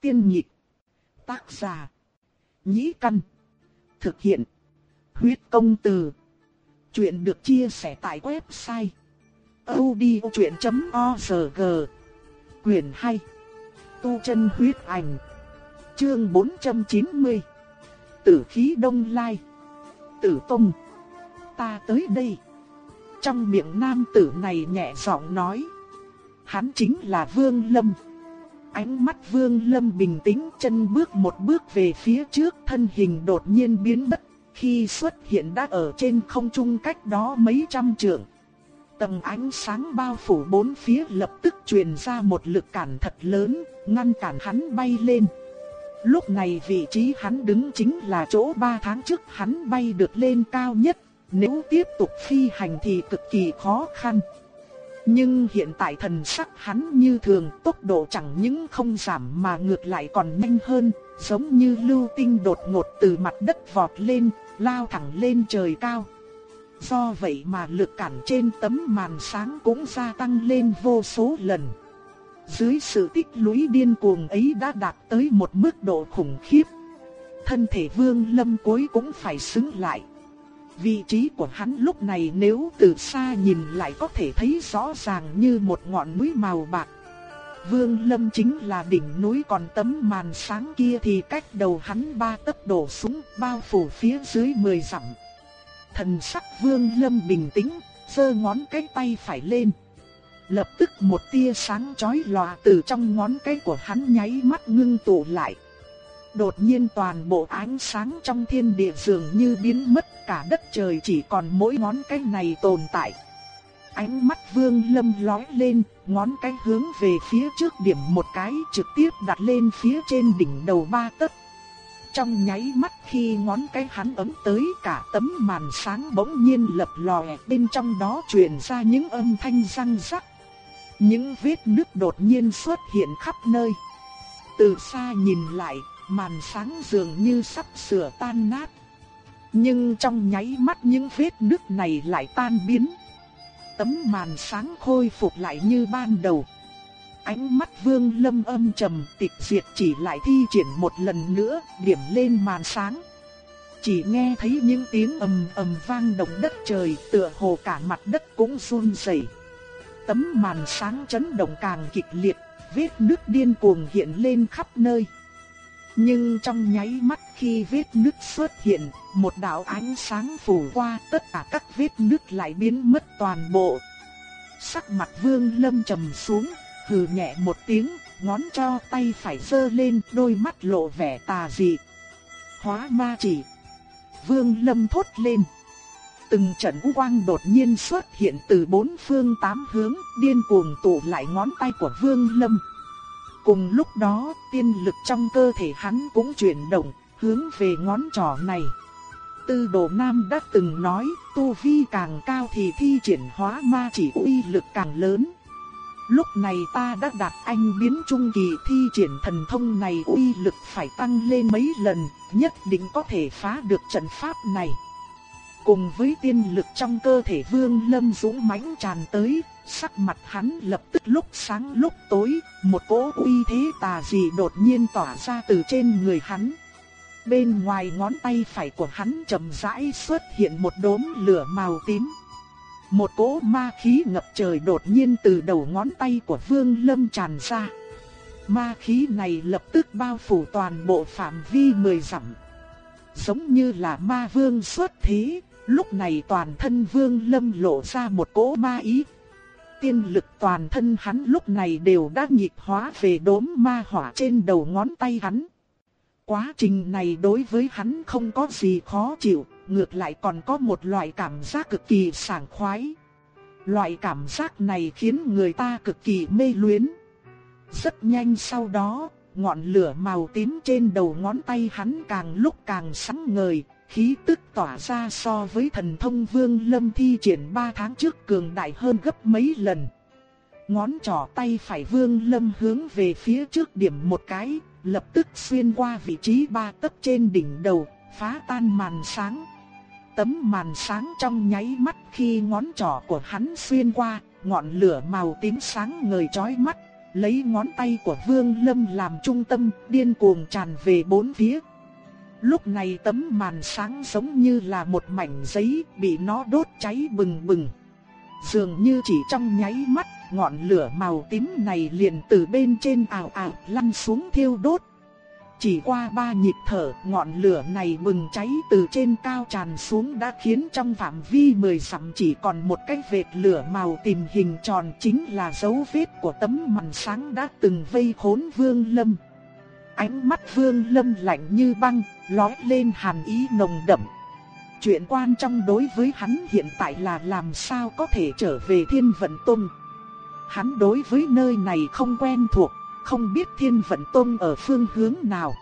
Tiên nhị Tác giả. Nhĩ căn. Thực hiện. Huyết công từ. Chuyện được chia sẻ tại website. odchuyện.org Quyền hay. Tu chân huyết ảnh. Chương 490. Tử khí đông lai. Tử Tông Ta tới đây. Trong miệng nam tử này nhẹ giọng nói. Hắn chính là Vương Lâm. Ánh mắt Vương Lâm bình tĩnh chân bước một bước về phía trước thân hình đột nhiên biến mất. Khi xuất hiện đã ở trên không trung cách đó mấy trăm trượng. Tầng ánh sáng bao phủ bốn phía lập tức truyền ra một lực cản thật lớn, ngăn cản hắn bay lên. Lúc này vị trí hắn đứng chính là chỗ ba tháng trước hắn bay được lên cao nhất, nếu tiếp tục phi hành thì cực kỳ khó khăn. Nhưng hiện tại thần sắc hắn như thường, tốc độ chẳng những không giảm mà ngược lại còn nhanh hơn, giống như lưu tinh đột ngột từ mặt đất vọt lên, lao thẳng lên trời cao. Do vậy mà lực cản trên tấm màn sáng cũng gia tăng lên vô số lần. Dưới sự tích lũy điên cuồng ấy đã đạt tới một mức độ khủng khiếp. Thân thể vương lâm cuối cũng phải xứng lại. Vị trí của hắn lúc này nếu từ xa nhìn lại có thể thấy rõ ràng như một ngọn núi màu bạc. Vương Lâm chính là đỉnh núi còn tấm màn sáng kia thì cách đầu hắn ba tấc đổ xuống bao phủ phía dưới mười dặm. Thần sắc Vương Lâm bình tĩnh, giơ ngón cái tay phải lên. Lập tức một tia sáng chói lòa từ trong ngón cái của hắn nháy mắt ngưng tụ lại. Đột nhiên toàn bộ ánh sáng trong thiên địa dường như biến mất cả đất trời chỉ còn mỗi ngón cái này tồn tại. Ánh mắt vương lâm lói lên, ngón cái hướng về phía trước điểm một cái trực tiếp đặt lên phía trên đỉnh đầu ba tấc. Trong nháy mắt khi ngón cái hắn ấm tới cả tấm màn sáng bỗng nhiên lập lòe bên trong đó truyền ra những âm thanh răng rắc. Những vết nước đột nhiên xuất hiện khắp nơi. Từ xa nhìn lại, màn sáng dường như sắp sửa tan nát. Nhưng trong nháy mắt những vết nứt này lại tan biến. Tấm màn sáng khôi phục lại như ban đầu. Ánh mắt vương lâm âm trầm tịch diệt chỉ lại thi triển một lần nữa, điểm lên màn sáng. Chỉ nghe thấy những tiếng ầm ầm vang động đất trời, tựa hồ cả mặt đất cũng run rẩy. Tấm màn sáng chấn động càng kịch liệt, vết nứt điên cuồng hiện lên khắp nơi. Nhưng trong nháy mắt khi vết nứt xuất hiện, một đạo ánh sáng phủ qua tất cả các vết nứt lại biến mất toàn bộ. Sắc mặt vương lâm trầm xuống, hừ nhẹ một tiếng, ngón cho tay phải dơ lên, đôi mắt lộ vẻ tà dị. Hóa ma chỉ. Vương lâm thốt lên. Từng trận quang đột nhiên xuất hiện từ bốn phương tám hướng, điên cuồng tụ lại ngón tay của vương lâm. Cùng lúc đó, tiên lực trong cơ thể hắn cũng chuyển động, hướng về ngón trỏ này. Tư đồ nam đã từng nói, tu vi càng cao thì thi triển hóa ma chỉ uy lực càng lớn. Lúc này ta đã đạt anh biến trung kỳ thi triển thần thông này uy lực phải tăng lên mấy lần, nhất định có thể phá được trận pháp này. Cùng với tiên lực trong cơ thể vương lâm dũng mãnh tràn tới, sắc mặt hắn lập tức lúc sáng lúc tối, một cỗ uy thế tà dị đột nhiên tỏa ra từ trên người hắn. Bên ngoài ngón tay phải của hắn chậm rãi xuất hiện một đốm lửa màu tím. Một cỗ ma khí ngập trời đột nhiên từ đầu ngón tay của Vương Lâm tràn ra. Ma khí này lập tức bao phủ toàn bộ phạm vi mười dặm. Giống như là ma vương xuất thế, lúc này toàn thân Vương Lâm lộ ra một cỗ ma ý tiên lực toàn thân hắn lúc này đều đã nhịp hóa về đốm ma hỏa trên đầu ngón tay hắn. Quá trình này đối với hắn không có gì khó chịu, ngược lại còn có một loại cảm giác cực kỳ sảng khoái. Loại cảm giác này khiến người ta cực kỳ mê luyến. Rất nhanh sau đó, ngọn lửa màu tím trên đầu ngón tay hắn càng lúc càng sáng ngời, khí tức tỏa ra so với thần thông vương lâm thi triển 3 tháng trước cường đại hơn gấp mấy lần. Ngón trỏ tay phải vương lâm hướng về phía trước điểm một cái, lập tức xuyên qua vị trí ba tấc trên đỉnh đầu, phá tan màn sáng. Tấm màn sáng trong nháy mắt khi ngón trỏ của hắn xuyên qua, ngọn lửa màu tím sáng ngời chói mắt, lấy ngón tay của Vương Lâm làm trung tâm, điên cuồng tràn về bốn phía. Lúc này tấm màn sáng giống như là một mảnh giấy bị nó đốt cháy bừng bừng. Dường như chỉ trong nháy mắt, ngọn lửa màu tím này liền từ bên trên ảo ảo lăn xuống thiêu đốt. Chỉ qua ba nhịp thở, ngọn lửa này bừng cháy từ trên cao tràn xuống đã khiến trong phạm vi mười dặm chỉ còn một cái vệt lửa màu tìm hình tròn chính là dấu vết của tấm màn sáng đã từng vây khốn Vương Lâm. Ánh mắt Vương Lâm lạnh như băng, lóe lên hàn ý nồng đậm. Chuyện quan trọng đối với hắn hiện tại là làm sao có thể trở về Thiên Vận Tông. Hắn đối với nơi này không quen thuộc, không biết Thiên Vận Tông ở phương hướng nào.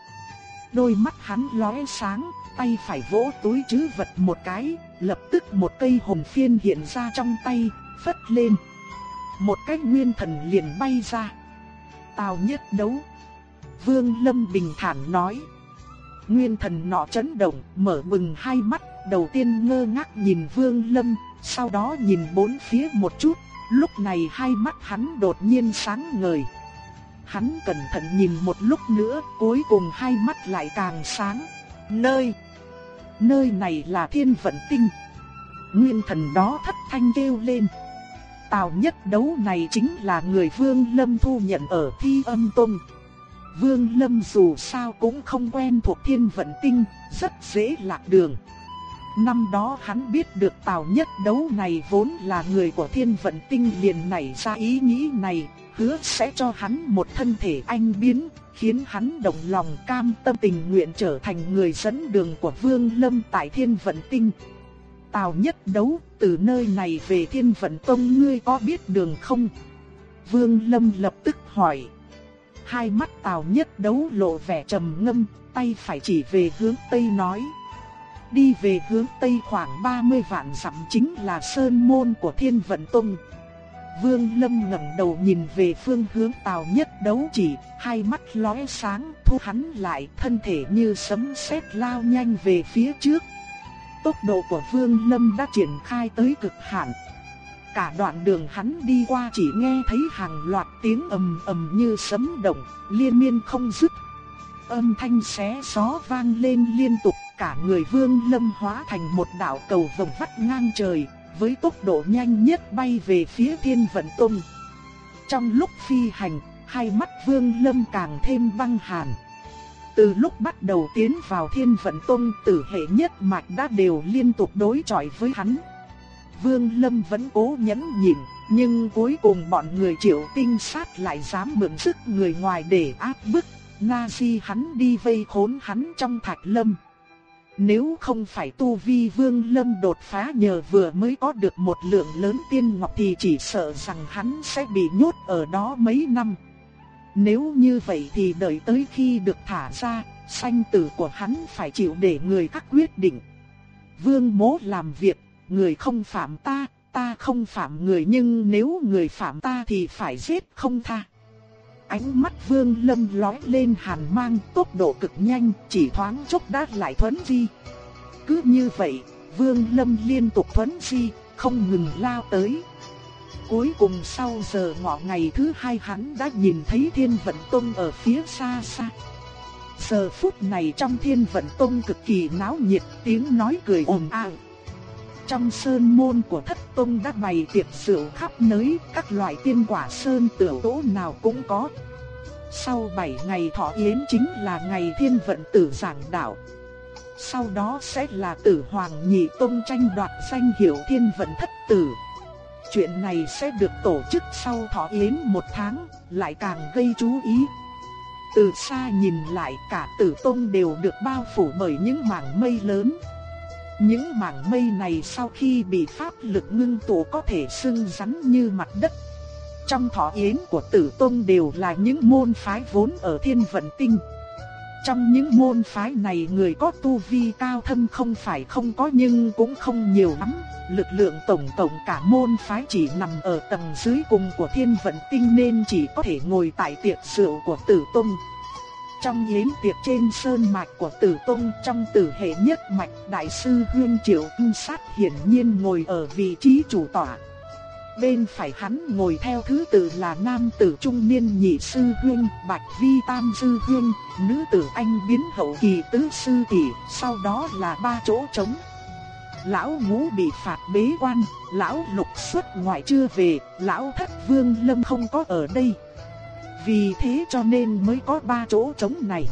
Đôi mắt hắn lóe sáng, tay phải vỗ túi trữ vật một cái, lập tức một cây hồng phiên hiện ra trong tay, phất lên. Một cái nguyên thần liền bay ra. Tào nhất đấu. Vương Lâm bình thản nói. Nguyên thần nọ chấn động, mở bừng hai mắt, đầu tiên ngơ ngác nhìn Vương Lâm, sau đó nhìn bốn phía một chút, lúc này hai mắt hắn đột nhiên sáng ngời. Hắn cẩn thận nhìn một lúc nữa, cuối cùng hai mắt lại càng sáng. Nơi, nơi này là thiên vận tinh. Nguyên thần đó thất thanh kêu lên. Tào nhất đấu này chính là người Vương Lâm thu nhận ở Thi Âm Tông. Vương Lâm dù sao cũng không quen thuộc thiên vận tinh, rất dễ lạc đường. Năm đó hắn biết được Tào Nhất Đấu này vốn là người của thiên vận tinh liền nảy ra ý nghĩ này, hứa sẽ cho hắn một thân thể anh biến, khiến hắn đồng lòng cam tâm tình nguyện trở thành người dẫn đường của Vương Lâm tại thiên vận tinh. Tào Nhất Đấu, từ nơi này về thiên vận tông ngươi có biết đường không? Vương Lâm lập tức hỏi. Hai mắt Tào Nhất Đấu lộ vẻ trầm ngâm, tay phải chỉ về hướng Tây nói. Đi về hướng Tây khoảng 30 vạn dặm chính là Sơn Môn của Thiên Vận Tông. Vương Lâm ngẩng đầu nhìn về phương hướng Tào Nhất Đấu chỉ, hai mắt lóe sáng, thu hắn lại, thân thể như sấm sét lao nhanh về phía trước. Tốc độ của Vương Lâm đã triển khai tới cực hạn. Cả đoạn đường hắn đi qua chỉ nghe thấy hàng loạt tiếng ầm ầm như sấm động, liên miên không dứt. Âm thanh xé gió vang lên liên tục, cả người Vương Lâm hóa thành một đạo cầu vồng vắt ngang trời, với tốc độ nhanh nhất bay về phía Thiên Vận Tông. Trong lúc phi hành, hai mắt Vương Lâm càng thêm băng hàn. Từ lúc bắt đầu tiến vào Thiên Vận Tông, tử hệ nhất mạch đã đều liên tục đối chọi với hắn. Vương Lâm vẫn cố nhẫn nhịn, nhưng cuối cùng bọn người triệu tinh sát lại dám mượn sức người ngoài để áp bức. Na hắn đi vây khốn hắn trong thạch lâm. Nếu không phải tu vi vương lâm đột phá nhờ vừa mới có được một lượng lớn tiên ngọc thì chỉ sợ rằng hắn sẽ bị nhốt ở đó mấy năm. Nếu như vậy thì đợi tới khi được thả ra, sanh tử của hắn phải chịu để người khác quyết định. Vương mố làm việc, người không phạm ta, ta không phạm người nhưng nếu người phạm ta thì phải giết không tha. Ánh mắt vương lâm lói lên hàn mang tốc độ cực nhanh, chỉ thoáng chốc đã lại thuấn di. Cứ như vậy, vương lâm liên tục thuấn di, không ngừng lao tới. Cuối cùng sau giờ ngọ ngày thứ hai hắn đã nhìn thấy thiên vận tông ở phía xa xa. Giờ phút này trong thiên vận tông cực kỳ náo nhiệt tiếng nói cười ồn ào. Trong sơn môn của thất tông đã bày tiệc rượu khắp nơi, các loại tiên quả sơn tiểu tố nào cũng có. Sau 7 ngày thọ yến chính là ngày thiên vận tử giảng đạo. Sau đó sẽ là tử hoàng nhị tông tranh đoạt danh hiệu thiên vận thất tử. Chuyện này sẽ được tổ chức sau thọ yến một tháng, lại càng gây chú ý. Từ xa nhìn lại cả tử tông đều được bao phủ bởi những mảng mây lớn. Những mảng mây này sau khi bị pháp lực ngưng tụ có thể sưng rắn như mặt đất. Trong thọ yến của tử tôn đều là những môn phái vốn ở thiên vận tinh. Trong những môn phái này người có tu vi cao thâm không phải không có nhưng cũng không nhiều lắm. Lực lượng tổng tổng cả môn phái chỉ nằm ở tầng dưới cùng của thiên vận tinh nên chỉ có thể ngồi tại tiệc rượu của tử tôn trong yến tiệc trên sơn mạch của Tử Tông trong tử hệ nhất mạch Đại sư Huyên Triệu Kinh Sát hiển nhiên ngồi ở vị trí chủ tọa. Bên phải hắn ngồi theo thứ tự là nam tử trung niên nhị sư huyên bạch vi tam sư huyên nữ tử anh biến hậu kỳ tứ sư tỷ, sau đó là ba chỗ trống. Lão ngũ bị phạt bế quan, lão lục xuất ngoại chưa về, lão thất vương lâm không có ở đây. Vì thế cho nên mới có ba chỗ trống này.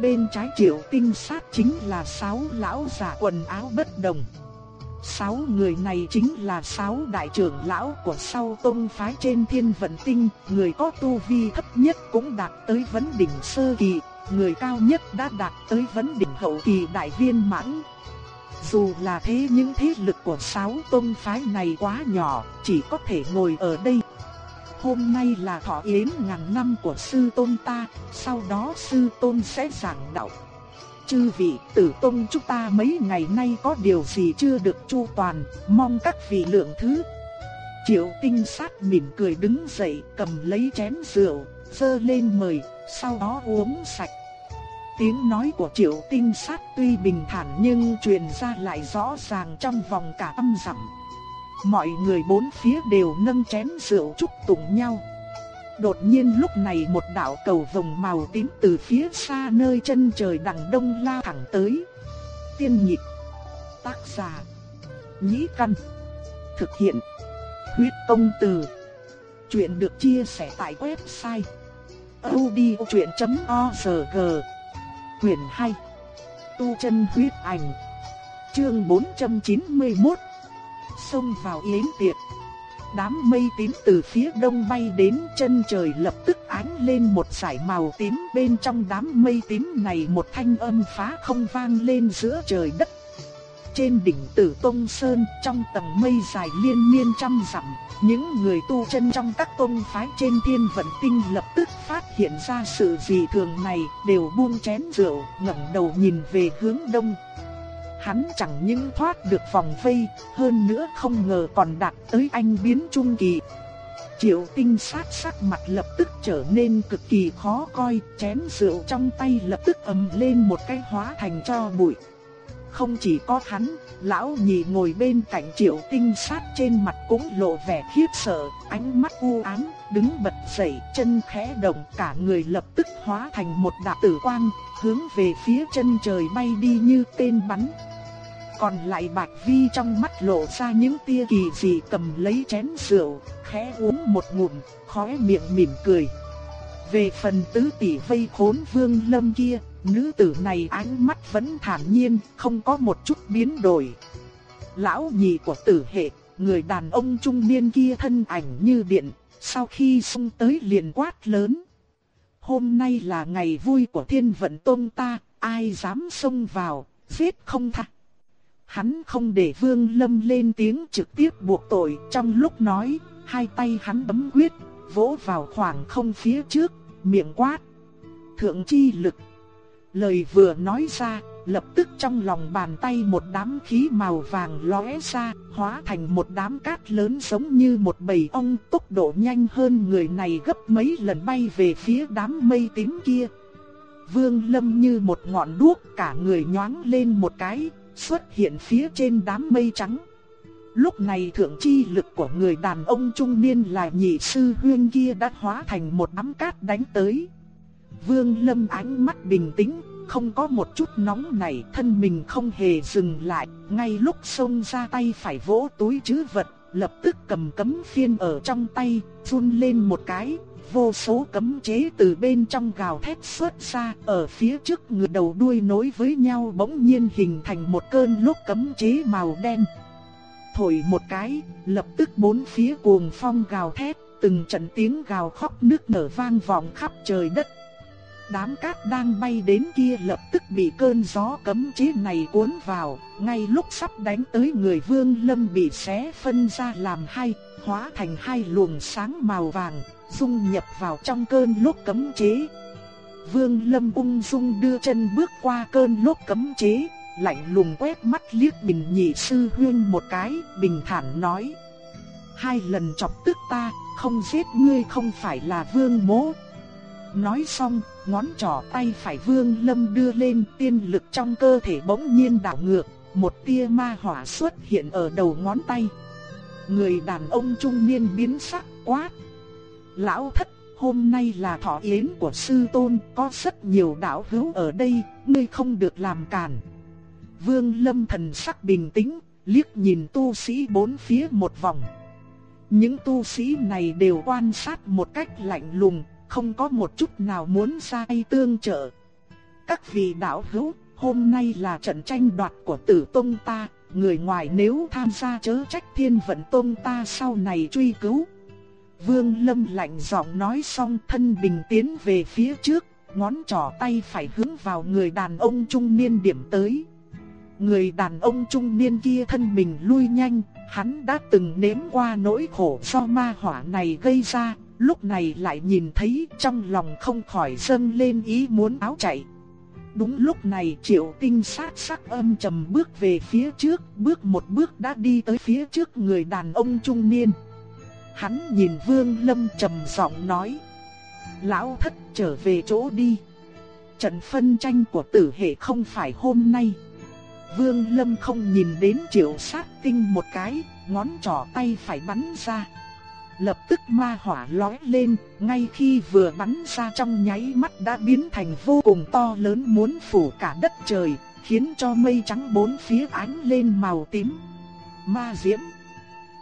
Bên trái triệu tinh sát chính là sáu lão giả quần áo bất đồng. Sáu người này chính là sáu đại trưởng lão của sau tông phái trên thiên vận tinh, người có tu vi thấp nhất cũng đạt tới vấn đỉnh sơ kỳ, người cao nhất đã đạt tới vấn đỉnh hậu kỳ đại viên mãn. Dù là thế những thế lực của sáu tông phái này quá nhỏ, chỉ có thể ngồi ở đây. Hôm nay là thọ yến ngàn năm của sư tôn ta, sau đó sư tôn sẽ giảng đạo chư vị tử tôn chúng ta mấy ngày nay có điều gì chưa được chu toàn, mong các vị lượng thứ. Triệu tinh sát mỉm cười đứng dậy cầm lấy chén rượu, dơ lên mời, sau đó uống sạch. Tiếng nói của triệu tinh sát tuy bình thản nhưng truyền ra lại rõ ràng trong vòng cả âm dặm. Mọi người bốn phía đều nâng chén rượu chúc tụng nhau. Đột nhiên lúc này một đạo cầu vồng màu tím từ phía xa nơi chân trời đằng đông lao thẳng tới. Tiên nhịp. Tác giả. Nhĩ căn. Thực hiện. Huyết công từ. Chuyện được chia sẻ tại website. odchuyện.org Quyền 2. Tu chân huyết ảnh. Chương 491. Xông vào yến tiệc. Đám mây tím từ phía đông bay đến chân trời lập tức ánh lên một dải màu tím bên trong đám mây tím này một thanh âm phá không vang lên giữa trời đất. Trên đỉnh tử Tông Sơn trong tầng mây dài liên miên trăm dặm, những người tu chân trong các tông phái trên thiên vận tinh lập tức phát hiện ra sự dị thường này đều buông chén rượu ngẩng đầu nhìn về hướng đông hắn chẳng những thoát được vòng vây, hơn nữa không ngờ còn đạt tới anh biến trung kỳ. Triệu tinh sát sắc mặt lập tức trở nên cực kỳ khó coi, chén rượu trong tay lập tức ầm lên một cái hóa thành cho bụi. Không chỉ có hắn, lão nhị ngồi bên cạnh triệu tinh sát trên mặt cũng lộ vẻ khiếp sợ, ánh mắt u ám, đứng bật dậy, chân khẽ động cả người lập tức hóa thành một đạo tử quang, hướng về phía chân trời bay đi như tên bắn. Còn lại Bạch Vi trong mắt lộ ra những tia kỳ dị cầm lấy chén rượu, khẽ uống một ngụm, khóe miệng mỉm cười. Về phần tứ tỷ vây khốn vương lâm kia, nữ tử này ánh mắt vẫn thản nhiên, không có một chút biến đổi. Lão nhị của tử hệ, người đàn ông trung niên kia thân ảnh như điện, sau khi sung tới liền quát lớn. Hôm nay là ngày vui của thiên vận tôn ta, ai dám xông vào, giết không tha. Hắn không để Vương Lâm lên tiếng trực tiếp buộc tội trong lúc nói, hai tay hắn bấm quyết, vỗ vào khoảng không phía trước, miệng quát. Thượng chi lực. Lời vừa nói ra, lập tức trong lòng bàn tay một đám khí màu vàng lóe ra, hóa thành một đám cát lớn giống như một bầy ong tốc độ nhanh hơn người này gấp mấy lần bay về phía đám mây tím kia. Vương Lâm như một ngọn đuốc cả người nhoáng lên một cái, xuất hiện phía trên đám mây trắng. Lúc này thượng chi lực của người đàn ông trung niên là nhị sư huyên kia đã hóa thành một đám cát đánh tới. Vương Lâm ánh mắt bình tĩnh, không có một chút nóng nảy, thân mình không hề dừng lại, ngay lúc xông ra tay phải vỗ túi chứ vật, lập tức cầm cấm phiên ở trong tay, run lên một cái, vô số cấm chế từ bên trong gào thét xuất ra, ở phía trước người đầu đuôi nối với nhau bỗng nhiên hình thành một cơn lốc cấm chế màu đen. Thổi một cái, lập tức bốn phía cuồng phong gào thét, từng trận tiếng gào khóc nước nở vang vọng khắp trời đất. Đám cát đang bay đến kia lập tức bị cơn gió cấm chế này cuốn vào, ngay lúc sắp đánh tới người Vương Lâm bị xé phân ra làm hai, hóa thành hai luồng sáng màu vàng, dung nhập vào trong cơn lốc cấm chế. Vương Lâm ung dung đưa chân bước qua cơn lốc cấm chế, lạnh lùng quét mắt liếc Bình Nhị sư huynh một cái, bình thản nói: "Hai lần chọc tức ta, không giết ngươi không phải là Vương Mỗ." Nói xong, ngón trỏ tay phải Vương Lâm đưa lên, tiên lực trong cơ thể bỗng nhiên đảo ngược, một tia ma hỏa xuất hiện ở đầu ngón tay người đàn ông trung niên biến sắc quát. Lão thất, hôm nay là thọ yến của sư tôn, có rất nhiều đạo hữu ở đây, ngươi không được làm cản. Vương Lâm thần sắc bình tĩnh, liếc nhìn tu sĩ bốn phía một vòng. Những tu sĩ này đều quan sát một cách lạnh lùng, không có một chút nào muốn ra tay tương trợ. Các vị đạo hữu, hôm nay là trận tranh đoạt của tử tông ta, người ngoài nếu tham gia chớ trách thiên vận tông ta sau này truy cứu. Vương Lâm lạnh giọng nói xong thân bình tiến về phía trước, ngón trỏ tay phải hướng vào người đàn ông trung niên điểm tới. Người đàn ông trung niên kia thân mình lui nhanh, hắn đã từng nếm qua nỗi khổ do ma hỏa này gây ra, lúc này lại nhìn thấy trong lòng không khỏi dâng lên ý muốn áo chạy. Đúng lúc này triệu tinh sát sắc âm trầm bước về phía trước, bước một bước đã đi tới phía trước người đàn ông trung niên. Hắn nhìn vương lâm trầm giọng nói. Lão thất trở về chỗ đi. Trận phân tranh của tử hệ không phải hôm nay. Vương lâm không nhìn đến triệu sát tinh một cái, ngón trỏ tay phải bắn ra. Lập tức ma hỏa lói lên, ngay khi vừa bắn ra trong nháy mắt đã biến thành vô cùng to lớn muốn phủ cả đất trời, khiến cho mây trắng bốn phía ánh lên màu tím. Ma diễm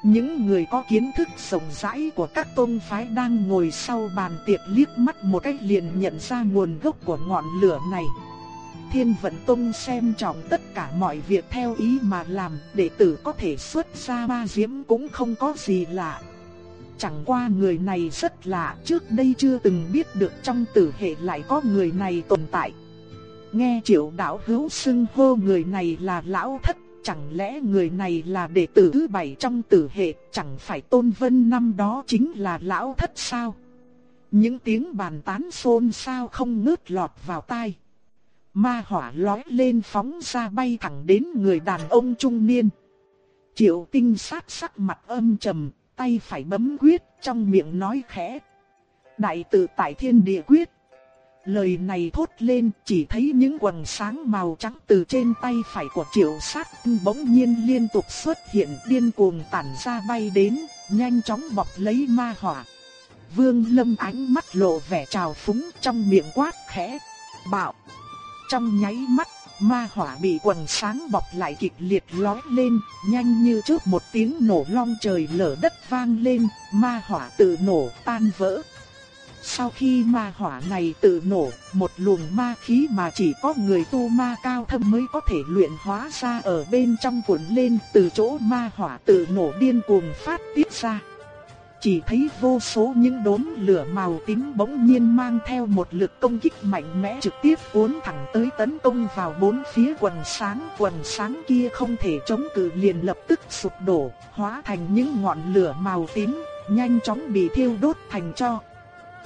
những người có kiến thức rộng rãi của các tôn phái đang ngồi sau bàn tiệc liếc mắt một cách liền nhận ra nguồn gốc của ngọn lửa này. Thiên Vận Tông xem trọng tất cả mọi việc theo ý mà làm, đệ tử có thể xuất ra ma diễm cũng không có gì lạ. Chẳng qua người này rất lạ, trước đây chưa từng biết được trong tử hệ lại có người này tồn tại. Nghe triệu đạo hữu xưng hô người này là lão thất chẳng lẽ người này là đệ tử thứ bảy trong tử hệ, chẳng phải Tôn Vân năm đó chính là lão thất sao? Những tiếng bàn tán xôn xao không ngớt lọt vào tai. Ma hỏa lói lên phóng ra bay thẳng đến người đàn ông trung niên. Triệu tinh sát sắc mặt âm trầm, tay phải bấm quyết, trong miệng nói khẽ. Đại tự tại thiên địa quyết. Lời này thốt lên chỉ thấy những quần sáng màu trắng từ trên tay phải của triệu sát bỗng nhiên liên tục xuất hiện điên cuồng tản ra bay đến, nhanh chóng bọc lấy ma hỏa. Vương lâm ánh mắt lộ vẻ trào phúng trong miệng quát khẽ, bạo. Trong nháy mắt, ma hỏa bị quần sáng bọc lại kịch liệt lói lên, nhanh như trước một tiếng nổ long trời lở đất vang lên, ma hỏa tự nổ tan vỡ. Sau khi ma hỏa này tự nổ, một luồng ma khí mà chỉ có người tu ma cao thâm mới có thể luyện hóa ra ở bên trong cuộn lên từ chỗ ma hỏa tự nổ điên cuồng phát tiết ra. Chỉ thấy vô số những đốm lửa màu tím bỗng nhiên mang theo một lực công kích mạnh mẽ trực tiếp cuốn thẳng tới tấn công vào bốn phía quần sáng. Quần sáng kia không thể chống cự liền lập tức sụp đổ, hóa thành những ngọn lửa màu tím, nhanh chóng bị thiêu đốt thành cho.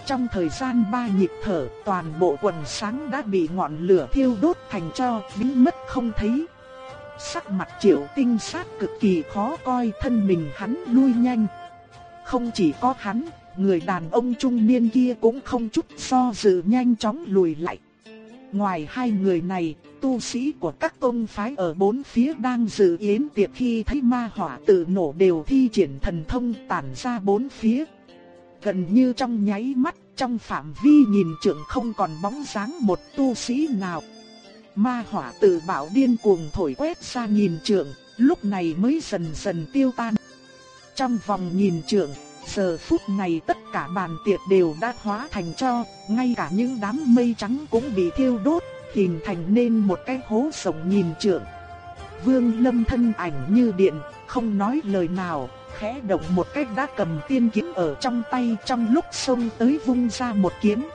Trong thời gian ba nhịp thở, toàn bộ quần sáng đã bị ngọn lửa thiêu đốt thành cho biến mất không thấy. Sắc mặt triệu tinh sát cực kỳ khó coi thân mình hắn lui nhanh. Không chỉ có hắn, người đàn ông trung niên kia cũng không chút do dự nhanh chóng lùi lại. Ngoài hai người này, tu sĩ của các tôn phái ở bốn phía đang dự yến tiệc khi thấy ma hỏa tự nổ đều thi triển thần thông tản ra bốn phía. Gần như trong nháy mắt, trong phạm vi nhìn trượng không còn bóng dáng một tu sĩ nào. Ma hỏa tự bảo điên cuồng thổi quét ra nhìn trượng, lúc này mới dần dần tiêu tan. Trong vòng nhìn trượng, giờ phút này tất cả bàn tiệc đều đã hóa thành cho, ngay cả những đám mây trắng cũng bị thiêu đốt, hình thành nên một cái hố rộng nhìn trượng. Vương Lâm thân ảnh như điện, không nói lời nào, khẽ động một cách đã cầm tiên kiếm ở trong tay trong lúc xông tới vung ra một kiếm.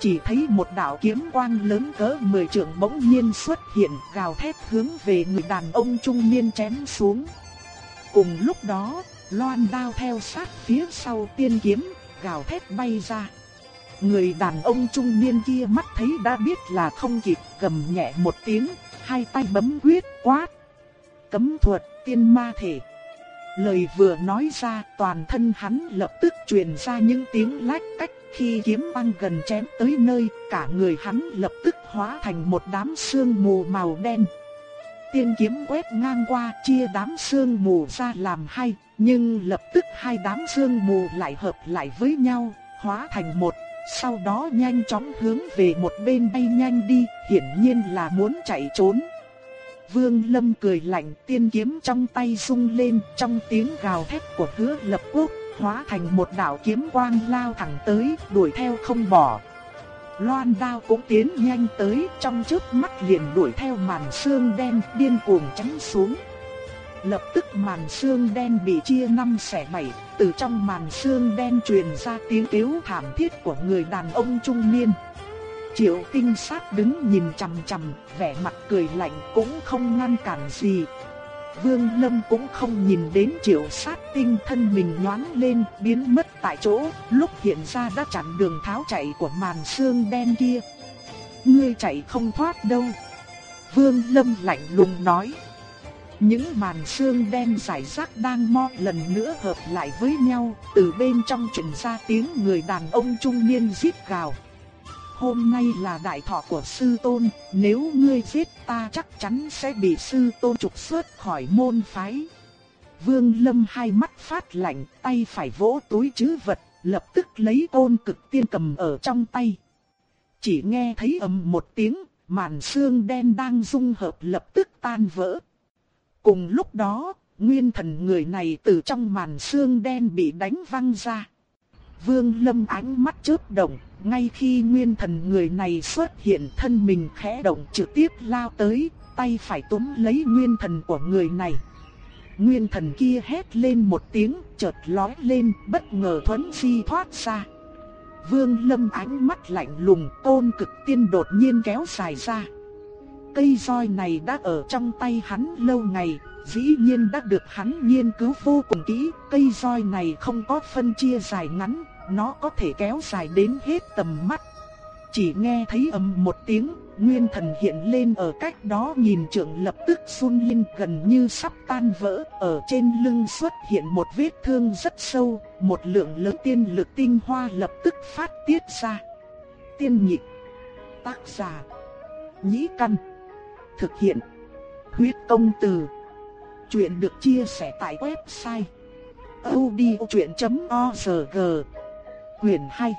Chỉ thấy một đạo kiếm quang lớn cỡ mười trượng bỗng nhiên xuất hiện gào thét hướng về người đàn ông trung niên chém xuống. Cùng lúc đó, loan đao theo sát phía sau tiên kiếm, gào thét bay ra. Người đàn ông trung niên kia mắt thấy đã biết là không kịp gầm nhẹ một tiếng, hai tay bấm quyết quát. Cấm thuật tiên ma thể. Lời vừa nói ra toàn thân hắn lập tức truyền ra những tiếng lách cách khi kiếm băng gần chém tới nơi cả người hắn lập tức hóa thành một đám sương mù màu đen tiên kiếm quét ngang qua chia đám sương mù ra làm hai, nhưng lập tức hai đám sương mù lại hợp lại với nhau, hóa thành một, sau đó nhanh chóng hướng về một bên bay nhanh đi, hiển nhiên là muốn chạy trốn. Vương Lâm cười lạnh tiên kiếm trong tay rung lên trong tiếng gào thét của hứa lập quốc, hóa thành một đạo kiếm quang lao thẳng tới, đuổi theo không bỏ. Loan đao cũng tiến nhanh tới trong chớp mắt liền đuổi theo màn xương đen điên cuồng tránh xuống. Lập tức màn xương đen bị chia năm xẻ bảy, từ trong màn xương đen truyền ra tiếng kêu thảm thiết của người đàn ông trung niên. Triệu tinh sát đứng nhìn chằm chằm, vẻ mặt cười lạnh cũng không ngăn cản gì. Vương Lâm cũng không nhìn đến triệu sát tinh thân mình nhoáng lên biến mất tại chỗ, lúc hiện ra đã chặn đường tháo chạy của màn xương đen kia. Ngươi chạy không thoát đâu. Vương Lâm lạnh lùng nói. Những màn xương đen rải rác đang mo lần nữa hợp lại với nhau, từ bên trong truyền ra tiếng người đàn ông trung niên rít gào hôm nay là đại thọ của sư tôn, nếu ngươi giết ta chắc chắn sẽ bị sư tôn trục xuất khỏi môn phái. Vương Lâm hai mắt phát lạnh, tay phải vỗ túi trữ vật, lập tức lấy côn cực tiên cầm ở trong tay. Chỉ nghe thấy ầm một tiếng, màn xương đen đang dung hợp lập tức tan vỡ. Cùng lúc đó, nguyên thần người này từ trong màn xương đen bị đánh văng ra. Vương Lâm ánh mắt chớp động, ngay khi nguyên thần người này xuất hiện thân mình khẽ động trực tiếp lao tới, tay phải túm lấy nguyên thần của người này. Nguyên thần kia hét lên một tiếng, chợt lói lên, bất ngờ thuấn phi thoát ra. Vương Lâm ánh mắt lạnh lùng, tôn cực tiên đột nhiên kéo dài ra. Cây roi này đã ở trong tay hắn lâu ngày, dĩ nhiên đã được hắn nghiên cứu vô cùng kỹ. Cây roi này không có phân chia dài ngắn, nó có thể kéo dài đến hết tầm mắt. Chỉ nghe thấy ầm một tiếng, nguyên thần hiện lên ở cách đó nhìn trưởng lập tức run lên gần như sắp tan vỡ, ở trên lưng xuất hiện một vết thương rất sâu, một lượng lớn tiên lực tinh hoa lập tức phát tiết ra. Tiên nhị tác giả, nhĩ căn, thực hiện, huyết công từ. Chuyện được chia sẻ tại website odchuyện.org Quyền 2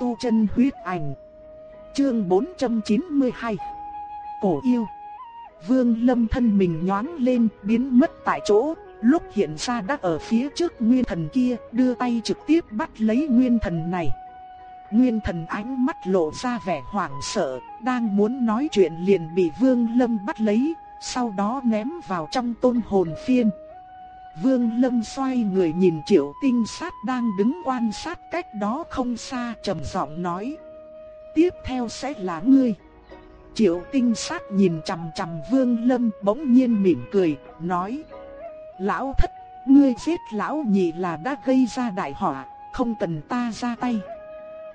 Tu chân huyết ảnh. Chương 492 Cổ yêu. Vương lâm thân mình nhoáng lên, biến mất tại chỗ. Lúc hiện ra đã ở phía trước nguyên thần kia, Đưa tay trực tiếp bắt lấy nguyên thần này. Nguyên thần ánh mắt lộ ra vẻ hoảng sợ, Đang muốn nói chuyện liền bị vương lâm bắt lấy. Sau đó ném vào trong tôn hồn phiên Vương Lâm xoay người nhìn Triệu Tinh Sát đang đứng quan sát cách đó không xa trầm giọng nói. Tiếp theo sẽ là ngươi. Triệu Tinh Sát nhìn chằm chằm Vương Lâm bỗng nhiên mỉm cười, nói. Lão thất, ngươi giết lão nhị là đã gây ra đại họa, không cần ta ra tay.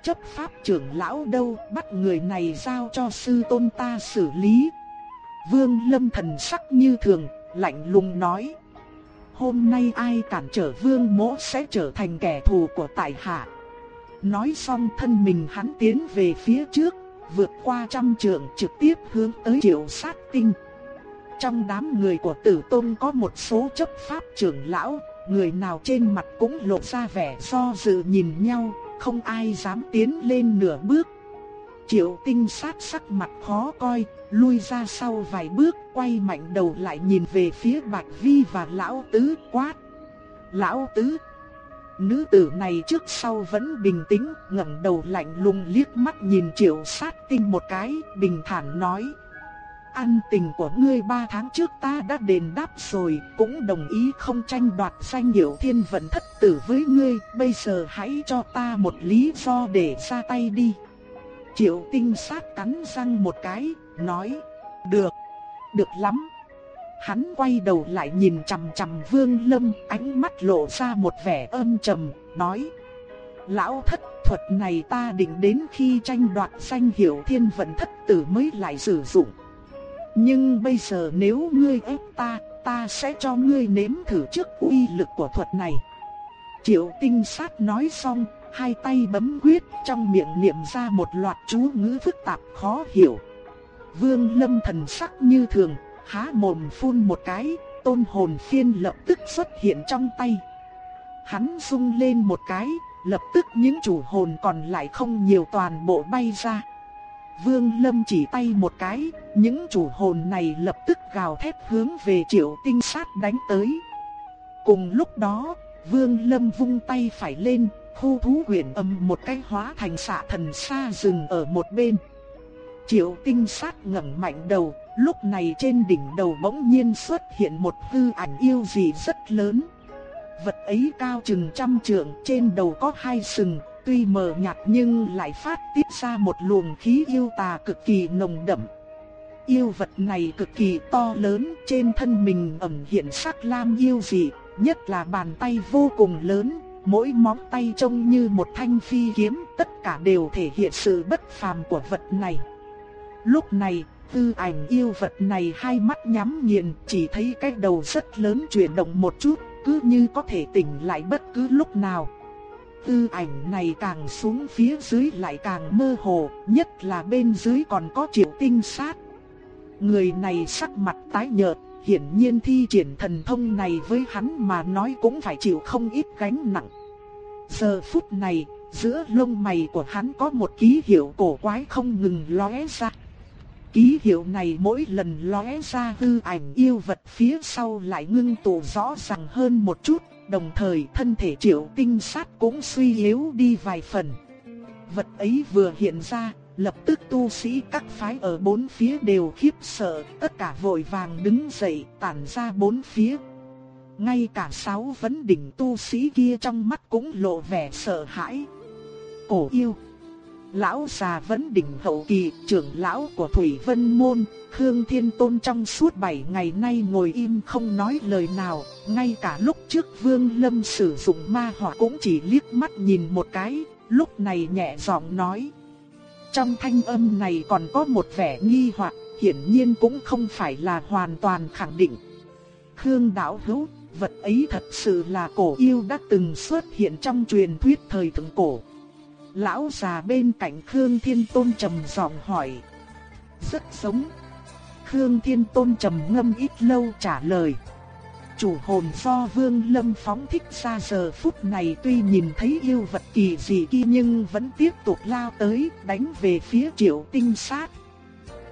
Chấp pháp trưởng lão đâu, bắt người này giao cho sư tôn ta xử lý. Vương Lâm thần sắc như thường, lạnh lùng nói hôm nay ai cản trở vương mỗ sẽ trở thành kẻ thù của tại hạ. Nói xong thân mình hắn tiến về phía trước, vượt qua trăm trượng trực tiếp hướng tới triệu sát tinh. Trong đám người của tử tôn có một số chấp pháp trưởng lão, người nào trên mặt cũng lộ ra vẻ do dự nhìn nhau, không ai dám tiến lên nửa bước. Triệu tinh sát sắc mặt khó coi, lui ra sau vài bước, quay mạnh đầu lại nhìn về phía Bạch Vi và Lão Tứ quát. Lão Tứ! Nữ tử này trước sau vẫn bình tĩnh, ngẩng đầu lạnh lùng liếc mắt nhìn triệu sát tinh một cái, bình thản nói. Ăn tình của ngươi ba tháng trước ta đã đền đáp rồi, cũng đồng ý không tranh đoạt danh hiệu thiên vận thất tử với ngươi, bây giờ hãy cho ta một lý do để ra tay đi. Triệu tinh sát cắn răng một cái, nói, được, được lắm. Hắn quay đầu lại nhìn chằm chằm vương lâm, ánh mắt lộ ra một vẻ âm trầm, nói, lão thất thuật này ta định đến khi tranh đoạt danh hiệu thiên vận thất tử mới lại sử dụng. Nhưng bây giờ nếu ngươi ép ta, ta sẽ cho ngươi nếm thử trước uy lực của thuật này. Triệu tinh sát nói xong, hai tay bấm quyết, trong miệng niệm ra một loạt chú ngữ phức tạp khó hiểu. Vương Lâm thần sắc như thường, há mồm phun một cái, tôn hồn phiên lập tức xuất hiện trong tay. Hắn rung lên một cái, lập tức những chủ hồn còn lại không nhiều toàn bộ bay ra. Vương Lâm chỉ tay một cái, những chủ hồn này lập tức gào thét hướng về triệu tinh sát đánh tới. Cùng lúc đó, Vương Lâm vung tay phải lên, khu thú quyển âm một cái hóa thành xạ thần xa rừng ở một bên. Triệu tinh sát ngẩng mạnh đầu, lúc này trên đỉnh đầu bỗng nhiên xuất hiện một hư ảnh yêu dị rất lớn. Vật ấy cao chừng trăm trượng, trên đầu có hai sừng, tuy mờ nhạt nhưng lại phát tiết ra một luồng khí yêu tà cực kỳ nồng đậm. Yêu vật này cực kỳ to lớn, trên thân mình ẩn hiện sắc lam yêu dị, nhất là bàn tay vô cùng lớn, mỗi móng tay trông như một thanh phi kiếm, tất cả đều thể hiện sự bất phàm của vật này. Lúc này, tư ảnh yêu vật này hai mắt nhắm nghiền, chỉ thấy cái đầu rất lớn chuyển động một chút, cứ như có thể tỉnh lại bất cứ lúc nào. Tư ảnh này càng xuống phía dưới lại càng mơ hồ, nhất là bên dưới còn có triệu tinh sát. Người này sắc mặt tái nhợt, hiển nhiên thi triển thần thông này với hắn mà nói cũng phải chịu không ít gánh nặng. Giờ phút này, giữa lông mày của hắn có một ký hiệu cổ quái không ngừng lóe ra. Ký hiệu này mỗi lần lóe ra hư ảnh yêu vật phía sau lại ngưng tụ rõ ràng hơn một chút, đồng thời thân thể triệu tinh sát cũng suy yếu đi vài phần. Vật ấy vừa hiện ra, lập tức tu sĩ các phái ở bốn phía đều khiếp sợ, tất cả vội vàng đứng dậy tản ra bốn phía. Ngay cả sáu vấn đỉnh tu sĩ kia trong mắt cũng lộ vẻ sợ hãi. Cổ yêu Lão già vẫn đỉnh hậu kỳ, trưởng lão của Thủy Vân Môn, Khương Thiên Tôn trong suốt 7 ngày nay ngồi im không nói lời nào, ngay cả lúc trước Vương Lâm sử dụng ma hỏa cũng chỉ liếc mắt nhìn một cái, lúc này nhẹ giọng nói. Trong thanh âm này còn có một vẻ nghi hoặc, hiển nhiên cũng không phải là hoàn toàn khẳng định. Khương đạo hữu, vật ấy thật sự là cổ yêu đã từng xuất hiện trong truyền thuyết thời thượng cổ. Lão già bên cạnh Khương Thiên Tôn trầm giọng hỏi. Rất giống. Khương Thiên Tôn trầm ngâm ít lâu trả lời. Chủ hồn do Vương Lâm phóng thích ra giờ phút này tuy nhìn thấy yêu vật kỳ dị kia nhưng vẫn tiếp tục lao tới, đánh về phía triệu tinh sát.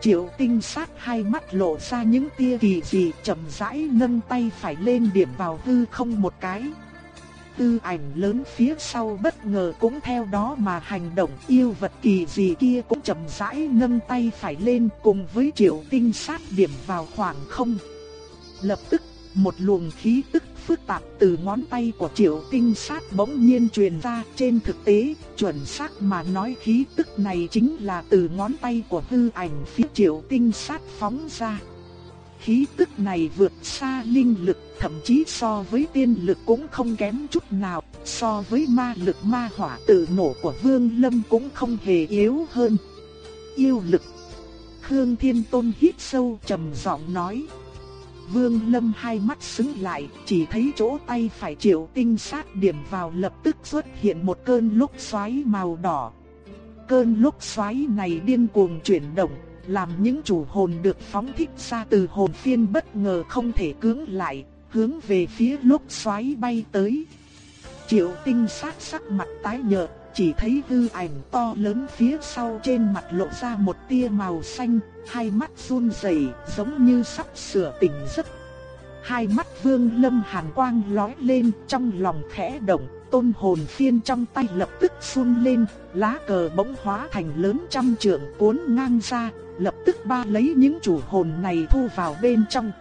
Triệu tinh sát hai mắt lộ ra những tia kỳ dị chậm rãi nâng tay phải lên điểm vào hư không một cái tư ảnh lớn phía sau bất ngờ cũng theo đó mà hành động yêu vật kỳ gì kia cũng chậm rãi nâng tay phải lên cùng với triệu tinh sát điểm vào khoảng không. Lập tức, một luồng khí tức phức tạp từ ngón tay của triệu tinh sát bỗng nhiên truyền ra trên thực tế, chuẩn xác mà nói khí tức này chính là từ ngón tay của hư ảnh phía triệu tinh sát phóng ra khí tức này vượt xa linh lực, thậm chí so với tiên lực cũng không kém chút nào, so với ma lực ma hỏa tự nổ của Vương Lâm cũng không hề yếu hơn. Yêu lực. Khương Thiên Tôn hít sâu trầm giọng nói. Vương Lâm hai mắt sững lại, chỉ thấy chỗ tay phải triệu tinh sát điểm vào lập tức xuất hiện một cơn lúc xoáy màu đỏ. Cơn lúc xoáy này điên cuồng chuyển động, làm những chủ hồn được phóng thích ra từ hồn phiên bất ngờ không thể cưỡng lại, hướng về phía lúc xoáy bay tới. Triệu tinh sát sắc mặt tái nhợt, chỉ thấy hư ảnh to lớn phía sau trên mặt lộ ra một tia màu xanh, hai mắt run rẩy giống như sắp sửa tỉnh giấc. Hai mắt vương lâm hàn quang lói lên trong lòng khẽ động, tôn hồn phiên trong tay lập tức phun lên, lá cờ bỗng hóa thành lớn trăm trượng cuốn ngang ra, lập tức ba lấy những chủ hồn này thu vào bên trong.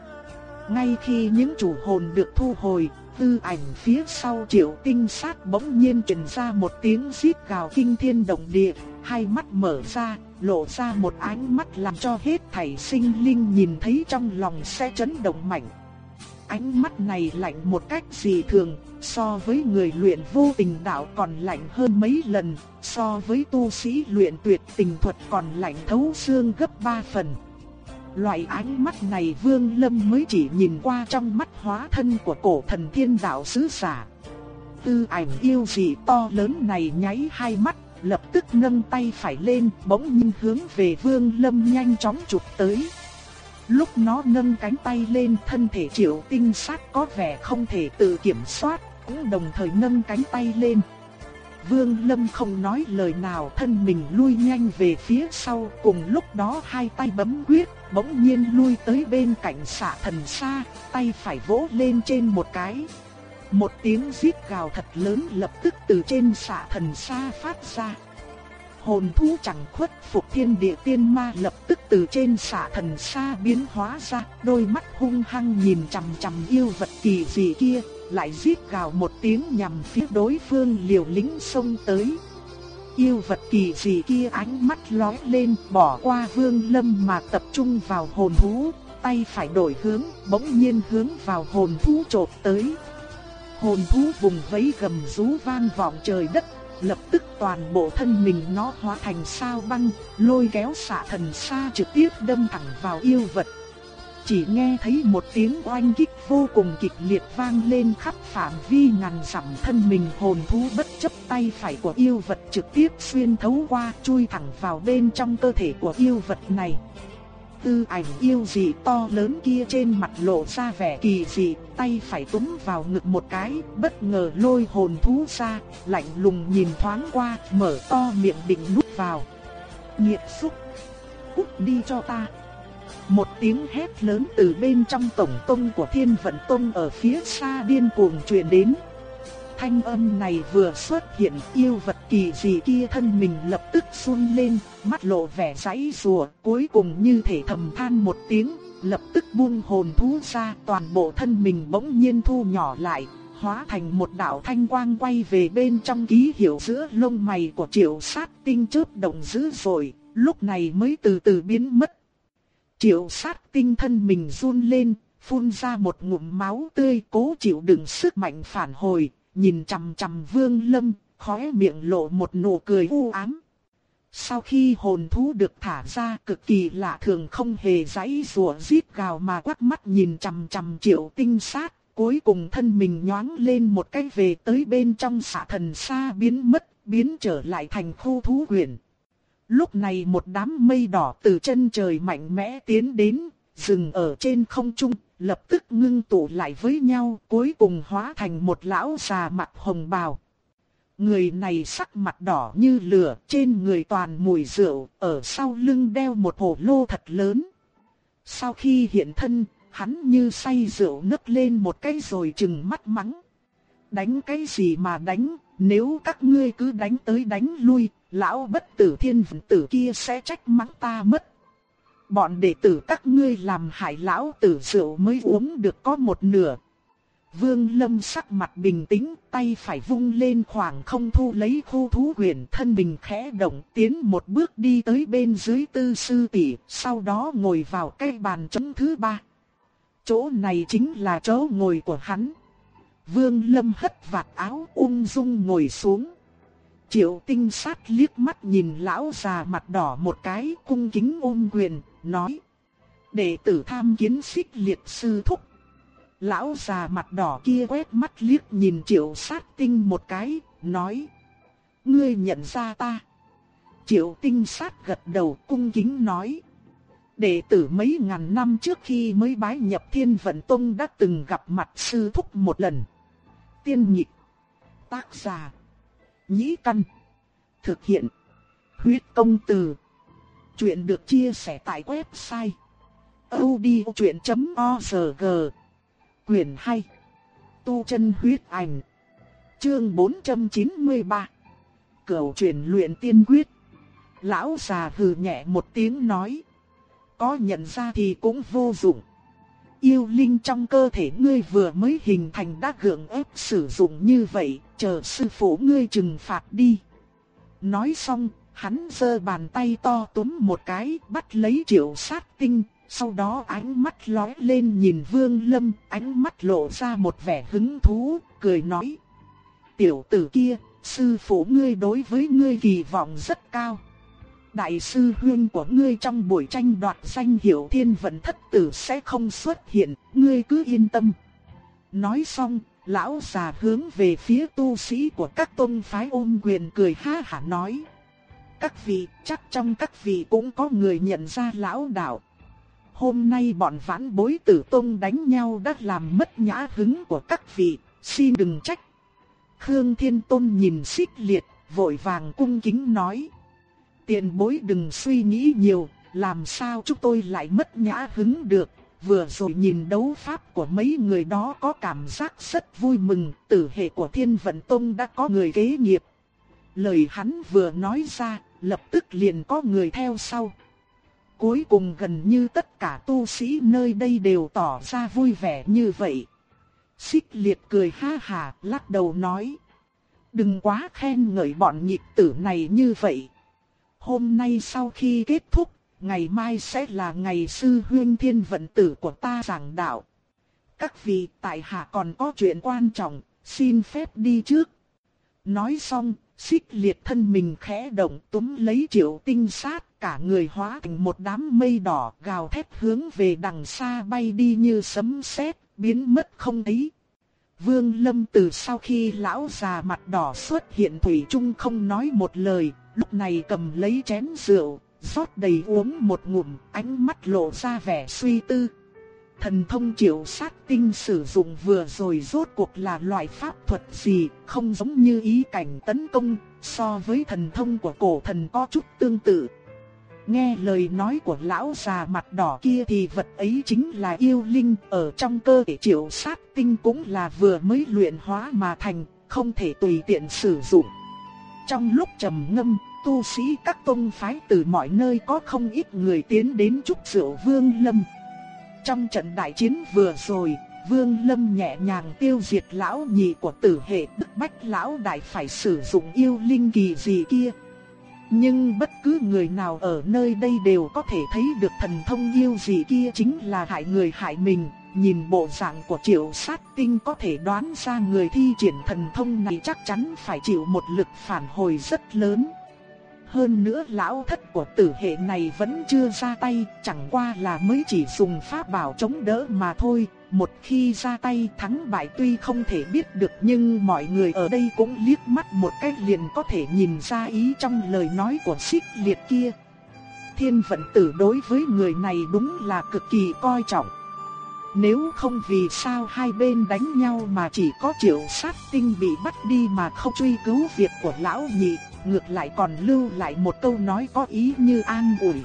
Ngay khi những chủ hồn được thu hồi, tư ảnh phía sau triệu tinh sát bỗng nhiên truyền ra một tiếng xít gào kinh thiên động địa, hai mắt mở ra, lộ ra một ánh mắt làm cho hết thảy sinh linh nhìn thấy trong lòng sẽ chấn động mạnh. Ánh mắt này lạnh một cách dị thường, so với người luyện vô tình đạo còn lạnh hơn mấy lần, so với tu sĩ luyện tuyệt tình thuật còn lạnh thấu xương gấp ba phần. Loại ánh mắt này Vương Lâm mới chỉ nhìn qua trong mắt hóa thân của cổ thần thiên đạo sứ giả. Tư ảnh yêu dị to lớn này nháy hai mắt, lập tức nâng tay phải lên, bỗng nhiên hướng về Vương Lâm nhanh chóng chụp tới. Lúc nó nâng cánh tay lên thân thể triệu tinh sát có vẻ không thể tự kiểm soát, cũng đồng thời nâng cánh tay lên. Vương Lâm không nói lời nào thân mình lui nhanh về phía sau cùng lúc đó hai tay bấm quyết bỗng nhiên lui tới bên cạnh xạ thần xa, tay phải vỗ lên trên một cái. Một tiếng rít gào thật lớn lập tức từ trên xạ thần xa phát ra. Hồn thú chẳng khuất phục thiên địa tiên ma lập tức từ trên xạ thần xa biến hóa ra, đôi mắt hung hăng nhìn chằm chằm yêu vật kỳ dị kia, lại rít gào một tiếng nhằm phía đối phương liều lính xông tới. Yêu vật kỳ dị kia ánh mắt lóe lên, bỏ qua Vương Lâm mà tập trung vào hồn thú, tay phải đổi hướng, bỗng nhiên hướng vào hồn thú chộp tới. Hồn thú vùng vẫy gầm rú vang vọng trời đất, lập tức toàn bộ thân mình nó hóa thành sao băng, lôi kéo xạ thần xa trực tiếp đâm thẳng vào yêu vật. Chỉ nghe thấy một tiếng oanh kích vô cùng kịch liệt vang lên khắp phạm vi ngàn dặm thân mình hồn thú bất chấp tay phải của yêu vật trực tiếp xuyên thấu qua chui thẳng vào bên trong cơ thể của yêu vật này. Tư ảnh yêu dị to lớn kia trên mặt lộ ra vẻ kỳ dị, tay phải túm vào ngực một cái, bất ngờ lôi hồn thú ra, lạnh lùng nhìn thoáng qua, mở to miệng định nuốt vào. nghiệt xúc, cút đi cho ta. Một tiếng hét lớn từ bên trong tổng tông của thiên vận tông ở phía xa điên cuồng truyền đến. Thanh âm này vừa xuất hiện yêu vật kỳ dị kia thân mình lập tức run lên, mắt lộ vẻ giấy rùa, cuối cùng như thể thầm than một tiếng, lập tức buông hồn thú ra, toàn bộ thân mình bỗng nhiên thu nhỏ lại, hóa thành một đạo thanh quang quay về bên trong ký hiệu giữa lông mày của triệu sát tinh chớp động dữ rồi, lúc này mới từ từ biến mất. Triệu sát tinh thân mình run lên, phun ra một ngụm máu tươi cố chịu đựng sức mạnh phản hồi, nhìn chằm chằm vương lâm, khóe miệng lộ một nụ cười u ám. Sau khi hồn thú được thả ra cực kỳ lạ thường không hề giãy rùa rít gào mà quắc mắt nhìn chằm chằm triệu tinh sát, cuối cùng thân mình nhoáng lên một cái về tới bên trong xạ thần xa biến mất, biến trở lại thành khu thú quyển. Lúc này một đám mây đỏ từ chân trời mạnh mẽ tiến đến, dừng ở trên không trung, lập tức ngưng tụ lại với nhau, cuối cùng hóa thành một lão già mặt hồng bào. Người này sắc mặt đỏ như lửa, trên người toàn mùi rượu, ở sau lưng đeo một hồ lô thật lớn. Sau khi hiện thân, hắn như say rượu nấc lên một cái rồi chừng mắt mắng. Đánh cái gì mà đánh, nếu các ngươi cứ đánh tới đánh lui, lão bất tử thiên vận tử kia sẽ trách mắng ta mất. Bọn đệ tử các ngươi làm hại lão tử rượu mới uống được có một nửa. Vương Lâm sắc mặt bình tĩnh, tay phải vung lên khoảng không thu lấy khu thú huyền thân mình khẽ động tiến một bước đi tới bên dưới tư sư tỷ, sau đó ngồi vào cái bàn trống thứ ba. Chỗ này chính là chỗ ngồi của hắn. Vương Lâm hất vạt áo ung dung ngồi xuống. Triệu tinh sát liếc mắt nhìn lão già mặt đỏ một cái cung kính ôm quyền, nói. Đệ tử tham kiến xích liệt sư thúc. Lão già mặt đỏ kia quét mắt liếc nhìn triệu sát tinh một cái, nói. Ngươi nhận ra ta. Triệu tinh sát gật đầu cung kính nói. Đệ tử mấy ngàn năm trước khi mới bái nhập thiên vận tông đã từng gặp mặt sư thúc một lần. Tiên nhị Tác giả. Nhĩ căn. Thực hiện. Huyết công từ. Chuyện được chia sẻ tại website. odchuyện.org Quyền hay. Tu chân huyết ảnh Chương 493 Cửu truyền luyện tiên quyết Lão già hừ nhẹ một tiếng nói Có nhận ra thì cũng vô dụng Yêu linh trong cơ thể ngươi vừa mới hình thành đã gượng ép sử dụng như vậy Chờ sư phụ ngươi trừng phạt đi Nói xong Hắn giơ bàn tay to túm một cái, bắt lấy triệu sát tinh, sau đó ánh mắt lóe lên nhìn Vương Lâm, ánh mắt lộ ra một vẻ hứng thú, cười nói. Tiểu tử kia, sư phụ ngươi đối với ngươi kỳ vọng rất cao. Đại sư huyên của ngươi trong buổi tranh đoạt danh hiệu thiên vận thất tử sẽ không xuất hiện, ngươi cứ yên tâm. Nói xong, lão già hướng về phía tu sĩ của các tôn phái ôm quyền cười ha hả nói các vị, chắc trong các vị cũng có người nhận ra lão đạo. hôm nay bọn vãn bối tử tôn đánh nhau đã làm mất nhã hứng của các vị, xin đừng trách. Khương Thiên Tôn nhìn xích liệt, vội vàng cung kính nói. Tiền bối đừng suy nghĩ nhiều, làm sao chúng tôi lại mất nhã hứng được. Vừa rồi nhìn đấu pháp của mấy người đó có cảm giác rất vui mừng, tử hệ của Thiên Vận Tông đã có người kế nghiệp. Lời hắn vừa nói ra, lập tức liền có người theo sau. Cuối cùng gần như tất cả tu sĩ nơi đây đều tỏ ra vui vẻ như vậy. Xích liệt cười ha hà, lắc đầu nói. Đừng quá khen ngợi bọn nhịp tử này như vậy. Hôm nay sau khi kết thúc, ngày mai sẽ là ngày sư huyên thiên vận tử của ta giảng đạo. Các vị tại hạ còn có chuyện quan trọng, xin phép đi trước. Nói xong, xích liệt thân mình khẽ động túm lấy triệu tinh sát, cả người hóa thành một đám mây đỏ gào thét hướng về đằng xa bay đi như sấm sét, biến mất không thấy. Vương Lâm từ sau khi lão già mặt đỏ xuất hiện thủy chung không nói một lời, lúc này cầm lấy chén rượu, rót đầy uống một ngụm, ánh mắt lộ ra vẻ suy tư. Thần thông triệu sát tinh sử dụng vừa rồi rốt cuộc là loại pháp thuật gì, không giống như ý cảnh tấn công, so với thần thông của cổ thần có chút tương tự. Nghe lời nói của lão già mặt đỏ kia thì vật ấy chính là yêu linh, ở trong cơ thể triệu sát tinh cũng là vừa mới luyện hóa mà thành, không thể tùy tiện sử dụng. Trong lúc trầm ngâm, tu sĩ các tông phái từ mọi nơi có không ít người tiến đến chúc rượu Vương Lâm. Trong trận đại chiến vừa rồi, Vương Lâm nhẹ nhàng tiêu diệt lão nhị của tử hệ Đức Bách lão đại phải sử dụng yêu linh kỳ gì kia. Nhưng bất cứ người nào ở nơi đây đều có thể thấy được thần thông yêu gì kia chính là hại người hại mình. Nhìn bộ dạng của triệu sát tinh có thể đoán ra người thi triển thần thông này chắc chắn phải chịu một lực phản hồi rất lớn. Hơn nữa lão thất của tử hệ này vẫn chưa ra tay, chẳng qua là mới chỉ dùng pháp bảo chống đỡ mà thôi. Một khi ra tay thắng bại tuy không thể biết được nhưng mọi người ở đây cũng liếc mắt một cách liền có thể nhìn ra ý trong lời nói của xích liệt kia. Thiên vận tử đối với người này đúng là cực kỳ coi trọng. Nếu không vì sao hai bên đánh nhau mà chỉ có triệu sát tinh bị bắt đi mà không truy cứu việc của lão nhị, ngược lại còn lưu lại một câu nói có ý như an ủi.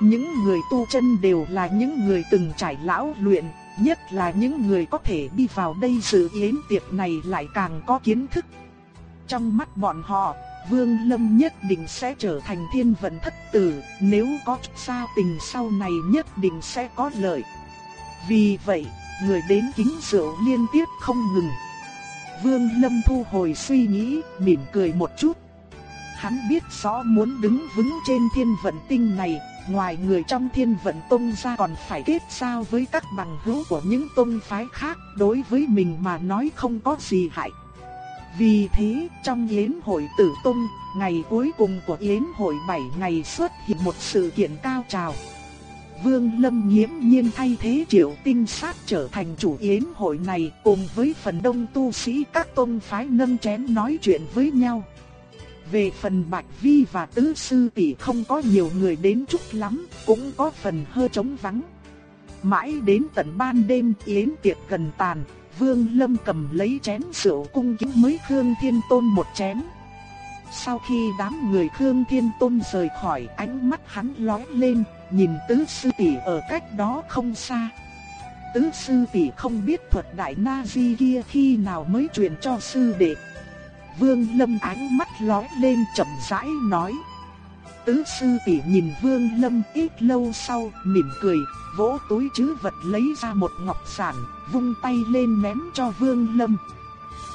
Những người tu chân đều là những người từng trải lão luyện, nhất là những người có thể đi vào đây dự yến tiệc này lại càng có kiến thức. Trong mắt bọn họ, Vương Lâm nhất định sẽ trở thành thiên vận thất tử, nếu có sao tình sau này nhất định sẽ có lợi. Vì vậy, người đến kính rượu liên tiếp không ngừng. Vương Lâm thu hồi suy nghĩ, mỉm cười một chút. Hắn biết rõ muốn đứng vững trên thiên vận tinh này, ngoài người trong thiên vận tông ra còn phải kết giao với các bằng hữu của những tông phái khác, đối với mình mà nói không có gì hại. Vì thế, trong yến hội tử tông, ngày cuối cùng của yến hội 7 ngày xuất hiện một sự kiện cao trào. Vương Lâm nghiễm nhiên thay thế triệu tinh sát trở thành chủ yến hội này cùng với phần đông tu sĩ các tôn phái nâng chén nói chuyện với nhau. Về phần Bạch Vi và Tứ Sư Tỷ không có nhiều người đến chút lắm, cũng có phần hơi trống vắng. Mãi đến tận ban đêm yến tiệc gần tàn, Vương Lâm cầm lấy chén rượu cung kính mới Khương Thiên Tôn một chén. Sau khi đám người Khương Thiên Tôn rời khỏi ánh mắt hắn lóe lên, nhìn tứ sư tỷ ở cách đó không xa. Tứ sư tỷ không biết thuật đại na di kia khi nào mới truyền cho sư đệ. Vương Lâm ánh mắt lóe lên chậm rãi nói. Tứ sư tỷ nhìn Vương Lâm ít lâu sau, mỉm cười, vỗ túi chứ vật lấy ra một ngọc sản, vung tay lên ném cho Vương Lâm.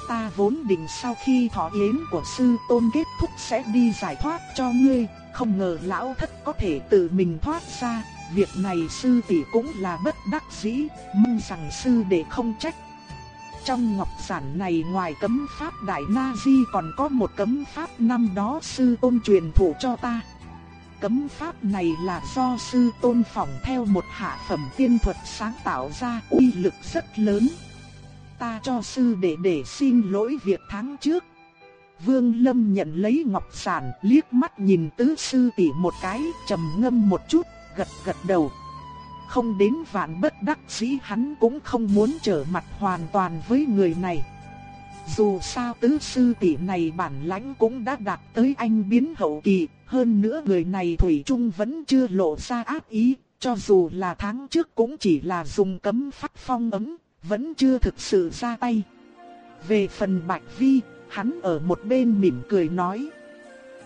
Ta vốn định sau khi thọ yến của sư tôn kết thúc sẽ đi giải thoát cho ngươi, không ngờ lão thất có thể tự mình thoát ra, việc này sư tỷ cũng là bất đắc dĩ, mong rằng sư đệ không trách. Trong ngọc giản này ngoài cấm pháp Đại Na Di còn có một cấm pháp năm đó sư tôn truyền thụ cho ta. Cấm pháp này là do sư tôn phỏng theo một hạ phẩm tiên thuật sáng tạo ra uy lực rất lớn. Ta cho sư đệ để xin lỗi việc tháng trước. Vương Lâm nhận lấy ngọc sản liếc mắt nhìn tứ sư tỷ một cái trầm ngâm một chút, gật gật đầu. không đến vạn bất đắc dĩ hắn cũng không muốn trở mặt hoàn toàn với người này. Dù sao tứ sư tỷ này bản lãnh cũng đã đạt tới anh biến hậu kỳ, hơn nữa người này Thủy Trung vẫn chưa lộ ra ác ý, cho dù là tháng trước cũng chỉ là dùng cấm phát phong ấm, vẫn chưa thực sự ra tay. Về phần Bạch Vi, hắn ở một bên mỉm cười nói.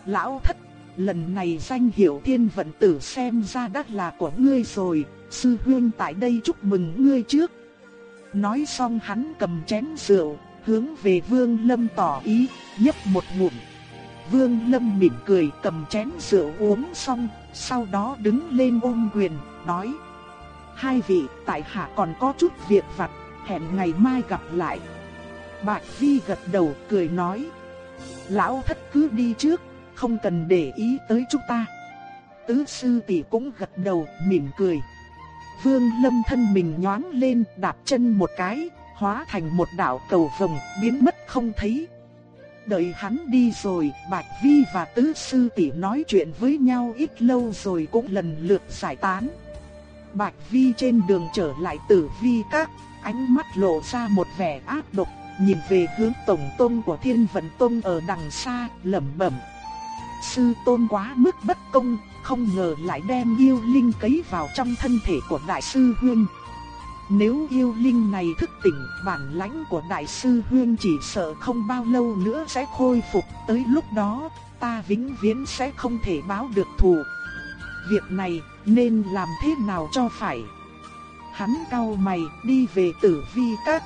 Lão thất, lần này danh hiệu thiên vận tử xem ra đắt là của ngươi rồi, sư huyên tại đây chúc mừng ngươi trước. Nói xong hắn cầm chén rượu, hướng về Vương Lâm tỏ ý, nhấp một ngụm. Vương Lâm mỉm cười cầm chén rượu uống xong, sau đó đứng lên ôm quyền, nói. Hai vị, tại hạ còn có chút việc vặt, hẹn ngày mai gặp lại. Bạch Vi gật đầu cười nói. Lão thất cứ đi trước, không cần để ý tới chúng ta. Tứ sư tỷ cũng gật đầu, mỉm cười. Vương Lâm thân mình nhoáng lên, đạp chân một cái, hóa thành một đạo cầu vồng, biến mất không thấy. Đợi hắn đi rồi, Bạch Vi và Tứ Sư Tỷ nói chuyện với nhau ít lâu rồi cũng lần lượt giải tán. Bạch Vi trên đường trở lại tử vi các, ánh mắt lộ ra một vẻ ác độc, nhìn về hướng tổng tôn của thiên vận tôn ở đằng xa, lẩm bẩm. Sư tôn quá mức bất công, không ngờ lại đem yêu linh cấy vào trong thân thể của đại sư Huyên. Nếu yêu linh này thức tỉnh, bản lãnh của đại sư Huyên chỉ sợ không bao lâu nữa sẽ khôi phục, tới lúc đó, ta vĩnh viễn sẽ không thể báo được thù. Việc này nên làm thế nào cho phải? Hắn cau mày đi về tử vi các.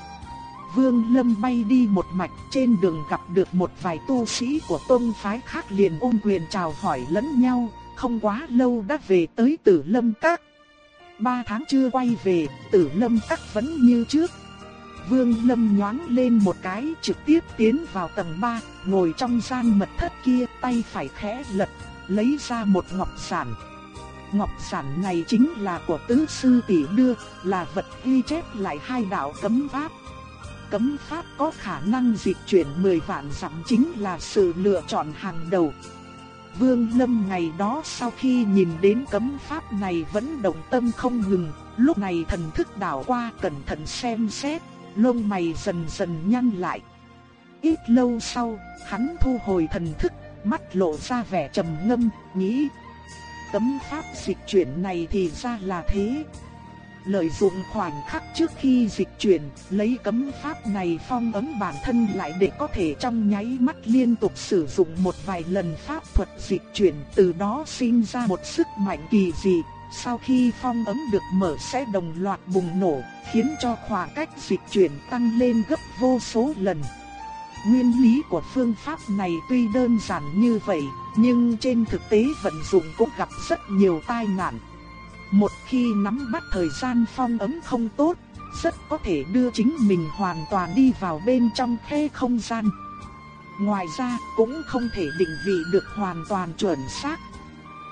Vương Lâm bay đi một mạch trên đường gặp được một vài tu sĩ của tôn phái khác liền ôm quyền chào hỏi lẫn nhau, không quá lâu đã về tới tử lâm các. Ba tháng chưa quay về, tử lâm các vẫn như trước. Vương Lâm nhoáng lên một cái trực tiếp tiến vào tầng 3, ngồi trong gian mật thất kia tay phải khẽ lật, lấy ra một ngọc sản. Ngọc sản này chính là của tứ sư tỷ đưa, là vật ghi chép lại hai đạo cấm pháp. Cấm pháp có khả năng dịch chuyển 10 vạn dặm chính là sự lựa chọn hàng đầu. Vương Lâm ngày đó sau khi nhìn đến cấm pháp này vẫn động tâm không ngừng, lúc này thần thức đảo qua cẩn thận xem xét, lông mày dần dần nhăn lại. Ít lâu sau, hắn thu hồi thần thức, mắt lộ ra vẻ trầm ngâm, nghĩ Cấm pháp dịch chuyển này thì ra là thế, lợi dụng khoảnh khắc trước khi dịch chuyển, lấy cấm pháp này phong ấn bản thân lại để có thể trong nháy mắt liên tục sử dụng một vài lần pháp thuật dịch chuyển, từ đó sinh ra một sức mạnh kỳ dị. Sau khi phong ấn được mở sẽ đồng loạt bùng nổ, khiến cho khoảng cách dịch chuyển tăng lên gấp vô số lần. Nguyên lý của phương pháp này tuy đơn giản như vậy, nhưng trên thực tế vận dụng cũng gặp rất nhiều tai nạn. Một khi nắm bắt thời gian phong ấm không tốt, rất có thể đưa chính mình hoàn toàn đi vào bên trong khe không gian. Ngoài ra cũng không thể định vị được hoàn toàn chuẩn xác.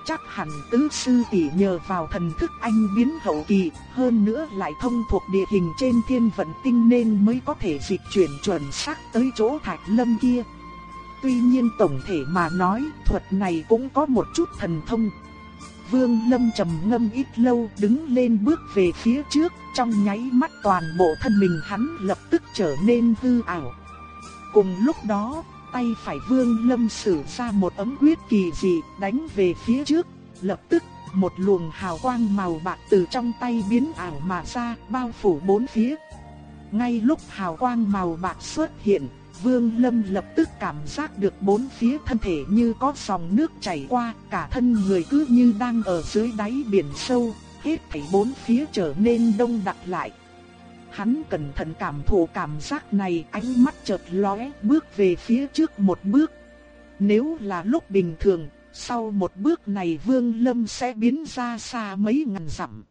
Chắc hẳn tứ sư tỷ nhờ vào thần thức anh biến hậu kỳ, hơn nữa lại thông thuộc địa hình trên thiên vận tinh nên mới có thể dịch chuyển chuẩn xác tới chỗ thạch lâm kia. Tuy nhiên tổng thể mà nói, thuật này cũng có một chút thần thông. Vương Lâm trầm ngâm ít lâu đứng lên bước về phía trước, trong nháy mắt toàn bộ thân mình hắn lập tức trở nên hư ảo. Cùng lúc đó, tay phải Vương Lâm sử ra một ấm quyết kỳ dị đánh về phía trước, lập tức một luồng hào quang màu bạc từ trong tay biến ảo mà ra, bao phủ bốn phía. Ngay lúc hào quang màu bạc xuất hiện, Vương Lâm lập tức cảm giác được bốn phía thân thể như có dòng nước chảy qua, cả thân người cứ như đang ở dưới đáy biển sâu, hết thảy bốn phía trở nên đông đặc lại. Hắn cẩn thận cảm thụ cảm giác này, ánh mắt chợt lóe, bước về phía trước một bước. Nếu là lúc bình thường, sau một bước này Vương Lâm sẽ biến ra xa mấy ngàn dặm.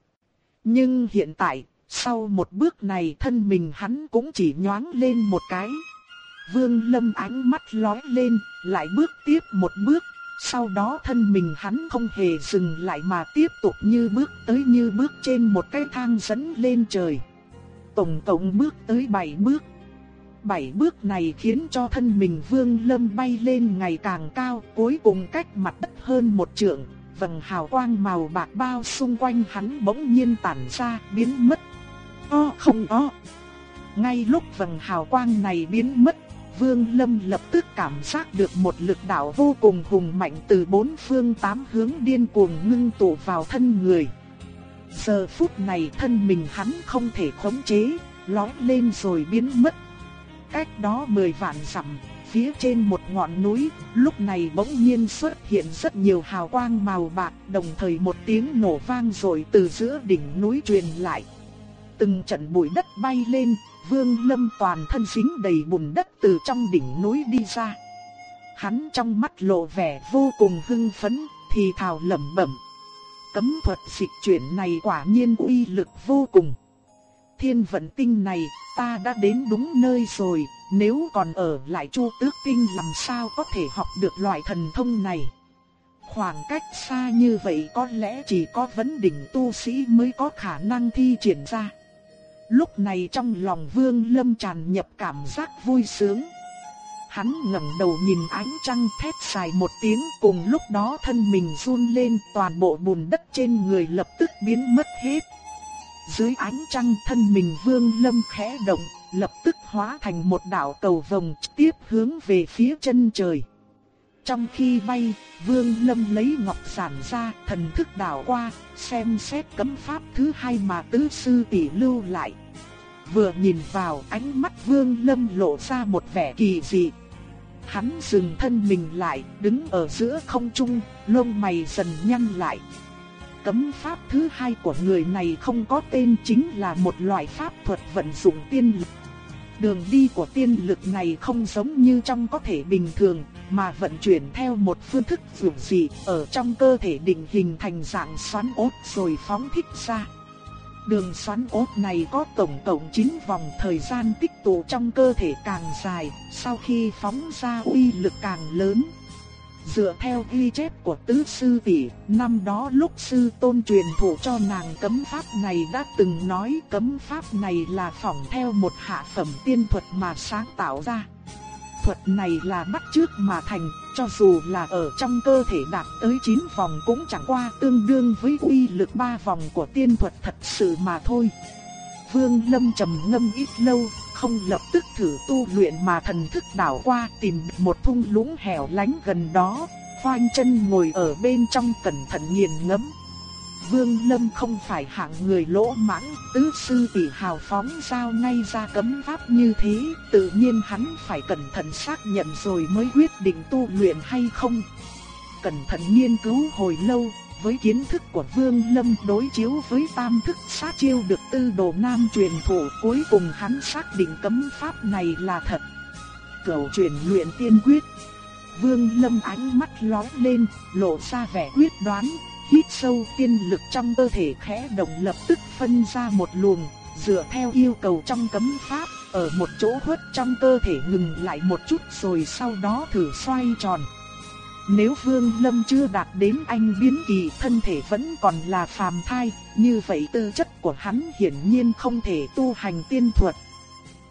Nhưng hiện tại, sau một bước này thân mình hắn cũng chỉ nhoáng lên một cái. Vương Lâm ánh mắt lóe lên, lại bước tiếp một bước, sau đó thân mình hắn không hề dừng lại mà tiếp tục như bước tới như bước trên một cái thang dẫn lên trời. Tổng tổng bước tới 7 bước. Bảy bước này khiến cho thân mình Vương Lâm bay lên ngày càng cao, cuối cùng cách mặt đất hơn một trượng, vầng hào quang màu bạc bao xung quanh hắn bỗng nhiên tản ra, biến mất. O không o. Ngay lúc vầng hào quang này biến mất, Vương Lâm lập tức cảm giác được một lực đạo vô cùng hùng mạnh từ bốn phương tám hướng điên cuồng ngưng tụ vào thân người. Giờ phút này thân mình hắn không thể khống chế, lói lên rồi biến mất. Cách đó mười vạn dặm, phía trên một ngọn núi, lúc này bỗng nhiên xuất hiện rất nhiều hào quang màu bạc, đồng thời một tiếng nổ vang rồi từ giữa đỉnh núi truyền lại. Từng trận bụi đất bay lên, Vương Lâm toàn thân dính đầy bùn đất từ trong đỉnh núi đi ra. Hắn trong mắt lộ vẻ vô cùng hưng phấn, thì thào lẩm bẩm. Cấm thuật dịch chuyển này quả nhiên uy lực vô cùng. Thiên vận tinh này, ta đã đến đúng nơi rồi, nếu còn ở lại Chu Tước Tinh làm sao có thể học được loại thần thông này. Khoảng cách xa như vậy có lẽ chỉ có vấn đỉnh tu sĩ mới có khả năng thi triển ra. Lúc này trong lòng Vương Lâm tràn nhập cảm giác vui sướng. Hắn ngẩng đầu nhìn ánh trăng thét dài một tiếng cùng lúc đó thân mình run lên toàn bộ bùn đất trên người lập tức biến mất hết. Dưới ánh trăng thân mình Vương Lâm khẽ động, lập tức hóa thành một đạo cầu vồng tiếp hướng về phía chân trời. Trong khi bay, Vương Lâm lấy ngọc giản ra, thần thức đảo qua, xem xét cấm pháp thứ hai mà tứ sư tỷ lưu lại. Vừa nhìn vào ánh mắt Vương Lâm lộ ra một vẻ kỳ dị. Hắn dừng thân mình lại, đứng ở giữa không trung, lông mày dần nhăn lại. Cấm pháp thứ hai của người này không có tên chính là một loại pháp thuật vận dụng tiên lực. Đường đi của tiên lực này không giống như trong có thể bình thường, mà vận chuyển theo một phương thức dường dị, ở trong cơ thể định hình thành dạng xoắn ốt rồi phóng thích ra. Đường xoắn ốt này có tổng cộng 9 vòng thời gian tích tụ trong cơ thể càng dài, sau khi phóng ra uy lực càng lớn. Dựa theo ghi chép của tứ sư tỷ, năm đó lúc sư tôn truyền thụ cho nàng cấm pháp này đã từng nói cấm pháp này là phỏng theo một hạ phẩm tiên thuật mà sáng tạo ra. Thuật này là bắt trước mà thành, cho dù là ở trong cơ thể đạt tới 9 vòng cũng chẳng qua tương đương với uy lực 3 vòng của tiên thuật thật sự mà thôi. Vương Lâm trầm ngâm ít lâu, không lập tức thử tu luyện mà thần thức đảo qua tìm một thung lũng hẻo lánh gần đó, khoanh chân ngồi ở bên trong cẩn thận nghiền ngẫm. Vương Lâm không phải hạng người lỗ mãng, tứ sư tỷ hào phóng sao ngay ra cấm pháp như thế, tự nhiên hắn phải cẩn thận xác nhận rồi mới quyết định tu luyện hay không. Cẩn thận nghiên cứu hồi lâu, với kiến thức của Vương Lâm đối chiếu với tam thức sát chiêu được tư đồ nam truyền thụ cuối cùng hắn xác định cấm pháp này là thật. Cầu truyền luyện tiên quyết. Vương Lâm ánh mắt lóe lên, lộ ra vẻ quyết đoán, hít sâu tiên lực trong cơ thể khẽ động lập tức phân ra một luồng, dựa theo yêu cầu trong cấm pháp, ở một chỗ huất trong cơ thể ngừng lại một chút rồi sau đó thử xoay tròn. Nếu Vương Lâm chưa đạt đến anh biến kỳ thân thể vẫn còn là phàm thai, như vậy tư chất của hắn hiển nhiên không thể tu hành tiên thuật.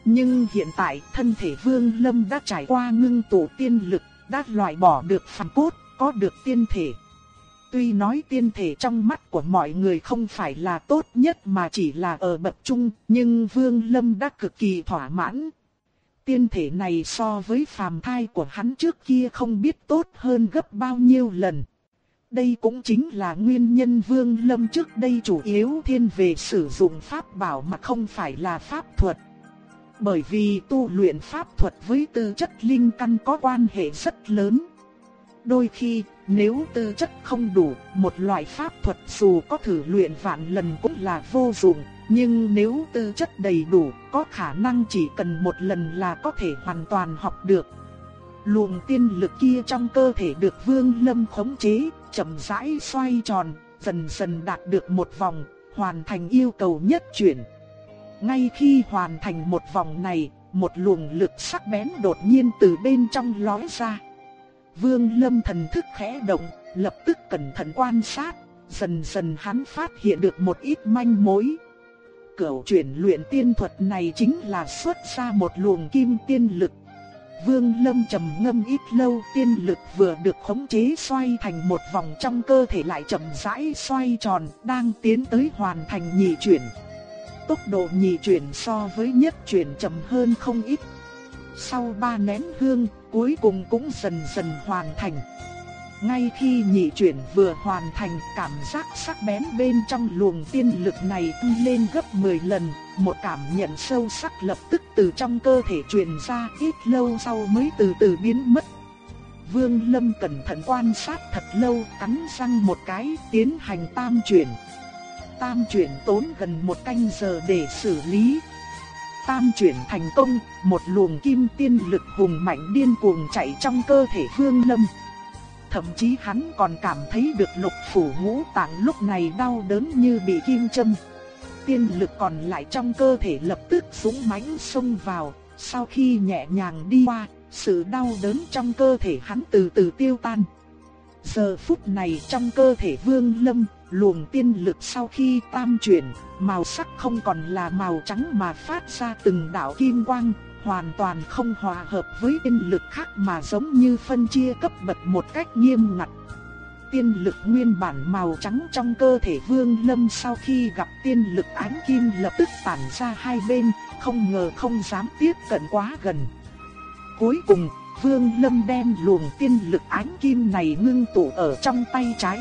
Nhưng hiện tại thân thể Vương Lâm đã trải qua ngưng tụ tiên lực, đã loại bỏ được phàm cốt, có được tiên thể. Tuy nói tiên thể trong mắt của mọi người không phải là tốt nhất mà chỉ là ở bậc trung, nhưng Vương Lâm đã cực kỳ thỏa mãn, tiên thể này so với phàm thai của hắn trước kia không biết tốt hơn gấp bao nhiêu lần. Đây cũng chính là nguyên nhân Vương Lâm trước đây chủ yếu thiên về sử dụng pháp bảo mà không phải là pháp thuật. Bởi vì tu luyện pháp thuật với tư chất linh căn có quan hệ rất lớn. Đôi khi, nếu tư chất không đủ, một loại pháp thuật dù có thử luyện vạn lần cũng là vô dụng, nhưng nếu tư chất đầy đủ, có khả năng chỉ cần một lần là có thể hoàn toàn học được. Luồng tiên lực kia trong cơ thể được Vương Lâm khống chế, chậm rãi xoay tròn, dần dần đạt được một vòng, hoàn thành yêu cầu nhất chuyển. Ngay khi hoàn thành một vòng này, một luồng lực sắc bén đột nhiên từ bên trong lóe ra. Vương Lâm thần thức khẽ động, lập tức cẩn thận quan sát, dần dần hắn phát hiện được một ít manh mối cửu chuyển luyện tiên thuật này chính là xuất ra một luồng kim tiên lực. Vương Lâm trầm ngâm ít lâu tiên lực vừa được khống chế xoay thành một vòng trong cơ thể lại chậm rãi xoay tròn đang tiến tới hoàn thành nhị chuyển. Tốc độ nhị chuyển so với nhất chuyển chậm hơn không ít. Sau ba nén hương cuối cùng cũng dần dần hoàn thành. Ngay khi nhị chuyển vừa hoàn thành cảm giác sắc bén bên trong luồng tiên lực này tăng lên gấp 10 lần, một cảm nhận sâu sắc lập tức từ trong cơ thể truyền ra ít lâu sau mới từ từ biến mất. Vương Lâm cẩn thận quan sát thật lâu, cắn răng một cái, tiến hành tam chuyển. Tam chuyển tốn gần một canh giờ để xử lý. Tam chuyển thành công, một luồng kim tiên lực hùng mạnh điên cuồng chạy trong cơ thể Vương Lâm. Thậm chí hắn còn cảm thấy được lục phủ ngũ tạng lúc này đau đớn như bị kim châm. Tiên lực còn lại trong cơ thể lập tức súng mãnh xông vào, sau khi nhẹ nhàng đi qua, sự đau đớn trong cơ thể hắn từ từ tiêu tan. Giờ phút này trong cơ thể Vương Lâm, luồng tiên lực sau khi tam chuyển, màu sắc không còn là màu trắng mà phát ra từng đạo kim quang, hoàn toàn không hòa hợp với tiên lực khác mà giống như phân chia cấp bậc một cách nghiêm ngặt. Tiên lực nguyên bản màu trắng trong cơ thể Vương Lâm sau khi gặp tiên lực ánh kim lập tức tản ra hai bên, không ngờ không dám tiếp cận quá gần. Cuối cùng, Vương Lâm đem luồng tiên lực ánh kim này ngưng tụ ở trong tay trái.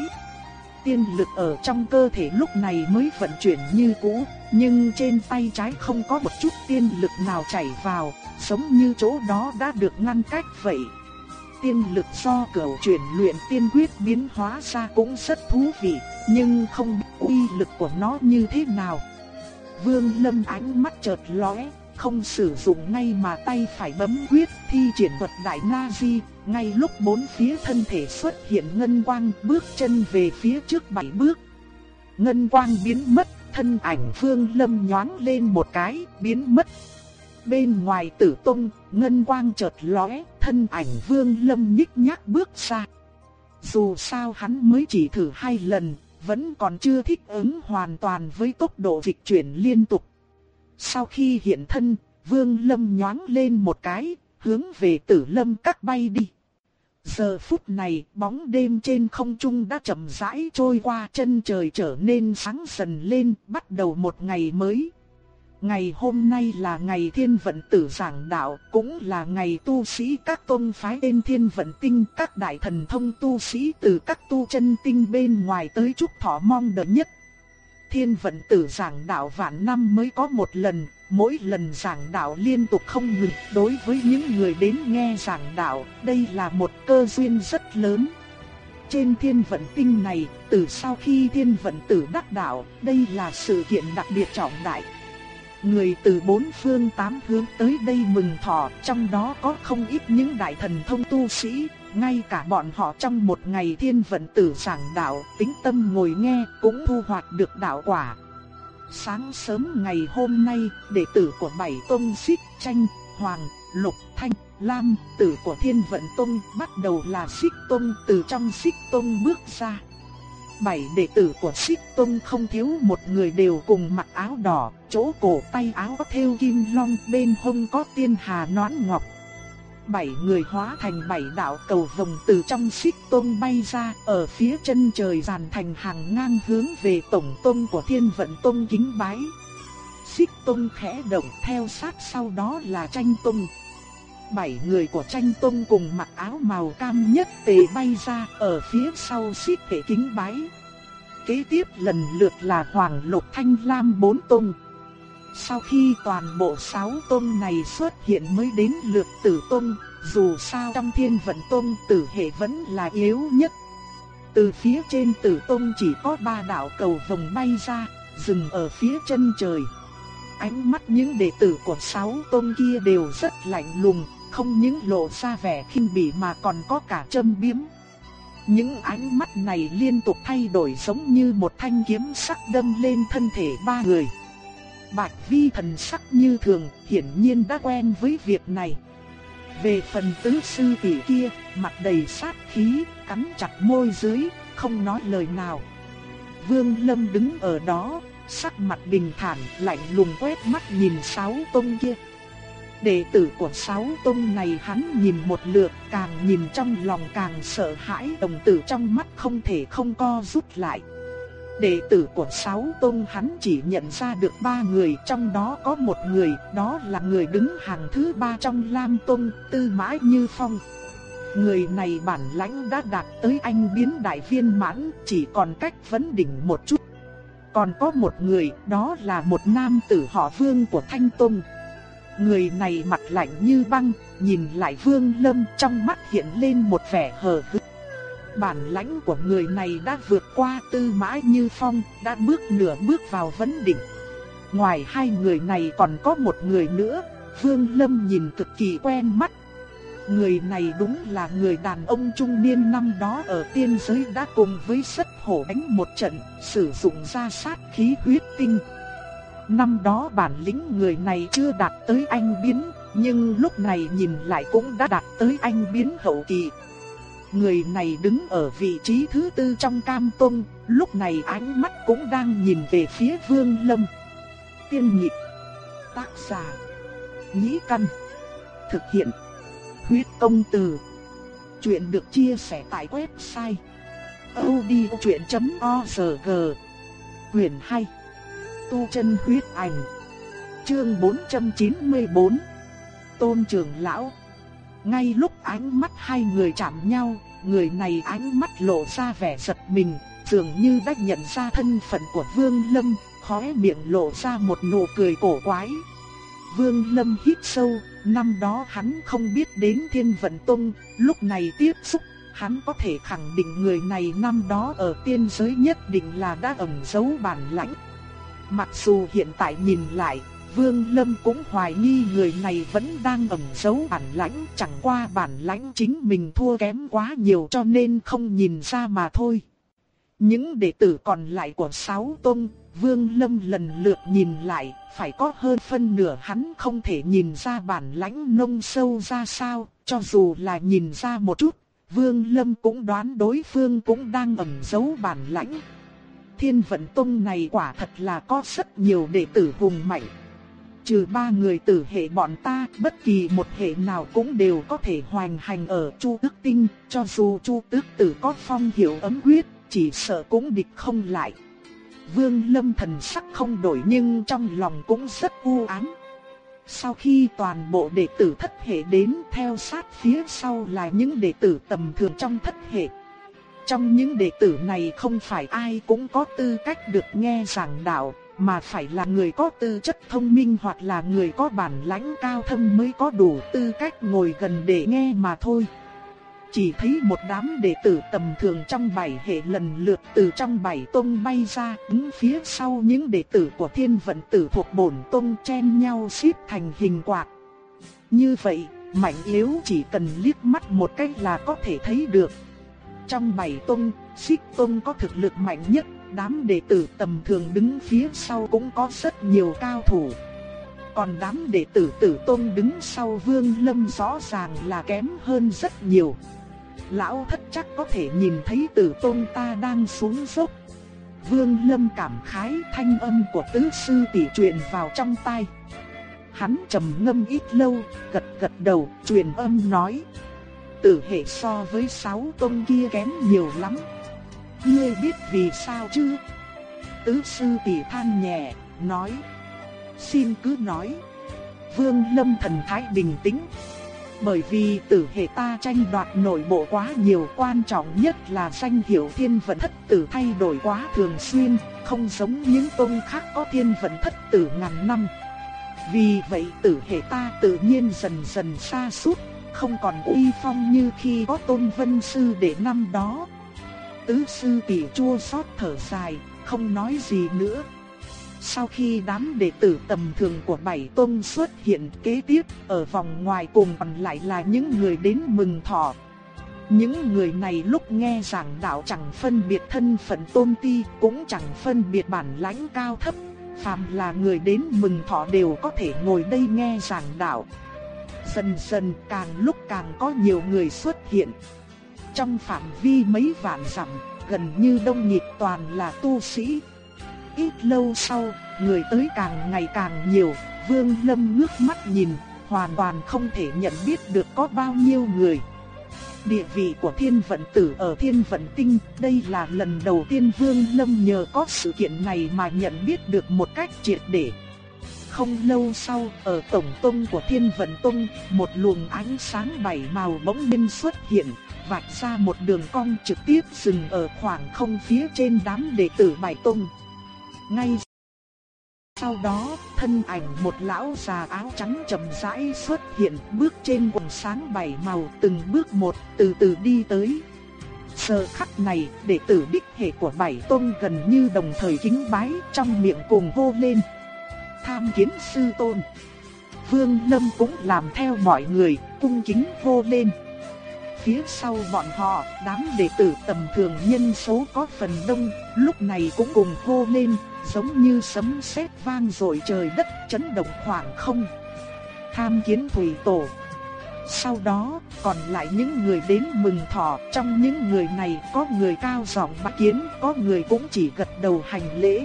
Tiên lực ở trong cơ thể lúc này mới vận chuyển như cũ, nhưng trên tay trái không có một chút tiên lực nào chảy vào, giống như chỗ đó đã được ngăn cách vậy. Tiên lực do cửu chuyển luyện tiên quyết biến hóa ra cũng rất thú vị, nhưng không biết uy lực của nó như thế nào. Vương Lâm ánh mắt chợt lóe, không sử dụng ngay mà tay phải bấm quyết thi triển thuật đại na di, ngay lúc bốn phía thân thể xuất hiện ngân quang bước chân về phía trước bảy bước. Ngân quang biến mất, thân ảnh Vương Lâm nhoáng lên một cái, biến mất. Bên ngoài tử tung, ngân quang chợt lóe, thân ảnh Vương Lâm nhích nhác bước ra. Dù sao hắn mới chỉ thử hai lần, vẫn còn chưa thích ứng hoàn toàn với tốc độ dịch chuyển liên tục. Sau khi hiện thân, Vương Lâm nhoáng lên một cái, hướng về Tử Lâm các bay đi. Giờ phút này, bóng đêm trên không trung đã chậm rãi trôi qua, chân trời trở nên sáng dần lên, bắt đầu một ngày mới. Ngày hôm nay là ngày thiên vận tử giảng đạo, cũng là ngày tu sĩ các tôn phái bên thiên vận tinh, các đại thần thông tu sĩ từ các tu chân tinh bên ngoài tới chúc thọ mong đợi nhất. Thiên vận tử giảng đạo vạn năm mới có một lần, mỗi lần giảng đạo liên tục không ngừng. Đối với những người đến nghe giảng đạo, đây là một cơ duyên rất lớn. Trên thiên vận tinh này, từ sau khi thiên vận tử đắc đạo, đây là sự kiện đặc biệt trọng đại. Người từ bốn phương tám hướng tới đây mừng thọ, trong đó có không ít những đại thần thông tu sĩ, ngay cả bọn họ trong một ngày thiên vận tử giảng đạo, tính tâm ngồi nghe cũng thu hoạch được đạo quả. Sáng sớm ngày hôm nay, đệ tử của bảy tôn xích tranh, hoàng, lục, thanh, lam, tử của thiên vận tôn bắt đầu là xích tôn từ trong xích tôn bước ra. Bảy đệ tử của xích tôn không thiếu một người đều cùng mặc áo đỏ, chỗ cổ tay áo có thêu kim long bên hông có tiên hà noãn ngọc. Bảy người hóa thành bảy đạo cầu vồng từ trong xích tôn bay ra, ở phía chân trời dàn thành hàng ngang hướng về tổng tôn của thiên vận tôn kính bái. Xích tôn khẽ động theo sát sau đó là tranh tôn. Bảy người của tranh tôn cùng mặc áo màu cam nhất tề bay ra ở phía sau xích hệ kính bái. Kế tiếp lần lượt là Hoàng Lục Thanh Lam bốn tôn. Sau khi toàn bộ sáu tôn này xuất hiện mới đến lượt tử tôn, dù sao trong thiên vận tôn tử hệ vẫn là yếu nhất. Từ phía trên tử tôn chỉ có ba đạo cầu vòng bay ra, dừng ở phía chân trời. Ánh mắt những đệ tử của sáu tôn kia đều rất lạnh lùng, không những lộ ra vẻ khinh bỉ mà còn có cả châm biếm. Những ánh mắt này liên tục thay đổi giống như một thanh kiếm sắc đâm lên thân thể ba người. Bạch Vi thần sắc như thường, hiển nhiên đã quen với việc này. Về phần tứ sư tỷ kia, mặt đầy sát khí, cắn chặt môi dưới, không nói lời nào. Vương Lâm đứng ở đó, sắc mặt bình thản, lạnh lùng quét mắt nhìn sáu tông kia. Đệ tử của sáu tông này hắn nhìn một lượt càng nhìn trong lòng càng sợ hãi đồng tử trong mắt không thể không co rút lại. Đệ tử của sáu tông hắn chỉ nhận ra được ba người trong đó có một người đó là người đứng hàng thứ ba trong Lam Tông Tư Mã Như Phong. Người này bản lãnh đã đạt tới anh biến đại viên mãn chỉ còn cách vấn đỉnh một chút. Còn có một người đó là một nam tử họ Vương của Thanh Tông. Người này mặt lạnh như băng, nhìn lại Vương Lâm trong mắt hiện lên một vẻ hờ hững. Bản lãnh của người này đã vượt qua tư mã như phong, đã bước nửa bước vào vấn đỉnh. Ngoài hai người này còn có một người nữa, Vương Lâm nhìn cực kỳ quen mắt. Người này đúng là người đàn ông trung niên năm đó ở tiên giới đã cùng với sất hổ đánh một trận, sử dụng ra sát khí huyết tinh. Năm đó bản lĩnh người này chưa đạt tới anh biến, nhưng lúc này nhìn lại cũng đã đạt tới anh biến hậu kỳ. Người này đứng ở vị trí thứ tư trong cam tông, lúc này ánh mắt cũng đang nhìn về phía vương lâm. Tiên nhịp, tác giả, nhĩ căn, thực hiện, huyết công từ. Chuyện được chia sẻ tại website odchuyện.org Quyền 2 Tu chân huyết ảnh Chương 494 Tôn trưởng lão ngay lúc ánh mắt hai người chạm nhau Người này ánh mắt lộ ra vẻ giật mình Dường như đã nhận ra thân phận của Vương Lâm Khóe miệng lộ ra một nụ cười cổ quái. Vương Lâm hít sâu Năm đó hắn không biết đến Thiên Vận Tông Lúc này tiếp xúc Hắn có thể khẳng định người này năm đó ở tiên giới nhất định là đã ẩn giấu bản lãnh. Mặc dù hiện tại nhìn lại, Vương Lâm cũng hoài nghi người này vẫn đang ẩn giấu bản lãnh, chẳng qua bản lãnh chính mình thua kém quá nhiều cho nên không nhìn ra mà thôi. Những đệ tử còn lại của sáu Tông, Vương Lâm lần lượt nhìn lại, phải có hơn phân nửa hắn không thể nhìn ra bản lãnh nông sâu ra sao, cho dù là nhìn ra một chút, Vương Lâm cũng đoán đối phương cũng đang ẩn giấu bản lãnh thiên vận tông này quả thật là có rất nhiều đệ tử hùng mạnh. Trừ ba người tử hệ bọn ta, bất kỳ một hệ nào cũng đều có thể hoành hành ở Chu Tước Tinh, cho dù Chu Tước Tử có phong hiệu ấm quyết, chỉ sợ cũng địch không lại. Vương Lâm thần sắc không đổi nhưng trong lòng cũng rất u ám. Sau khi toàn bộ đệ tử thất hệ đến theo sát phía sau là những đệ tử tầm thường trong thất hệ. Trong những đệ tử này không phải ai cũng có tư cách được nghe giảng đạo, mà phải là người có tư chất thông minh hoặc là người có bản lãnh cao thâm mới có đủ tư cách ngồi gần để nghe mà thôi. Chỉ thấy một đám đệ tử tầm thường trong bảy hệ lần lượt từ trong bảy tông bay ra, đứng phía sau những đệ tử của thiên vận tử thuộc bổn tông chen nhau xếp thành hình quạt. Như vậy, mạnh yếu chỉ cần liếc mắt một cách là có thể thấy được, trong bảy tông, xích tông có thực lực mạnh nhất, đám đệ tử tầm thường đứng phía sau cũng có rất nhiều cao thủ. Còn đám đệ tử tử tôn đứng sau vương lâm rõ ràng là kém hơn rất nhiều. Lão thất chắc có thể nhìn thấy tử tôn ta đang xuống dốc. Vương lâm cảm khái thanh âm của tứ sư tỷ truyền vào trong tai. Hắn trầm ngâm ít lâu, gật gật đầu, truyền âm nói tử hệ so với sáu tôn kia kém nhiều lắm. Ngươi biết vì sao chứ? Tứ sư tỷ than nhẹ, nói. Xin cứ nói. Vương Lâm thần thái bình tĩnh. Bởi vì tử hệ ta tranh đoạt nội bộ quá nhiều quan trọng nhất là danh hiệu thiên vận thất tử thay đổi quá thường xuyên, không giống những tôn khác có thiên vận thất tử ngàn năm. Vì vậy tử hệ ta tự nhiên dần dần xa suốt không còn uy phong như khi có tôn vân sư để năm đó. Tứ sư tỷ chua xót thở dài, không nói gì nữa. Sau khi đám đệ tử tầm thường của bảy tôn xuất hiện kế tiếp, ở vòng ngoài cùng còn lại là những người đến mừng thọ. Những người này lúc nghe giảng đạo chẳng phân biệt thân phận tôn ti, cũng chẳng phân biệt bản lãnh cao thấp. Phàm là người đến mừng thọ đều có thể ngồi đây nghe giảng đạo. Dần dần càng lúc càng có nhiều người xuất hiện. Trong phạm vi mấy vạn dặm, gần như đông nghịt toàn là tu sĩ. Ít lâu sau, người tới càng ngày càng nhiều, Vương Lâm ngước mắt nhìn, hoàn toàn không thể nhận biết được có bao nhiêu người. Địa vị của thiên vận tử ở thiên vận tinh, đây là lần đầu tiên Vương Lâm nhờ có sự kiện này mà nhận biết được một cách triệt để. Không lâu sau, ở tổng tông của thiên vận tông, một luồng ánh sáng bảy màu bỗng nhiên xuất hiện, vạch ra một đường cong trực tiếp dừng ở khoảng không phía trên đám đệ tử bảy tông. Ngay sau đó, thân ảnh một lão già áo trắng chậm rãi xuất hiện, bước trên quần sáng bảy màu, từng bước một, từ từ đi tới. Giờ khắc này, đệ tử đích hệ của bảy tôn gần như đồng thời kính bái, trong miệng cùng hô lên. Tham kiến sư tôn. Vương Lâm cũng làm theo mọi người, cung kính hô lên. Phía sau bọn họ, đám đệ tử tầm thường nhân số có phần đông, lúc này cũng cùng hô lên, giống như sấm sét vang rồi trời đất chấn động khoảng không. Tham kiến thủy tổ. Sau đó, còn lại những người đến mừng thọ, trong những người này có người cao giọng bái kiến, có người cũng chỉ gật đầu hành lễ.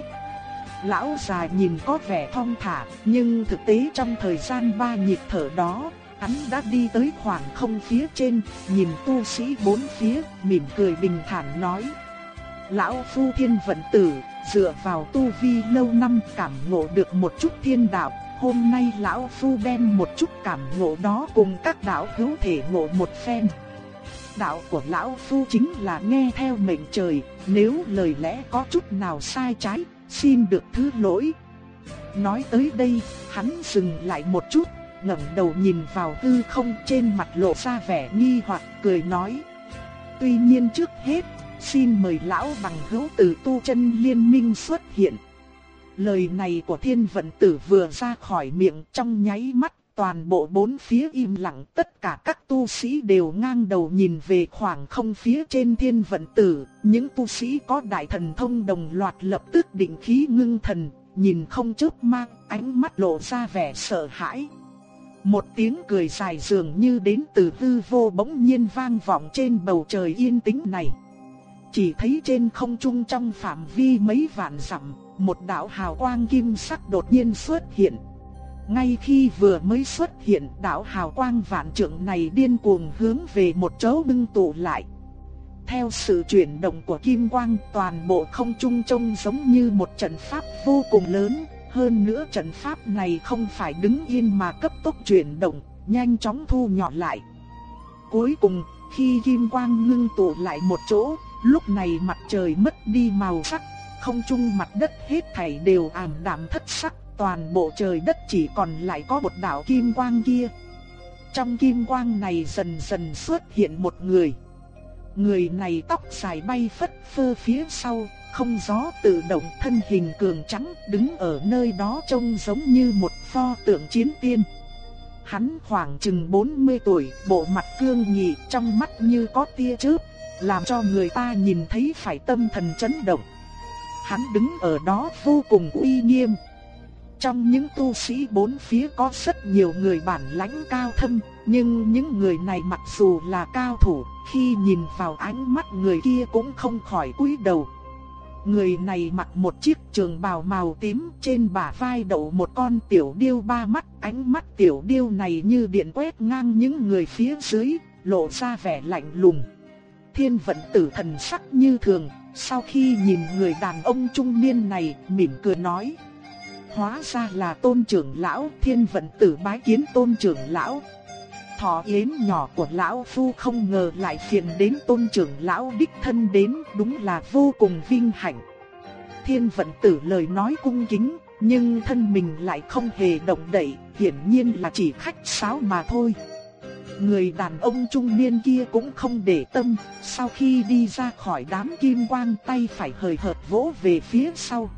Lão già nhìn có vẻ thong thả, nhưng thực tế trong thời gian ba nhịp thở đó, hắn đã đi tới khoảng không phía trên, nhìn tu sĩ bốn phía, mỉm cười bình thản nói: "Lão phu Thiên vận tử, dựa vào tu vi lâu năm cảm ngộ được một chút thiên đạo, hôm nay lão phu đem một chút cảm ngộ đó cùng các đạo hữu thể ngộ một phen. Đạo của lão phu chính là nghe theo mệnh trời, nếu lời lẽ có chút nào sai trái, xin được thứ lỗi. Nói tới đây, hắn dừng lại một chút, ngẩng đầu nhìn vào hư không trên mặt lộ ra vẻ nghi hoặc cười nói. Tuy nhiên trước hết, xin mời lão bằng hữu từ tu chân liên minh xuất hiện. Lời này của thiên vận tử vừa ra khỏi miệng trong nháy mắt, toàn bộ bốn phía im lặng tất cả các tu sĩ đều ngang đầu nhìn về khoảng không phía trên thiên vận tử, những tu sĩ có đại thần thông đồng loạt lập tức định khí ngưng thần, nhìn không chớp mang, ánh mắt lộ ra vẻ sợ hãi. Một tiếng cười dài dường như đến từ hư vô bỗng nhiên vang vọng trên bầu trời yên tĩnh này. Chỉ thấy trên không trung trong phạm vi mấy vạn dặm, một đạo hào quang kim sắc đột nhiên xuất hiện. Ngay khi vừa mới xuất hiện, đạo hào quang vạn trượng này điên cuồng hướng về một chỗ bưng tụ lại. Theo sự chuyển động của kim quang, toàn bộ không trung trông giống như một trận pháp vô cùng lớn, hơn nữa trận pháp này không phải đứng yên mà cấp tốc chuyển động, nhanh chóng thu nhỏ lại. Cuối cùng, khi kim quang ngưng tụ lại một chỗ, Lúc này mặt trời mất đi màu sắc, không trung mặt đất hết thảy đều ảm đạm thất sắc, toàn bộ trời đất chỉ còn lại có một đạo kim quang kia. Trong kim quang này dần dần xuất hiện một người. Người này tóc dài bay phất phơ phía sau, không gió tự động thân hình cường trắng đứng ở nơi đó trông giống như một pho tượng chiến tiên. Hắn khoảng chừng 40 tuổi, bộ mặt cương nghị, trong mắt như có tia chớp, làm cho người ta nhìn thấy phải tâm thần chấn động. Hắn đứng ở đó vô cùng uy nghiêm. Trong những tu sĩ bốn phía có rất nhiều người bản lãnh cao thâm, nhưng những người này mặc dù là cao thủ, khi nhìn vào ánh mắt người kia cũng không khỏi cúi đầu. Người này mặc một chiếc trường bào màu tím, trên bả vai đậu một con tiểu điêu ba mắt, ánh mắt tiểu điêu này như điện quét ngang những người phía dưới, lộ ra vẻ lạnh lùng. Thiên vận tử thần sắc như thường, sau khi nhìn người đàn ông trung niên này, mỉm cười nói. Hóa ra là tôn trưởng lão, thiên vận tử bái kiến tôn trưởng lão. Thọ yến nhỏ của lão phu không ngờ lại phiền đến tôn trưởng lão đích thân đến, đúng là vô cùng vinh hạnh. Thiên vận tử lời nói cung kính, nhưng thân mình lại không hề động đậy, hiển nhiên là chỉ khách sáo mà thôi. Người đàn ông trung niên kia cũng không để tâm, sau khi đi ra khỏi đám kim quang tay phải hời hợt vỗ về phía sau.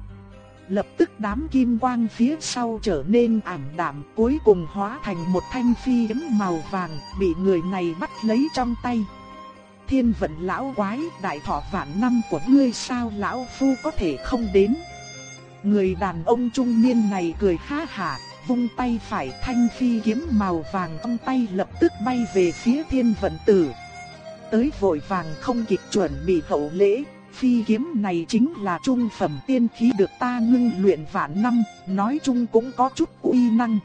Lập tức đám kim quang phía sau trở nên ảm đạm cuối cùng hóa thành một thanh phi kiếm màu vàng bị người này bắt lấy trong tay. Thiên vận lão quái đại thọ vạn năm của ngươi sao lão phu có thể không đến. Người đàn ông trung niên này cười ha hả vung tay phải thanh phi kiếm màu vàng trong tay lập tức bay về phía thiên vận tử. Tới vội vàng không kịp chuẩn bị hậu lễ, phi kiếm này chính là trung phẩm tiên khí được ta ngưng luyện vạn năm, nói chung cũng có chút uy năng.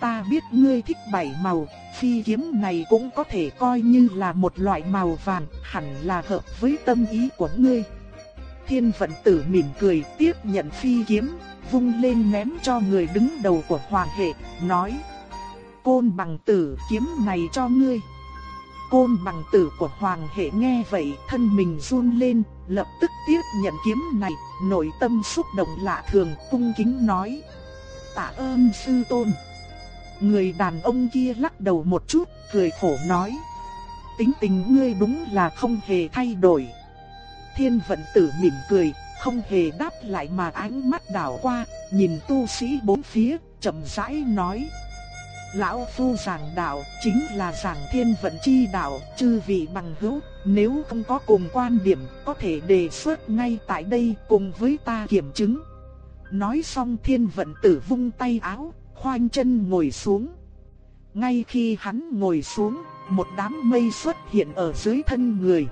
ta biết ngươi thích bảy màu, phi kiếm này cũng có thể coi như là một loại màu vàng, hẳn là hợp với tâm ý của ngươi. Thiên vận tử mỉm cười tiếp nhận phi kiếm, vung lên ném cho người đứng đầu của hoàng hệ, nói Côn bằng tử kiếm này cho ngươi. Côn bằng tử của hoàng hệ nghe vậy thân mình run lên, lập tức tiếp nhận kiếm này, nội tâm xúc động lạ thường, cung kính nói Tạ ơn sư tôn. Người đàn ông kia lắc đầu một chút, cười khổ nói Tính tình ngươi đúng là không hề thay đổi. Thiên vận tử mỉm cười, không hề đáp lại mà ánh mắt đảo qua, nhìn tu sĩ bốn phía, chậm rãi nói. Lão Phu giảng đạo chính là giảng thiên vận chi đạo, chư vị bằng hữu, nếu không có cùng quan điểm có thể đề xuất ngay tại đây cùng với ta kiểm chứng. Nói xong thiên vận tử vung tay áo, khoanh chân ngồi xuống. Ngay khi hắn ngồi xuống, một đám mây xuất hiện ở dưới thân người.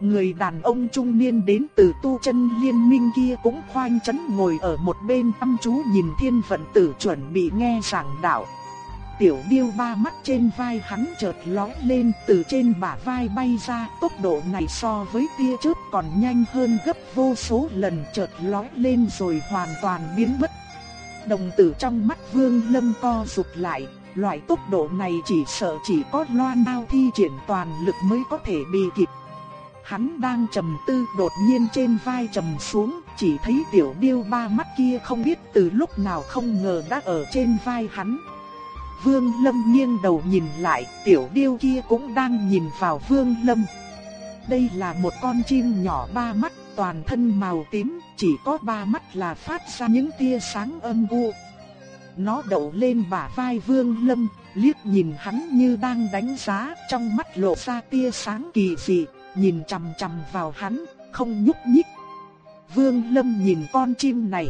Người đàn ông trung niên đến từ tu chân liên minh kia cũng khoanh chân ngồi ở một bên âm chú nhìn thiên vận tử chuẩn bị nghe giảng đạo. Tiểu điêu ba mắt trên vai hắn chợt lóe lên từ trên bả vai bay ra tốc độ này so với tia chớp còn nhanh hơn gấp vô số lần chợt lóe lên rồi hoàn toàn biến mất. Đồng tử trong mắt vương lâm co rụt lại, loại tốc độ này chỉ sợ chỉ có loan đao thi triển toàn lực mới có thể bị kịp. Hắn đang trầm tư đột nhiên trên vai trầm xuống, chỉ thấy tiểu điêu ba mắt kia không biết từ lúc nào không ngờ đã ở trên vai hắn. Vương Lâm nghiêng đầu nhìn lại, tiểu điêu kia cũng đang nhìn vào Vương Lâm. Đây là một con chim nhỏ ba mắt, toàn thân màu tím, chỉ có ba mắt là phát ra những tia sáng âm u. Nó đậu lên bả vai Vương Lâm, liếc nhìn hắn như đang đánh giá, trong mắt lộ ra tia sáng kỳ dị, nhìn chằm chằm vào hắn, không nhúc nhích. Vương Lâm nhìn con chim này.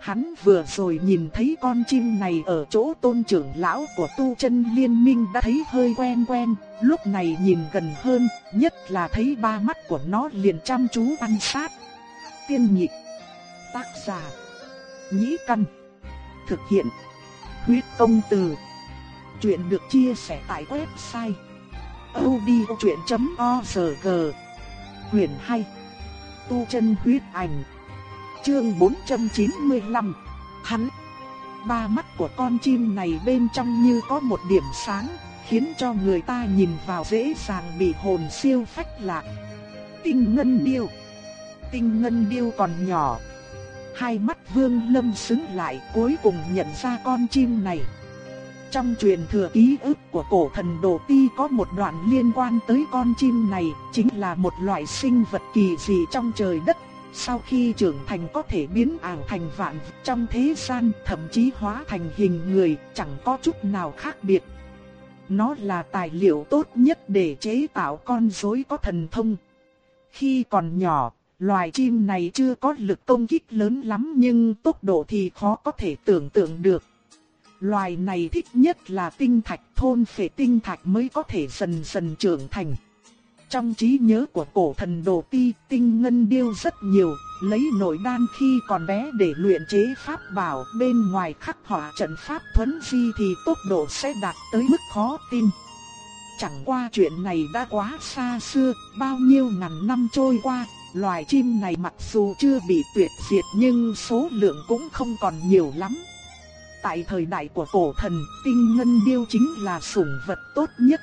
Hắn vừa rồi nhìn thấy con chim này ở chỗ tôn trưởng lão của tu chân liên minh đã thấy hơi quen quen, lúc này nhìn gần hơn, nhất là thấy ba mắt của nó liền chăm chú quan sát. Tiên nhị tác giả, nhĩ căn, thực hiện, huyết công từ. Chuyện được chia sẻ tại website audiochuyện.org quyển 2 Tu chân huyết ảnh Chương 495 Hắn. Ba mắt của con chim này bên trong như có một điểm sáng Khiến cho người ta nhìn vào dễ dàng bị hồn siêu phách lạc. Tinh ngân điêu. Tinh ngân điêu còn nhỏ. Hai mắt vương lâm xứng lại cuối cùng nhận ra con chim này. Trong truyền thừa ký ức của cổ thần Đồ Ti có một đoạn liên quan tới con chim này, chính là một loại sinh vật kỳ dị trong trời đất. Sau khi trưởng thành có thể biến ảo thành vạn trong thế gian, thậm chí hóa thành hình người, chẳng có chút nào khác biệt. Nó là tài liệu tốt nhất để chế tạo con rối có thần thông. Khi còn nhỏ, loài chim này chưa có lực công kích lớn lắm nhưng tốc độ thì khó có thể tưởng tượng được. Loài này thích nhất là tinh thạch thôn phệ tinh thạch mới có thể dần dần trưởng thành. Trong trí nhớ của cổ thần đồ ti, tinh ngân điêu rất nhiều, lấy nội đan khi còn bé để luyện chế pháp bảo bên ngoài khắc họa trận pháp thuấn di thì tốc độ sẽ đạt tới mức khó tin. Chẳng qua chuyện này đã quá xa xưa, bao nhiêu ngàn năm trôi qua, loài chim này mặc dù chưa bị tuyệt diệt nhưng số lượng cũng không còn nhiều lắm. Tại thời đại của cổ thần, tinh ngân điêu chính là sủng vật tốt nhất.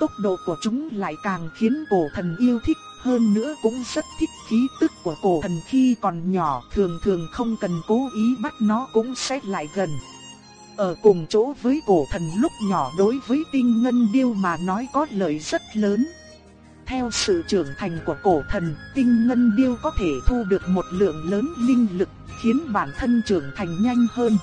Tốc độ của chúng lại càng khiến cổ thần yêu thích, hơn nữa cũng rất thích khí tức của cổ thần khi còn nhỏ, thường thường không cần cố ý bắt nó cũng sẽ lại gần. Ở cùng chỗ với cổ thần lúc nhỏ đối với tinh ngân điêu mà nói có lợi rất lớn. Theo sự trưởng thành của cổ thần, tinh ngân điêu có thể thu được một lượng lớn linh lực, khiến bản thân trưởng thành nhanh hơn.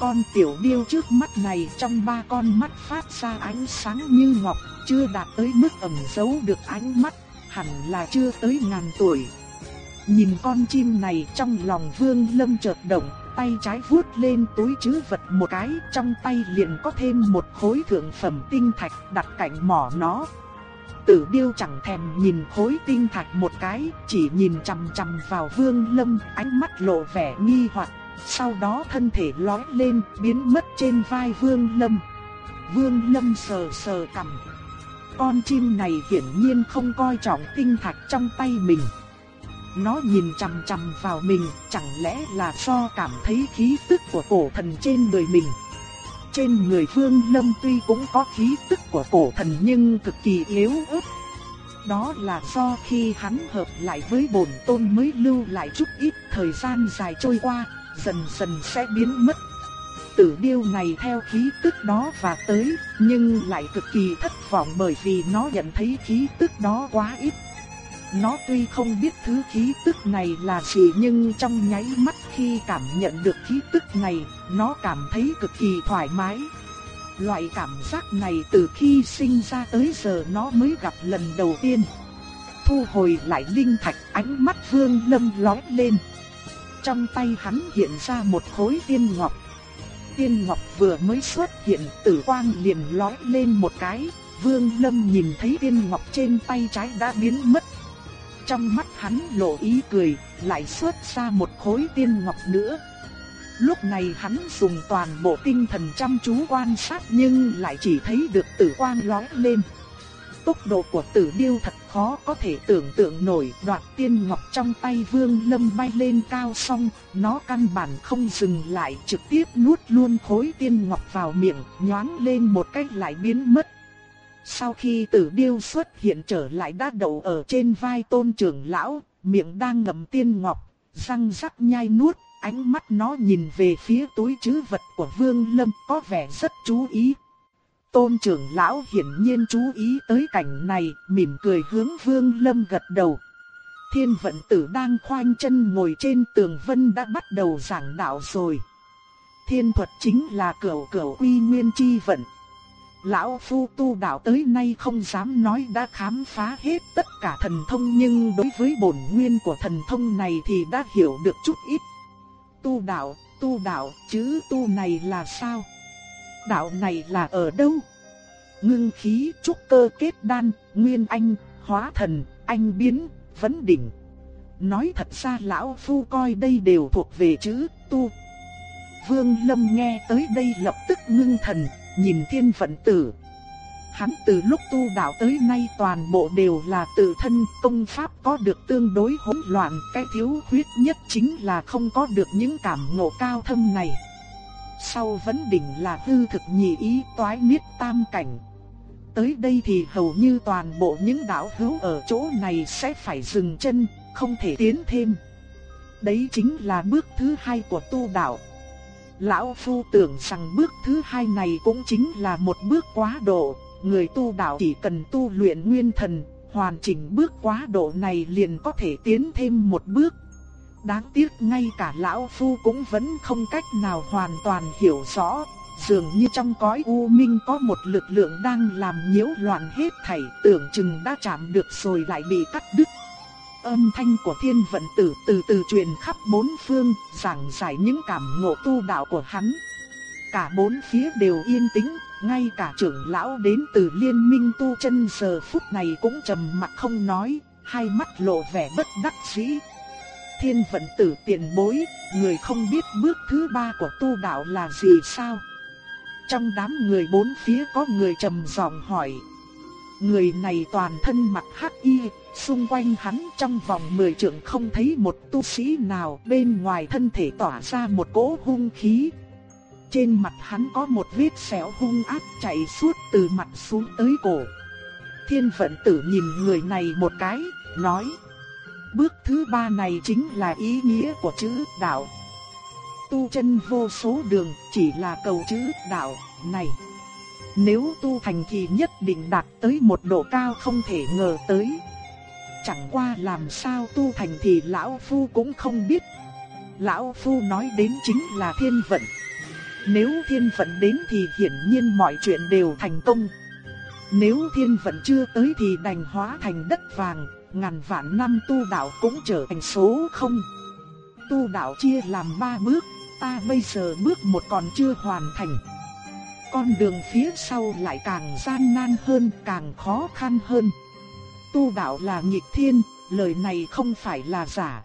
Con tiểu điêu trước mắt này trong ba con mắt phát ra ánh sáng như ngọc, chưa đạt tới mức ẩn giấu được ánh mắt, hẳn là chưa tới ngàn tuổi. Nhìn con chim này trong lòng vương lâm chợt động, tay trái vuốt lên túi chứ vật một cái, trong tay liền có thêm một khối thượng phẩm tinh thạch đặt cạnh mỏ nó. Tử điêu chẳng thèm nhìn khối tinh thạch một cái, chỉ nhìn chằm chằm vào vương lâm, ánh mắt lộ vẻ nghi hoặc sau đó thân thể lói lên biến mất trên vai Vương Lâm. Vương Lâm sờ sờ cằm. Con chim này hiển nhiên không coi trọng tinh thạch trong tay mình. Nó nhìn chằm chằm vào mình, chẳng lẽ là do cảm thấy khí tức của cổ thần trên người mình. Trên người Vương Lâm tuy cũng có khí tức của cổ thần nhưng cực kỳ yếu ớt. Đó là do khi hắn hợp lại với bổn tôn mới lưu lại chút ít thời gian dài trôi qua, dần dần sẽ biến mất. Tử điêu này theo khí tức đó và tới, nhưng lại cực kỳ thất vọng bởi vì nó nhận thấy khí tức đó quá ít. Nó tuy không biết thứ khí tức này là gì nhưng trong nháy mắt khi cảm nhận được khí tức này, nó cảm thấy cực kỳ thoải mái. Loại cảm giác này từ khi sinh ra tới giờ nó mới gặp lần đầu tiên. Thu hồi lại linh thạch ánh mắt vương lâm lóe lên. Trong tay hắn hiện ra một khối tiên ngọc. Tiên ngọc vừa mới xuất hiện tử quang liền lói lên một cái. Vương lâm nhìn thấy tiên ngọc trên tay trái đã biến mất. Trong mắt hắn lộ ý cười, lại xuất ra một khối tiên ngọc nữa. Lúc này hắn dùng toàn bộ tinh thần chăm chú quan sát nhưng lại chỉ thấy được tử quang lóe lên. Tốc độ của tử điêu thật khó có thể tưởng tượng nổi đoạt tiên ngọc trong tay vương lâm bay lên cao xong, nó căn bản không dừng lại trực tiếp nuốt luôn khối tiên ngọc vào miệng, nhoáng lên một cách lại biến mất. Sau khi tử điêu xuất hiện trở lại đã đậu ở trên vai tôn trưởng lão, miệng đang ngậm tiên ngọc, răng rắc nhai nuốt, ánh mắt nó nhìn về phía túi chứ vật của Vương Lâm có vẻ rất chú ý. Tôn trưởng lão hiển nhiên chú ý tới cảnh này, mỉm cười hướng Vương Lâm gật đầu. Thiên vận tử đang khoanh chân ngồi trên tường vân đã bắt đầu giảng đạo rồi. Thiên thuật chính là cửu cửu quy nguyên chi vận. Lão Phu tu đạo tới nay không dám nói đã khám phá hết tất cả thần thông nhưng đối với bổn nguyên của thần thông này thì đã hiểu được chút ít. Tu đạo, tu đạo, chữ tu này là sao? Đạo này là ở đâu? Ngưng khí, trúc cơ kết đan, nguyên anh, hóa thần, anh biến, vấn đỉnh. Nói thật ra lão phu coi đây đều thuộc về chữ tu. Vương Lâm nghe tới đây lập tức ngưng thần, nhìn thiên vận tử. Hắn từ lúc tu đạo tới nay toàn bộ đều là tự thân công pháp có được tương đối hỗn loạn. Cái thiếu khuyết nhất chính là không có được những cảm ngộ cao thâm này. Sau vấn đỉnh là hư thực nhị ý toái niết tam cảnh. Tới đây thì hầu như toàn bộ những đạo hữu ở chỗ này sẽ phải dừng chân, không thể tiến thêm. Đấy chính là bước thứ hai của tu đạo. Lão Phu tưởng rằng bước thứ hai này cũng chính là một bước quá độ, người tu đạo chỉ cần tu luyện nguyên thần, hoàn chỉnh bước quá độ này liền có thể tiến thêm một bước. Đáng tiếc ngay cả Lão Phu cũng vẫn không cách nào hoàn toàn hiểu rõ, dường như trong cõi u minh có một lực lượng đang làm nhiễu loạn hết thảy, tưởng chừng đã chạm được rồi lại bị cắt đứt âm thanh của thiên vận tử từ từ truyền khắp bốn phương, giảng giải những cảm ngộ tu đạo của hắn. Cả bốn phía đều yên tĩnh, ngay cả trưởng lão đến từ liên minh tu chân giờ phút này cũng trầm mặc không nói, hai mắt lộ vẻ bất đắc dĩ. Thiên vận tử tiền bối, người không biết bước thứ ba của tu đạo là gì sao? Trong đám người bốn phía có người trầm giọng hỏi. Người này toàn thân mặc hắc y, Xung quanh hắn trong vòng 10 trượng không thấy một tu sĩ nào bên ngoài thân thể tỏa ra một cỗ hung khí. Trên mặt hắn có một vết sẹo hung ác chạy suốt từ mặt xuống tới cổ. Thiên vận tử nhìn người này một cái, nói. Bước thứ ba này chính là ý nghĩa của chữ đạo. Tu chân vô số đường chỉ là cầu chữ đạo này. Nếu tu thành thì nhất định đạt tới một độ cao không thể ngờ tới. Chẳng qua làm sao tu thành thì lão phu cũng không biết. Lão phu nói đến chính là thiên vận. Nếu thiên vận đến thì hiển nhiên mọi chuyện đều thành công. Nếu thiên vận chưa tới thì đành hóa thành đất vàng, ngàn vạn năm tu đạo cũng trở thành số không. Tu đạo chia làm ba bước, ta bây giờ bước một còn chưa hoàn thành. Con đường phía sau lại càng gian nan hơn, càng khó khăn hơn tu đạo là nghịch thiên, lời này không phải là giả.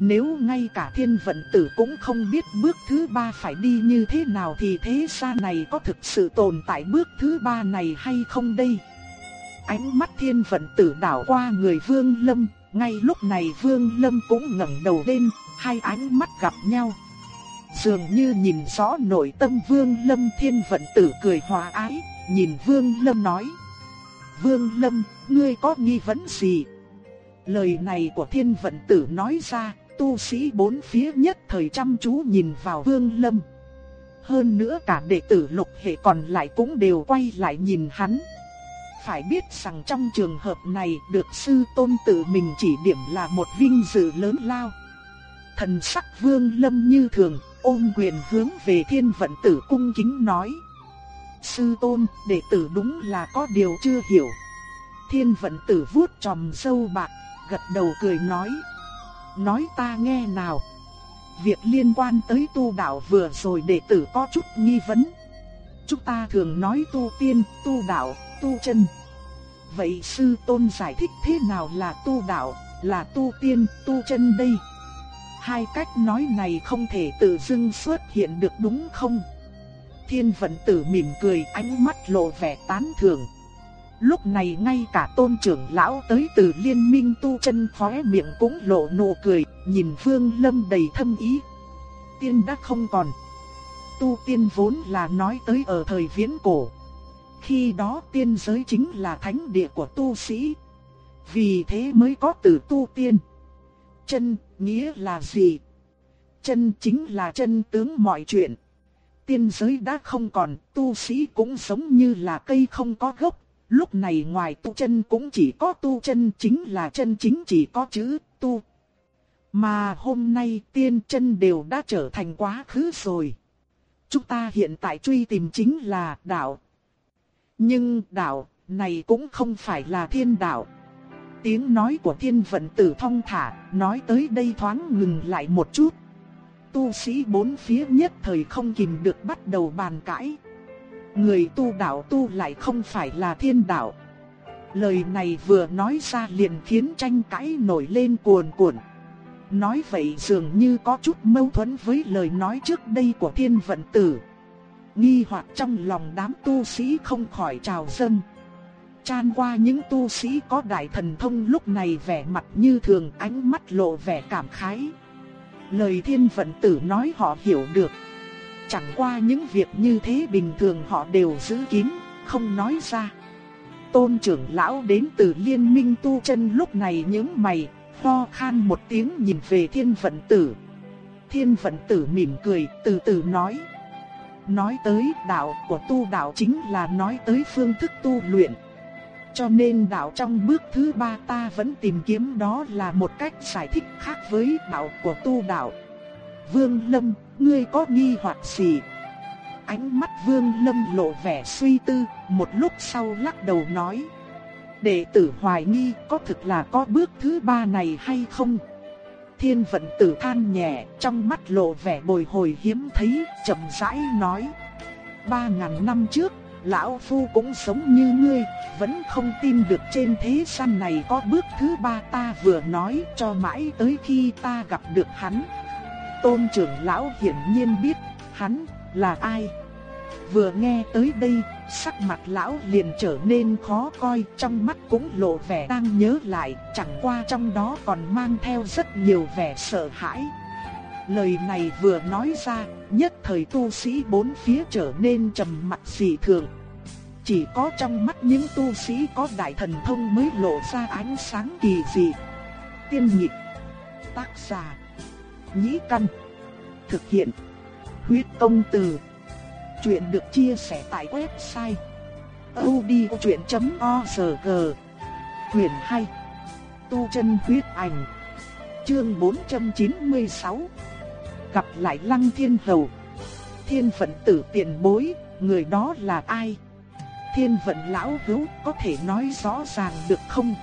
Nếu ngay cả thiên vận tử cũng không biết bước thứ ba phải đi như thế nào thì thế gian này có thực sự tồn tại bước thứ ba này hay không đây? Ánh mắt thiên vận tử đảo qua người vương lâm, ngay lúc này vương lâm cũng ngẩng đầu lên, hai ánh mắt gặp nhau. Dường như nhìn rõ nội tâm vương lâm thiên vận tử cười hòa ái, nhìn vương lâm nói. Vương lâm, ngươi có nghi vấn gì? Lời này của thiên vận tử nói ra, tu sĩ bốn phía nhất thời chăm chú nhìn vào vương lâm. Hơn nữa cả đệ tử lục hệ còn lại cũng đều quay lại nhìn hắn. Phải biết rằng trong trường hợp này được sư tôn tự mình chỉ điểm là một vinh dự lớn lao. Thần sắc vương lâm như thường, ôm quyền hướng về thiên vận tử cung kính nói. Sư tôn, đệ tử đúng là có điều chưa hiểu. Thiên vận tử vuốt tròm sâu bạc, gật đầu cười nói. Nói ta nghe nào. Việc liên quan tới tu đạo vừa rồi đệ tử có chút nghi vấn. Chúng ta thường nói tu tiên, tu đạo, tu chân. Vậy sư tôn giải thích thế nào là tu đạo, là tu tiên, tu chân đây? Hai cách nói này không thể tự dưng xuất hiện được đúng không? Thiên vận tử mỉm cười ánh mắt lộ vẻ tán thưởng. Lúc này ngay cả tôn trưởng lão tới từ liên minh tu chân khóe miệng cũng lộ nụ cười, nhìn Vương Lâm đầy thâm ý. Tiên đã không còn. Tu tiên vốn là nói tới ở thời viễn cổ. Khi đó tiên giới chính là thánh địa của tu sĩ. Vì thế mới có từ tu tiên. Chân, nghĩa là gì? Chân chính là chân tướng mọi chuyện. Tiên giới đã không còn, tu sĩ cũng giống như là cây không có gốc, Lúc này ngoài tu chân cũng chỉ có tu chân chính là chân chính chỉ có chữ tu. Mà hôm nay tiên chân đều đã trở thành quá khứ rồi. Chúng ta hiện tại truy tìm chính là đạo. Nhưng đạo này cũng không phải là thiên đạo. Tiếng nói của thiên vận tử thong thả, nói tới đây thoáng ngừng lại một chút. Tu sĩ bốn phía nhất thời không kìm được bắt đầu bàn cãi. Người tu đạo tu lại không phải là thiên đạo. Lời này vừa nói ra liền khiến tranh cãi nổi lên cuồn cuộn. Nói vậy dường như có chút mâu thuẫn với lời nói trước đây của thiên vận tử. Nghi hoặc trong lòng đám tu sĩ không khỏi trào dâng. Chan qua những tu sĩ có đại thần thông lúc này vẻ mặt như thường ánh mắt lộ vẻ cảm khái. Lời thiên vận tử nói họ hiểu được. Chẳng qua những việc như thế bình thường họ đều giữ kín, không nói ra. Tôn trưởng lão đến từ liên minh tu chân lúc này những mày, ho khan một tiếng nhìn về thiên vận tử. Thiên vận tử mỉm cười, từ từ nói. Nói tới đạo của tu đạo chính là nói tới phương thức tu luyện. Cho nên đạo trong bước thứ ba ta vẫn tìm kiếm đó là một cách giải thích khác với đạo của tu đạo. Vương Lâm, ngươi có nghi hoặc gì? Ánh mắt Vương Lâm lộ vẻ suy tư, một lúc sau lắc đầu nói. Đệ tử hoài nghi có thực là có bước thứ ba này hay không? Thiên vận tử than nhẹ, trong mắt lộ vẻ bồi hồi hiếm thấy, chậm rãi nói. Ba ngàn năm trước, lão phu cũng sống như ngươi, vẫn không tin được trên thế gian này có bước thứ ba ta vừa nói cho mãi tới khi ta gặp được hắn. Tôn trưởng lão hiển nhiên biết hắn là ai. Vừa nghe tới đây, sắc mặt lão liền trở nên khó coi, trong mắt cũng lộ vẻ đang nhớ lại, chẳng qua trong đó còn mang theo rất nhiều vẻ sợ hãi. Lời này vừa nói ra, nhất thời tu sĩ bốn phía trở nên trầm mặc dị thường. Chỉ có trong mắt những tu sĩ có đại thần thông mới lộ ra ánh sáng kỳ dị. Tiên nhịp, tác giả Nhĩ Căn. Thực hiện. Huyết công từ. Chuyện được chia sẻ tại website. odchuyện.org Quyền 2. Tu chân huyết ảnh. Chương 496. Gặp lại Lăng Thiên Hầu. Thiên phận tử tiền bối, người đó là ai? Thiên vận lão hữu có thể nói rõ ràng được không?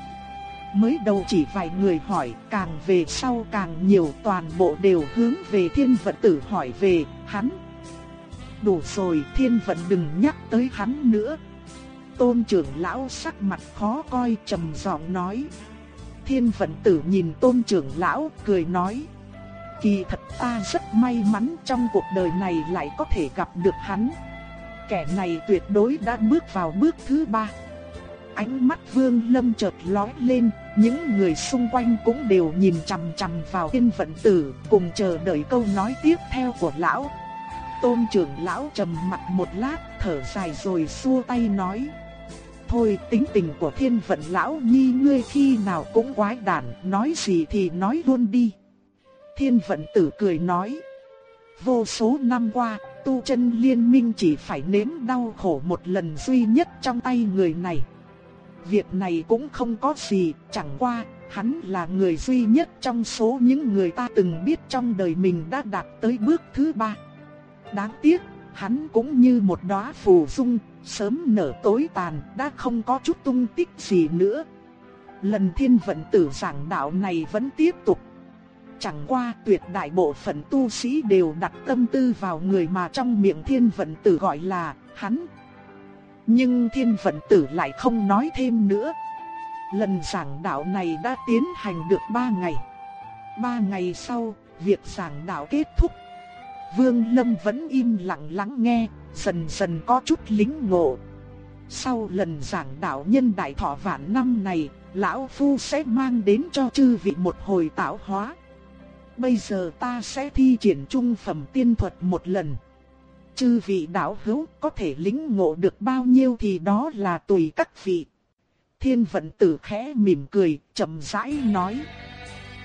Mới đầu chỉ vài người hỏi, càng về sau càng nhiều toàn bộ đều hướng về thiên vận tử hỏi về, hắn. Đủ rồi, thiên vận đừng nhắc tới hắn nữa. Tôn trưởng lão sắc mặt khó coi trầm giọng nói. Thiên vận tử nhìn tôn trưởng lão, cười nói, kỳ thật ta rất may mắn trong cuộc đời này lại có thể gặp được hắn. Kẻ này tuyệt đối đã bước vào bước thứ ba. Ánh mắt Vương Lâm chợt lóe lên, những người xung quanh cũng đều nhìn chằm chằm vào thiên vận tử, cùng chờ đợi câu nói tiếp theo của lão. Tôn trưởng lão trầm mặt một lát, thở dài rồi xua tay nói. Thôi tính tình của thiên vận lão nhi ngươi khi nào cũng quái đản, nói gì thì nói luôn đi. Thiên vận tử cười nói. Vô số năm qua, tu chân liên minh chỉ phải nếm đau khổ một lần duy nhất trong tay người này. Việc này cũng không có gì, chẳng qua, hắn là người duy nhất trong số những người ta từng biết trong đời mình đã đạt tới bước thứ ba. Đáng tiếc, hắn cũng như một đóa phù dung, sớm nở tối tàn, đã không có chút tung tích gì nữa. Lần thiên vận tử giảng đạo này vẫn tiếp tục. Chẳng qua tuyệt đại bộ phận tu sĩ đều đặt tâm tư vào người mà trong miệng thiên vận tử gọi là hắn. Nhưng thiên vận tử lại không nói thêm nữa. Lần giảng đạo này đã tiến hành được ba ngày. Ba ngày sau, việc giảng đạo kết thúc. Vương Lâm vẫn im lặng lắng nghe, dần dần có chút lính ngộ. Sau lần giảng đạo nhân đại thọ vạn năm này, lão phu sẽ mang đến cho chư vị một hồi tạo hóa. Bây giờ ta sẽ thi triển trung phẩm tiên thuật một lần. Chư vị đạo hữu có thể lính ngộ được bao nhiêu thì đó là tùy các vị. Thiên vận tử khẽ mỉm cười, chậm rãi nói.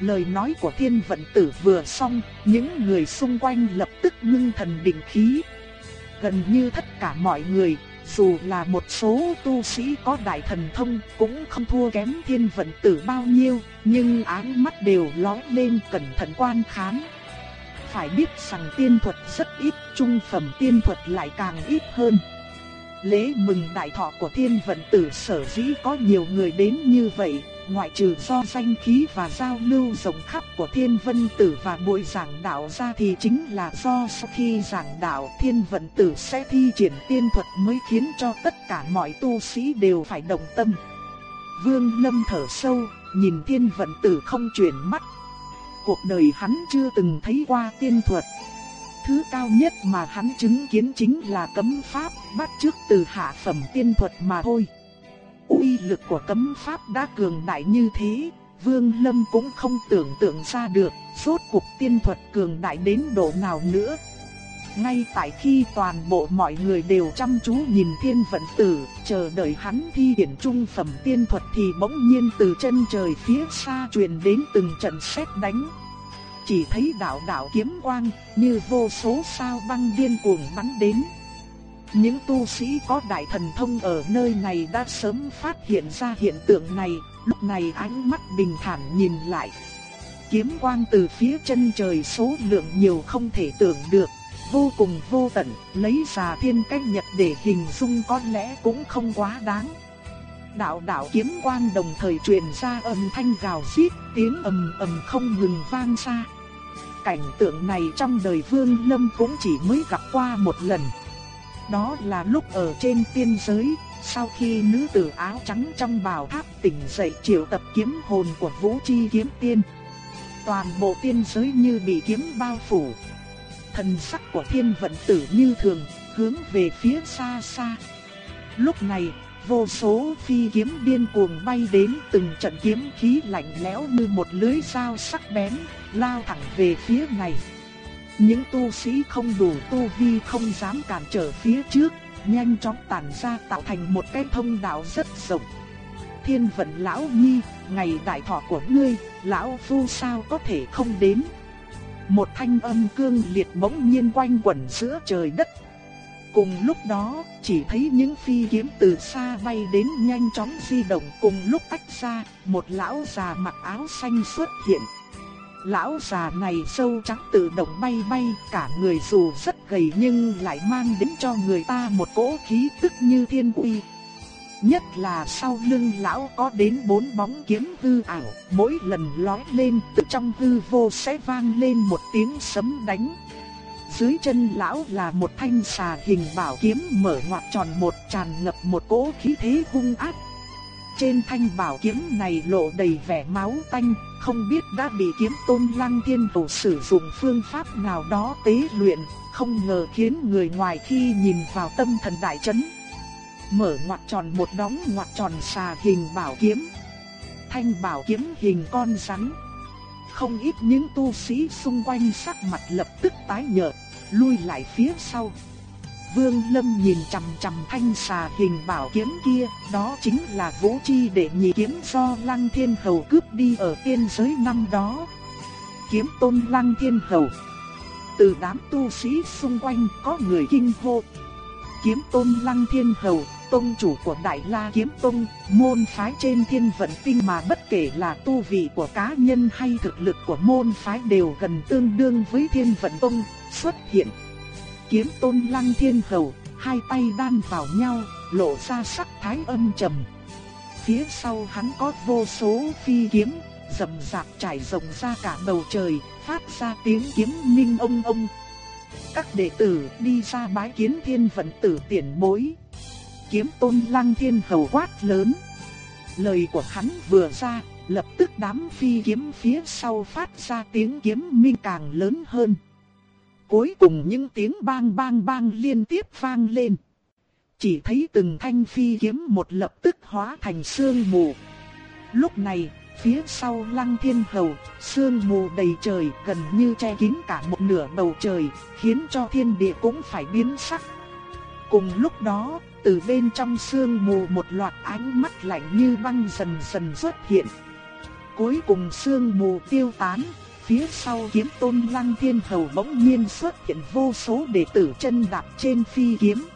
Lời nói của thiên vận tử vừa xong, những người xung quanh lập tức ngưng thần định khí. Gần như tất cả mọi người, dù là một số tu sĩ có đại thần thông cũng không thua kém thiên vận tử bao nhiêu, nhưng áng mắt đều lóe lên cẩn thận quan khán. Phải biết rằng tiên thuật rất ít, trung phẩm tiên thuật lại càng ít hơn. Lễ mừng đại thọ của thiên vận tử sở dĩ có nhiều người đến như vậy, ngoại trừ do danh khí và giao lưu rộng khắp của thiên vân tử và buổi giảng đạo ra thì chính là do sau khi giảng đạo thiên vận tử sẽ thi triển tiên thuật mới khiến cho tất cả mọi tu sĩ đều phải động tâm. Vương Lâm thở sâu, nhìn thiên vận tử không chuyển mắt. Cuộc đời hắn chưa từng thấy qua tiên thuật. Thứ cao nhất mà hắn chứng kiến chính là cấm pháp bắt trước từ hạ phẩm tiên thuật mà thôi uy lực của cấm pháp đã cường đại như thế, Vương Lâm cũng không tưởng tượng ra được, rốt cuộc tiên thuật cường đại đến độ nào nữa. Ngay tại khi toàn bộ mọi người đều chăm chú nhìn thiên vận tử, chờ đợi hắn thi triển trung phẩm tiên thuật thì bỗng nhiên từ chân trời phía xa truyền đến từng trận sét đánh. Chỉ thấy đạo đạo kiếm quang, như vô số sao băng điên cuồng bắn đến. Những tu sĩ có đại thần thông ở nơi này đã sớm phát hiện ra hiện tượng này, lúc này ánh mắt bình thản nhìn lại. Kiếm quang từ phía chân trời số lượng nhiều không thể tưởng được, vô cùng vô tận, lấy xà thiên cách nhật để hình dung có lẽ cũng không quá đáng. Đạo đạo kiếm quang đồng thời truyền ra âm thanh gào xít, tiếng ầm ầm không ngừng vang xa. Cảnh tượng này trong đời Vương Lâm cũng chỉ mới gặp qua một lần. Đó là lúc ở trên tiên giới, sau khi nữ tử áo trắng trong bào tháp tỉnh dậy triệu tập kiếm hồn của Vũ Chi kiếm tiên. Toàn bộ tiên giới như bị kiếm bao phủ. Thần sắc của thiên vận tử như thường, hướng về phía xa xa. Lúc này, vô số phi kiếm điên cuồng bay đến từng trận kiếm khí lạnh lẽo như một lưới dao sắc bén, lao thẳng về phía này. Những tu sĩ không đủ tu vi không dám cản trở phía trước, nhanh chóng tản ra tạo thành một cái thông đạo rất rộng. Thiên vận lão nhi, ngày đại thọ của ngươi, lão phu sao có thể không đến. Một thanh âm cương liệt bỗng nhiên quanh quẩn giữa trời đất. Cùng lúc đó, chỉ thấy những phi kiếm từ xa bay đến nhanh chóng di động cùng lúc tách ra, một lão già mặc áo xanh xuất hiện. Lão già này sâu trắng tự động bay bay, cả người dù rất gầy nhưng lại mang đến cho người ta một cỗ khí tức như thiên uy. Nhất là sau lưng lão có đến bốn bóng kiếm hư ảo, mỗi lần lói lên từ trong hư vô sẽ vang lên một tiếng sấm đánh. Dưới chân lão là một thanh xà hình bảo kiếm mở ngoặt tròn một tràn ngập một cỗ khí thế hung ác. Trên thanh bảo kiếm này lộ đầy vẻ máu tanh, không biết đã bị kiếm tôn lăng thiên tổ sử dụng phương pháp nào đó tế luyện, không ngờ khiến người ngoài khi nhìn vào tâm thần đại chấn. Mở ngoặt tròn một đóng ngoặt tròn xà hình bảo kiếm. Thanh bảo kiếm hình con rắn. Không ít những tu sĩ xung quanh sắc mặt lập tức tái nhợt, lui lại phía sau. Vương Lâm nhìn chằm chằm thanh xà hình bảo kiếm kia, đó chính là vũ chi để nhị kiếm do Lăng Thiên Hầu cướp đi ở tiên giới năm đó. Kiếm tôn Lăng Thiên Hầu. Từ đám tu sĩ xung quanh có người kinh hô. Kiếm tôn Lăng Thiên Hầu, tôn chủ của Đại La Kiếm Tông, môn phái trên thiên vận tinh mà bất kể là tu vị của cá nhân hay thực lực của môn phái đều gần tương đương với thiên vận tông, xuất hiện kiếm tôn lăng thiên hầu, hai tay đan vào nhau, lộ ra sắc thái âm trầm. Phía sau hắn có vô số phi kiếm, rầm rạp trải rộng ra cả bầu trời, phát ra tiếng kiếm minh ông ông. Các đệ tử đi ra bái kiến thiên vận tử tiền bối. Kiếm tôn lăng thiên hầu quát lớn. Lời của hắn vừa ra, lập tức đám phi kiếm phía sau phát ra tiếng kiếm minh càng lớn hơn. Cuối cùng những tiếng bang bang bang liên tiếp vang lên. Chỉ thấy từng thanh phi kiếm một lập tức hóa thành sương mù. Lúc này, phía sau lăng thiên hầu, sương mù đầy trời gần như che kín cả một nửa bầu trời, khiến cho thiên địa cũng phải biến sắc. Cùng lúc đó, từ bên trong sương mù một loạt ánh mắt lạnh như băng dần dần xuất hiện. Cuối cùng sương mù tiêu tán, Phía sau kiếm tôn lăng thiên hầu bỗng nhiên xuất hiện vô số đệ tử chân đạp trên phi kiếm.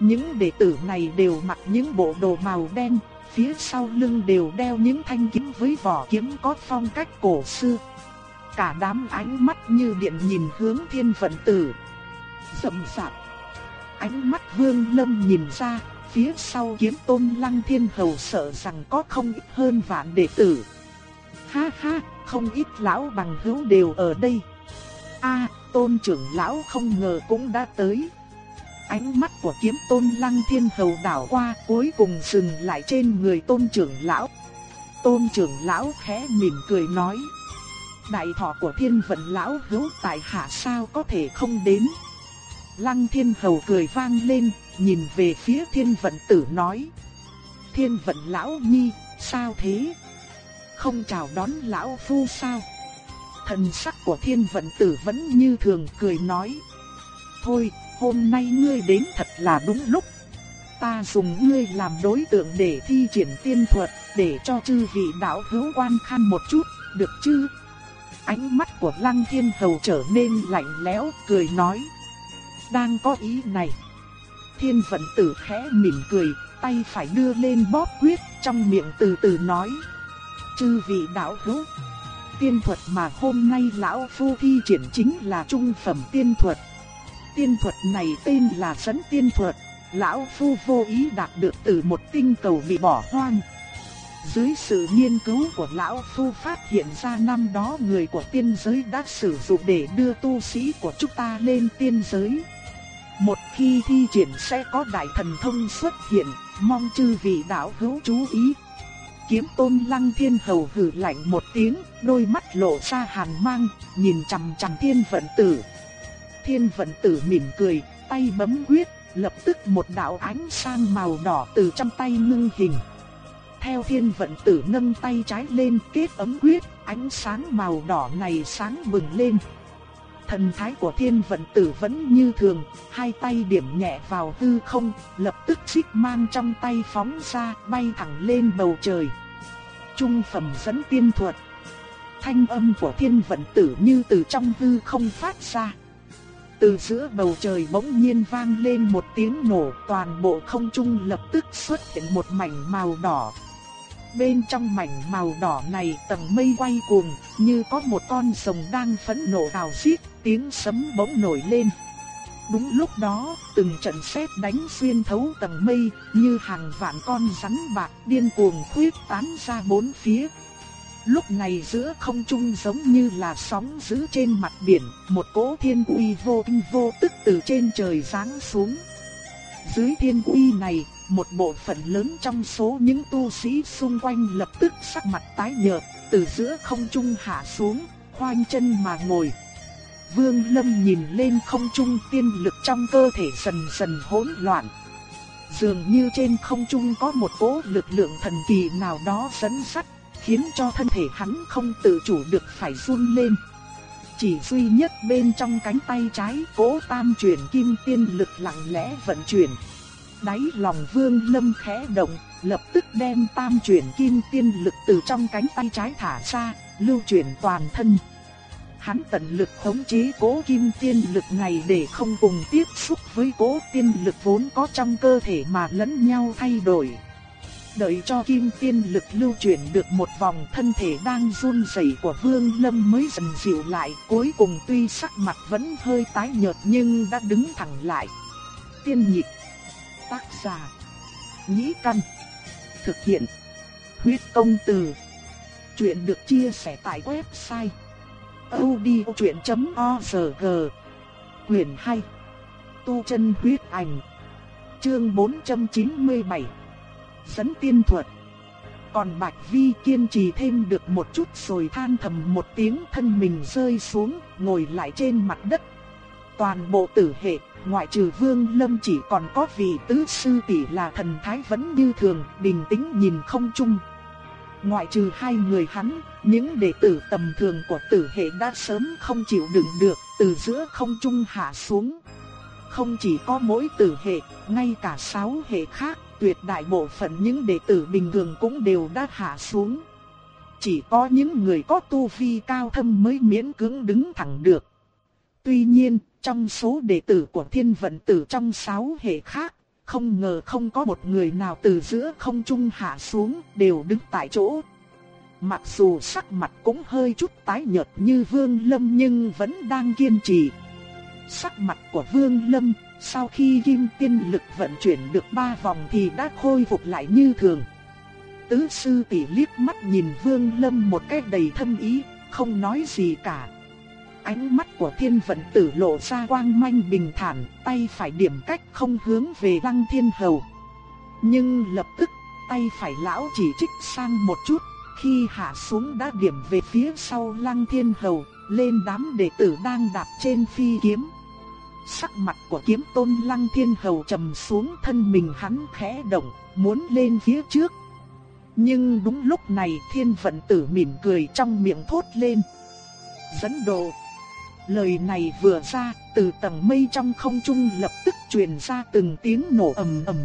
Những đệ tử này đều mặc những bộ đồ màu đen, phía sau lưng đều đeo những thanh kiếm với vỏ kiếm có phong cách cổ xưa. Cả đám ánh mắt như điện nhìn hướng thiên vận tử. Rậm rạp. Ánh mắt vương lâm nhìn ra, phía sau kiếm tôn lăng thiên hầu sợ rằng có không ít hơn vạn đệ tử. Ha ha, không ít lão bằng hữu đều ở đây. A, tôn trưởng lão không ngờ cũng đã tới. Ánh mắt của kiếm tôn lăng thiên hầu đảo qua cuối cùng dừng lại trên người tôn trưởng lão. Tôn trưởng lão khẽ mỉm cười nói. Đại thọ của thiên vận lão hữu tại hạ sao có thể không đến. Lăng thiên hầu cười vang lên, nhìn về phía thiên vận tử nói. Thiên vận lão nhi, sao thế? Không chào đón lão phu sao? Thần sắc của thiên vận tử vẫn như thường cười nói. Thôi, hôm nay ngươi đến thật là đúng lúc. Ta dùng ngươi làm đối tượng để thi triển tiên thuật, để cho chư vị đạo hữu quan khăn một chút, được chứ? Ánh mắt của lăng thiên hầu trở nên lạnh lẽo, cười nói. Đang có ý này. Thiên vận tử khẽ mỉm cười, tay phải đưa lên bóp quyết, trong miệng từ từ nói chư vị đạo hữu. Tiên thuật mà hôm nay lão phu thi triển chính là trung phẩm tiên thuật. Tiên thuật này tên là sấn tiên thuật, lão phu vô ý đạt được từ một tinh cầu bị bỏ hoang. Dưới sự nghiên cứu của lão phu phát hiện ra năm đó người của tiên giới đã sử dụng để đưa tu sĩ của chúng ta lên tiên giới. Một khi thi triển sẽ có đại thần thông xuất hiện, mong chư vị đạo hữu chú ý kiếm tôn lăng thiên hầu hử lạnh một tiếng, đôi mắt lộ ra hàn mang, nhìn chằm chằm thiên vận tử. Thiên vận tử mỉm cười, tay bấm quyết, lập tức một đạo ánh sang màu đỏ từ trong tay ngưng hình. Theo thiên vận tử nâng tay trái lên kết ấm quyết, ánh sáng màu đỏ này sáng bừng lên. Thần thái của thiên vận tử vẫn như thường, hai tay điểm nhẹ vào hư không, lập tức xích mang trong tay phóng ra, bay thẳng lên bầu trời trung phẩm dẫn tiên thuật. Thanh âm của thiên vận tử như từ trong hư không phát ra. Từ giữa bầu trời bỗng nhiên vang lên một tiếng nổ, toàn bộ không trung lập tức xuất hiện một mảnh màu đỏ. Bên trong mảnh màu đỏ này tầng mây quay cuồng, như có một con rồng đang phẫn nộ gào xiết tiếng sấm bỗng nổi lên. Đúng lúc đó, từng trận sét đánh xuyên thấu tầng mây, như hàng vạn con rắn bạc điên cuồng khuyết tán ra bốn phía. Lúc này giữa không trung giống như là sóng dữ trên mặt biển, một cỗ thiên uy vô kinh vô tức từ trên trời giáng xuống. Dưới thiên uy này, một bộ phận lớn trong số những tu sĩ xung quanh lập tức sắc mặt tái nhợt, từ giữa không trung hạ xuống, khoanh chân mà ngồi. Vương Lâm nhìn lên không trung tiên lực trong cơ thể dần dần hỗn loạn. Dường như trên không trung có một cỗ lực lượng thần kỳ nào đó dẫn sắt, khiến cho thân thể hắn không tự chủ được phải run lên. Chỉ duy nhất bên trong cánh tay trái cỗ tam chuyển kim tiên lực lặng lẽ vận chuyển. Đáy lòng vương lâm khẽ động, lập tức đem tam chuyển kim tiên lực từ trong cánh tay trái thả ra, lưu chuyển toàn thân. Hắn tận lực khống chế cố kim tiên lực này để không cùng tiếp xúc với cố tiên lực vốn có trong cơ thể mà lẫn nhau thay đổi. Đợi cho kim tiên lực lưu chuyển được một vòng thân thể đang run rẩy của Vương Lâm mới dần dịu lại, cuối cùng tuy sắc mặt vẫn hơi tái nhợt nhưng đã đứng thẳng lại. Tiên nhịp, tác giả, nhĩ căn, thực hiện, huyết công từ. Chuyện được chia sẻ tại website audiochuyện.org Quyền 2 Tu chân huyết ảnh Chương 497 Dẫn tiên thuật Còn Bạch Vi kiên trì thêm được một chút rồi than thầm một tiếng thân mình rơi xuống, ngồi lại trên mặt đất. Toàn bộ tử hệ, ngoại trừ Vương Lâm chỉ còn có vị tứ sư tỷ là thần thái vẫn như thường, bình tĩnh nhìn không chung. Ngoại trừ hai người hắn, những đệ tử tầm thường của tử hệ đã sớm không chịu đựng được, từ giữa không trung hạ xuống. Không chỉ có mỗi tử hệ, ngay cả sáu hệ khác, tuyệt đại bộ phận những đệ tử bình thường cũng đều đã hạ xuống. Chỉ có những người có tu vi cao thâm mới miễn cưỡng đứng thẳng được. Tuy nhiên, trong số đệ tử của thiên vận tử trong sáu hệ khác, không ngờ không có một người nào từ giữa không trung hạ xuống, đều đứng tại chỗ. Mặc dù sắc mặt cũng hơi chút tái nhợt như Vương Lâm nhưng vẫn đang kiên trì. Sắc mặt của Vương Lâm, sau khi kim tiên lực vận chuyển được ba vòng thì đã khôi phục lại như thường. Tứ sư tỷ liếc mắt nhìn Vương Lâm một cách đầy thâm ý, không nói gì cả. Ánh mắt của thiên vận tử lộ ra quang manh bình thản, tay phải điểm cách không hướng về lăng thiên hầu. Nhưng lập tức, tay phải lão chỉ trích sang một chút, khi hạ xuống đã điểm về phía sau lăng thiên hầu, lên đám đệ tử đang đạp trên phi kiếm. Sắc mặt của kiếm tôn lăng thiên hầu trầm xuống thân mình hắn khẽ động, muốn lên phía trước. Nhưng đúng lúc này thiên vận tử mỉm cười trong miệng thốt lên. Dẫn độ. Lời này vừa ra, từ tầng mây trong không trung lập tức truyền ra từng tiếng nổ ầm ầm.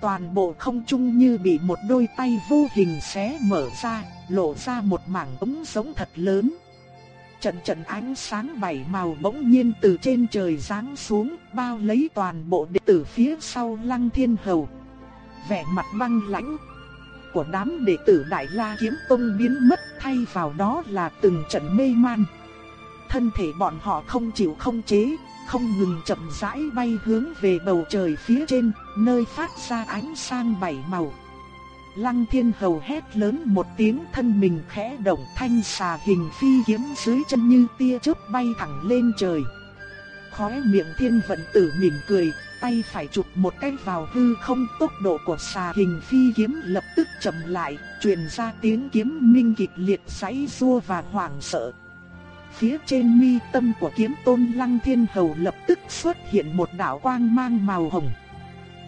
Toàn bộ không trung như bị một đôi tay vô hình xé mở ra, lộ ra một mảng ống sống thật lớn. Trận trận ánh sáng bảy màu bỗng nhiên từ trên trời giáng xuống, bao lấy toàn bộ đệ tử phía sau Lăng Thiên Hầu. Vẻ mặt băng lãnh của đám đệ tử Đại La Kiếm Tông biến mất thay vào đó là từng trận mê man. Thân thể bọn họ không chịu không chế, không ngừng chậm rãi bay hướng về bầu trời phía trên, nơi phát ra ánh sáng bảy màu. Lăng thiên hầu hét lớn một tiếng thân mình khẽ động thanh xà hình phi kiếm dưới chân như tia chớp bay thẳng lên trời. Khóe miệng thiên vận tử mỉm cười, tay phải chụp một cái vào hư không tốc độ của xà hình phi kiếm lập tức chậm lại, truyền ra tiếng kiếm minh kịch liệt xoáy rua và hoảng sợ. Phía trên mi tâm của kiếm tôn lăng thiên hầu lập tức xuất hiện một đạo quang mang màu hồng.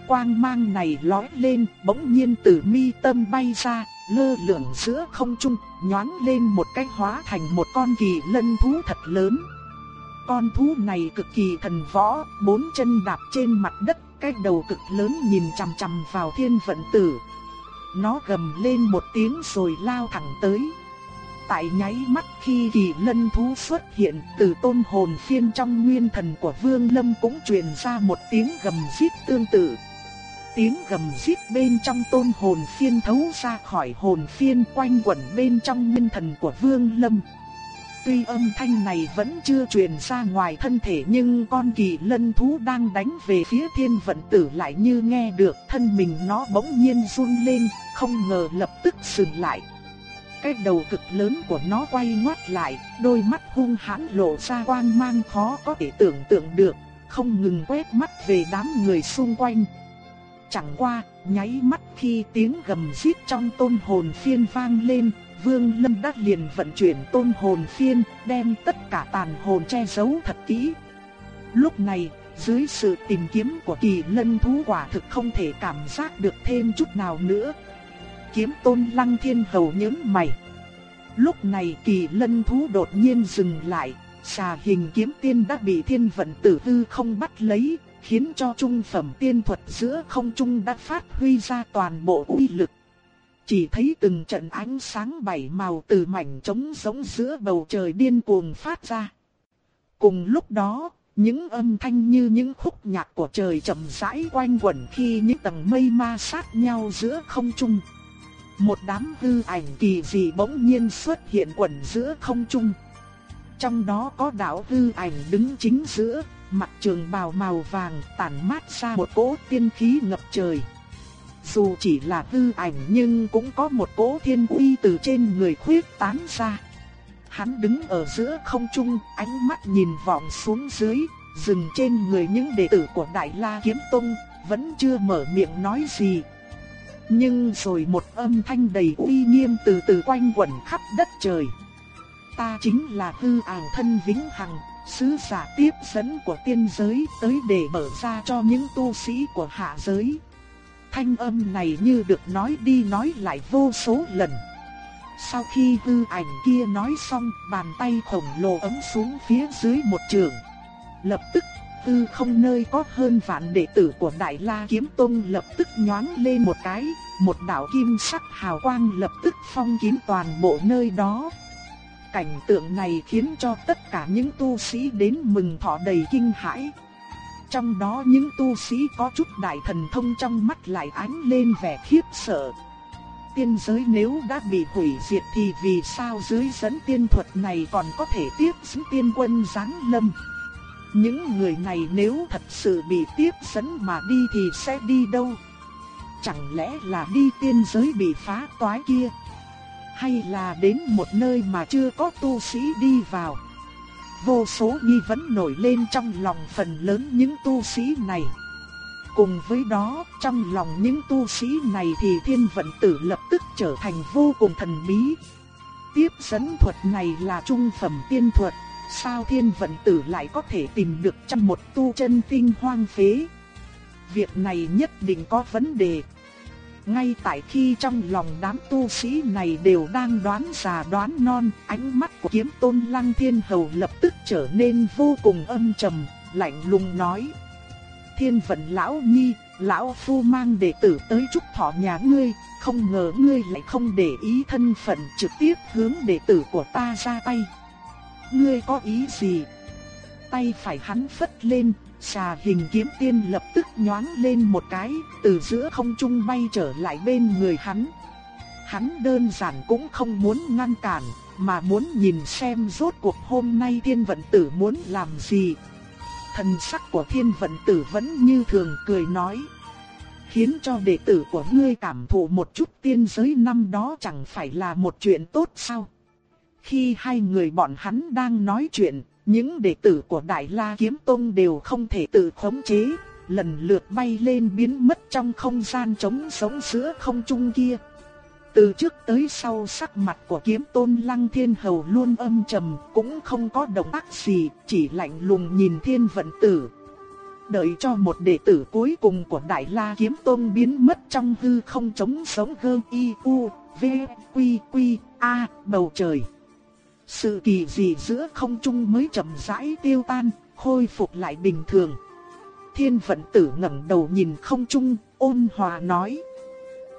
Quang mang này lói lên, bỗng nhiên từ mi tâm bay ra, lơ lửng giữa không trung, nhoáng lên một cái hóa thành một con kỳ lân thú thật lớn. Con thú này cực kỳ thần võ, bốn chân đạp trên mặt đất, cái đầu cực lớn nhìn chằm chằm vào thiên vận tử. Nó gầm lên một tiếng rồi lao thẳng tới tại nháy mắt khi kỳ lân thú xuất hiện từ tôn hồn phiên trong nguyên thần của Vương Lâm cũng truyền ra một tiếng gầm rít tương tự. Tiếng gầm rít bên trong tôn hồn phiên thấu ra khỏi hồn phiên quanh quẩn bên trong nguyên thần của Vương Lâm. Tuy âm thanh này vẫn chưa truyền ra ngoài thân thể nhưng con kỳ lân thú đang đánh về phía thiên vận tử lại như nghe được thân mình nó bỗng nhiên run lên, không ngờ lập tức dừng lại. Cái đầu cực lớn của nó quay ngoắt lại, đôi mắt hung hãn lộ ra quang mang khó có thể tưởng tượng được, không ngừng quét mắt về đám người xung quanh. Chẳng qua, nháy mắt khi tiếng gầm rít trong tôn hồn phiên vang lên, Vương Lâm đã liền vận chuyển tôn hồn phiên, đem tất cả tàn hồn che giấu thật kỹ. Lúc này, dưới sự tìm kiếm của kỳ lân thú quả thực không thể cảm giác được thêm chút nào nữa. Kiếm tôn lăng thiên hầu nhớn mày. Lúc này kỳ lân thú đột nhiên dừng lại, xà hình kiếm tiên đã bị thiên vận tử hư không bắt lấy, khiến cho trung phẩm tiên thuật giữa không trung đã phát huy ra toàn bộ uy lực. Chỉ thấy từng trận ánh sáng bảy màu từ mảnh trống giống giữa bầu trời điên cuồng phát ra. Cùng lúc đó, những âm thanh như những khúc nhạc của trời chậm rãi quanh quẩn khi những tầng mây ma sát nhau giữa không trung. Một đám hư ảnh kỳ dị bỗng nhiên xuất hiện quẩn giữa không trung. Trong đó có đạo hư ảnh đứng chính giữa, mặt trường bào màu vàng tản mát ra một cỗ tiên khí ngập trời. Dù chỉ là hư ảnh nhưng cũng có một cỗ thiên uy từ trên người khuyết tán ra. Hắn đứng ở giữa không trung, ánh mắt nhìn vọng xuống dưới, dừng trên người những đệ tử của Đại La Kiếm Tông, vẫn chưa mở miệng nói gì. Nhưng rồi một âm thanh đầy uy nghiêm từ từ quanh quẩn khắp đất trời. Ta chính là hư ảo thân vĩnh hằng, sứ giả tiếp dẫn của tiên giới tới để mở ra cho những tu sĩ của hạ giới. Thanh âm này như được nói đi nói lại vô số lần. Sau khi hư ảnh kia nói xong, bàn tay khổng lồ ấm xuống phía dưới một trường. Lập tức, hư không nơi có hơn vạn đệ tử của Đại La Kiếm Tông lập tức nhoáng lên một cái, một đạo kim sắc hào quang lập tức phong kín toàn bộ nơi đó. Cảnh tượng này khiến cho tất cả những tu sĩ đến mừng thọ đầy kinh hãi. Trong đó những tu sĩ có chút đại thần thông trong mắt lại ánh lên vẻ khiếp sợ. Tiên giới nếu đã bị hủy diệt thì vì sao dưới dẫn tiên thuật này còn có thể tiếp dẫn tiên quân giáng lâm? Những người này nếu thật sự bị tiếp dẫn mà đi thì sẽ đi đâu? Chẳng lẽ là đi tiên giới bị phá toái kia? Hay là đến một nơi mà chưa có tu sĩ đi vào? Vô số nghi vấn nổi lên trong lòng phần lớn những tu sĩ này. Cùng với đó, trong lòng những tu sĩ này thì thiên vận tử lập tức trở thành vô cùng thần bí. Tiếp dẫn thuật này là trung phẩm tiên thuật, sao thiên vận tử lại có thể tìm được trong một tu chân tinh hoang phế? Việc này nhất định có vấn đề. Ngay tại khi trong lòng đám tu sĩ này đều đang đoán già đoán non, ánh mắt của kiếm tôn lăng thiên hầu lập tức trở nên vô cùng âm trầm, lạnh lùng nói. Thiên vận lão nhi, lão phu mang đệ tử tới chúc thọ nhà ngươi, không ngờ ngươi lại không để ý thân phận trực tiếp hướng đệ tử của ta ra tay. Ngươi có ý gì? Tay phải hắn phất lên, xà hình kiếm tiên lập tức nhoáng lên một cái, từ giữa không trung bay trở lại bên người hắn. Hắn đơn giản cũng không muốn ngăn cản, mà muốn nhìn xem rốt cuộc hôm nay thiên vận tử muốn làm gì. Thần sắc của thiên vận tử vẫn như thường cười nói. Khiến cho đệ tử của ngươi cảm thụ một chút tiên giới năm đó chẳng phải là một chuyện tốt sao? Khi hai người bọn hắn đang nói chuyện, những đệ tử của Đại La Kiếm Tông đều không thể tự khống chế, lần lượt bay lên biến mất trong không gian trống sống giữa không trung kia. Từ trước tới sau sắc mặt của kiếm tôn lăng thiên hầu luôn âm trầm, cũng không có động tác gì, chỉ lạnh lùng nhìn thiên vận tử. Đợi cho một đệ tử cuối cùng của Đại La kiếm tôn biến mất trong hư không trống sống gơ y u, v, quy quy, a, bầu trời. Sự kỳ dị giữa không trung mới chậm rãi tiêu tan, khôi phục lại bình thường. Thiên vận tử ngẩng đầu nhìn không trung, ôn hòa nói.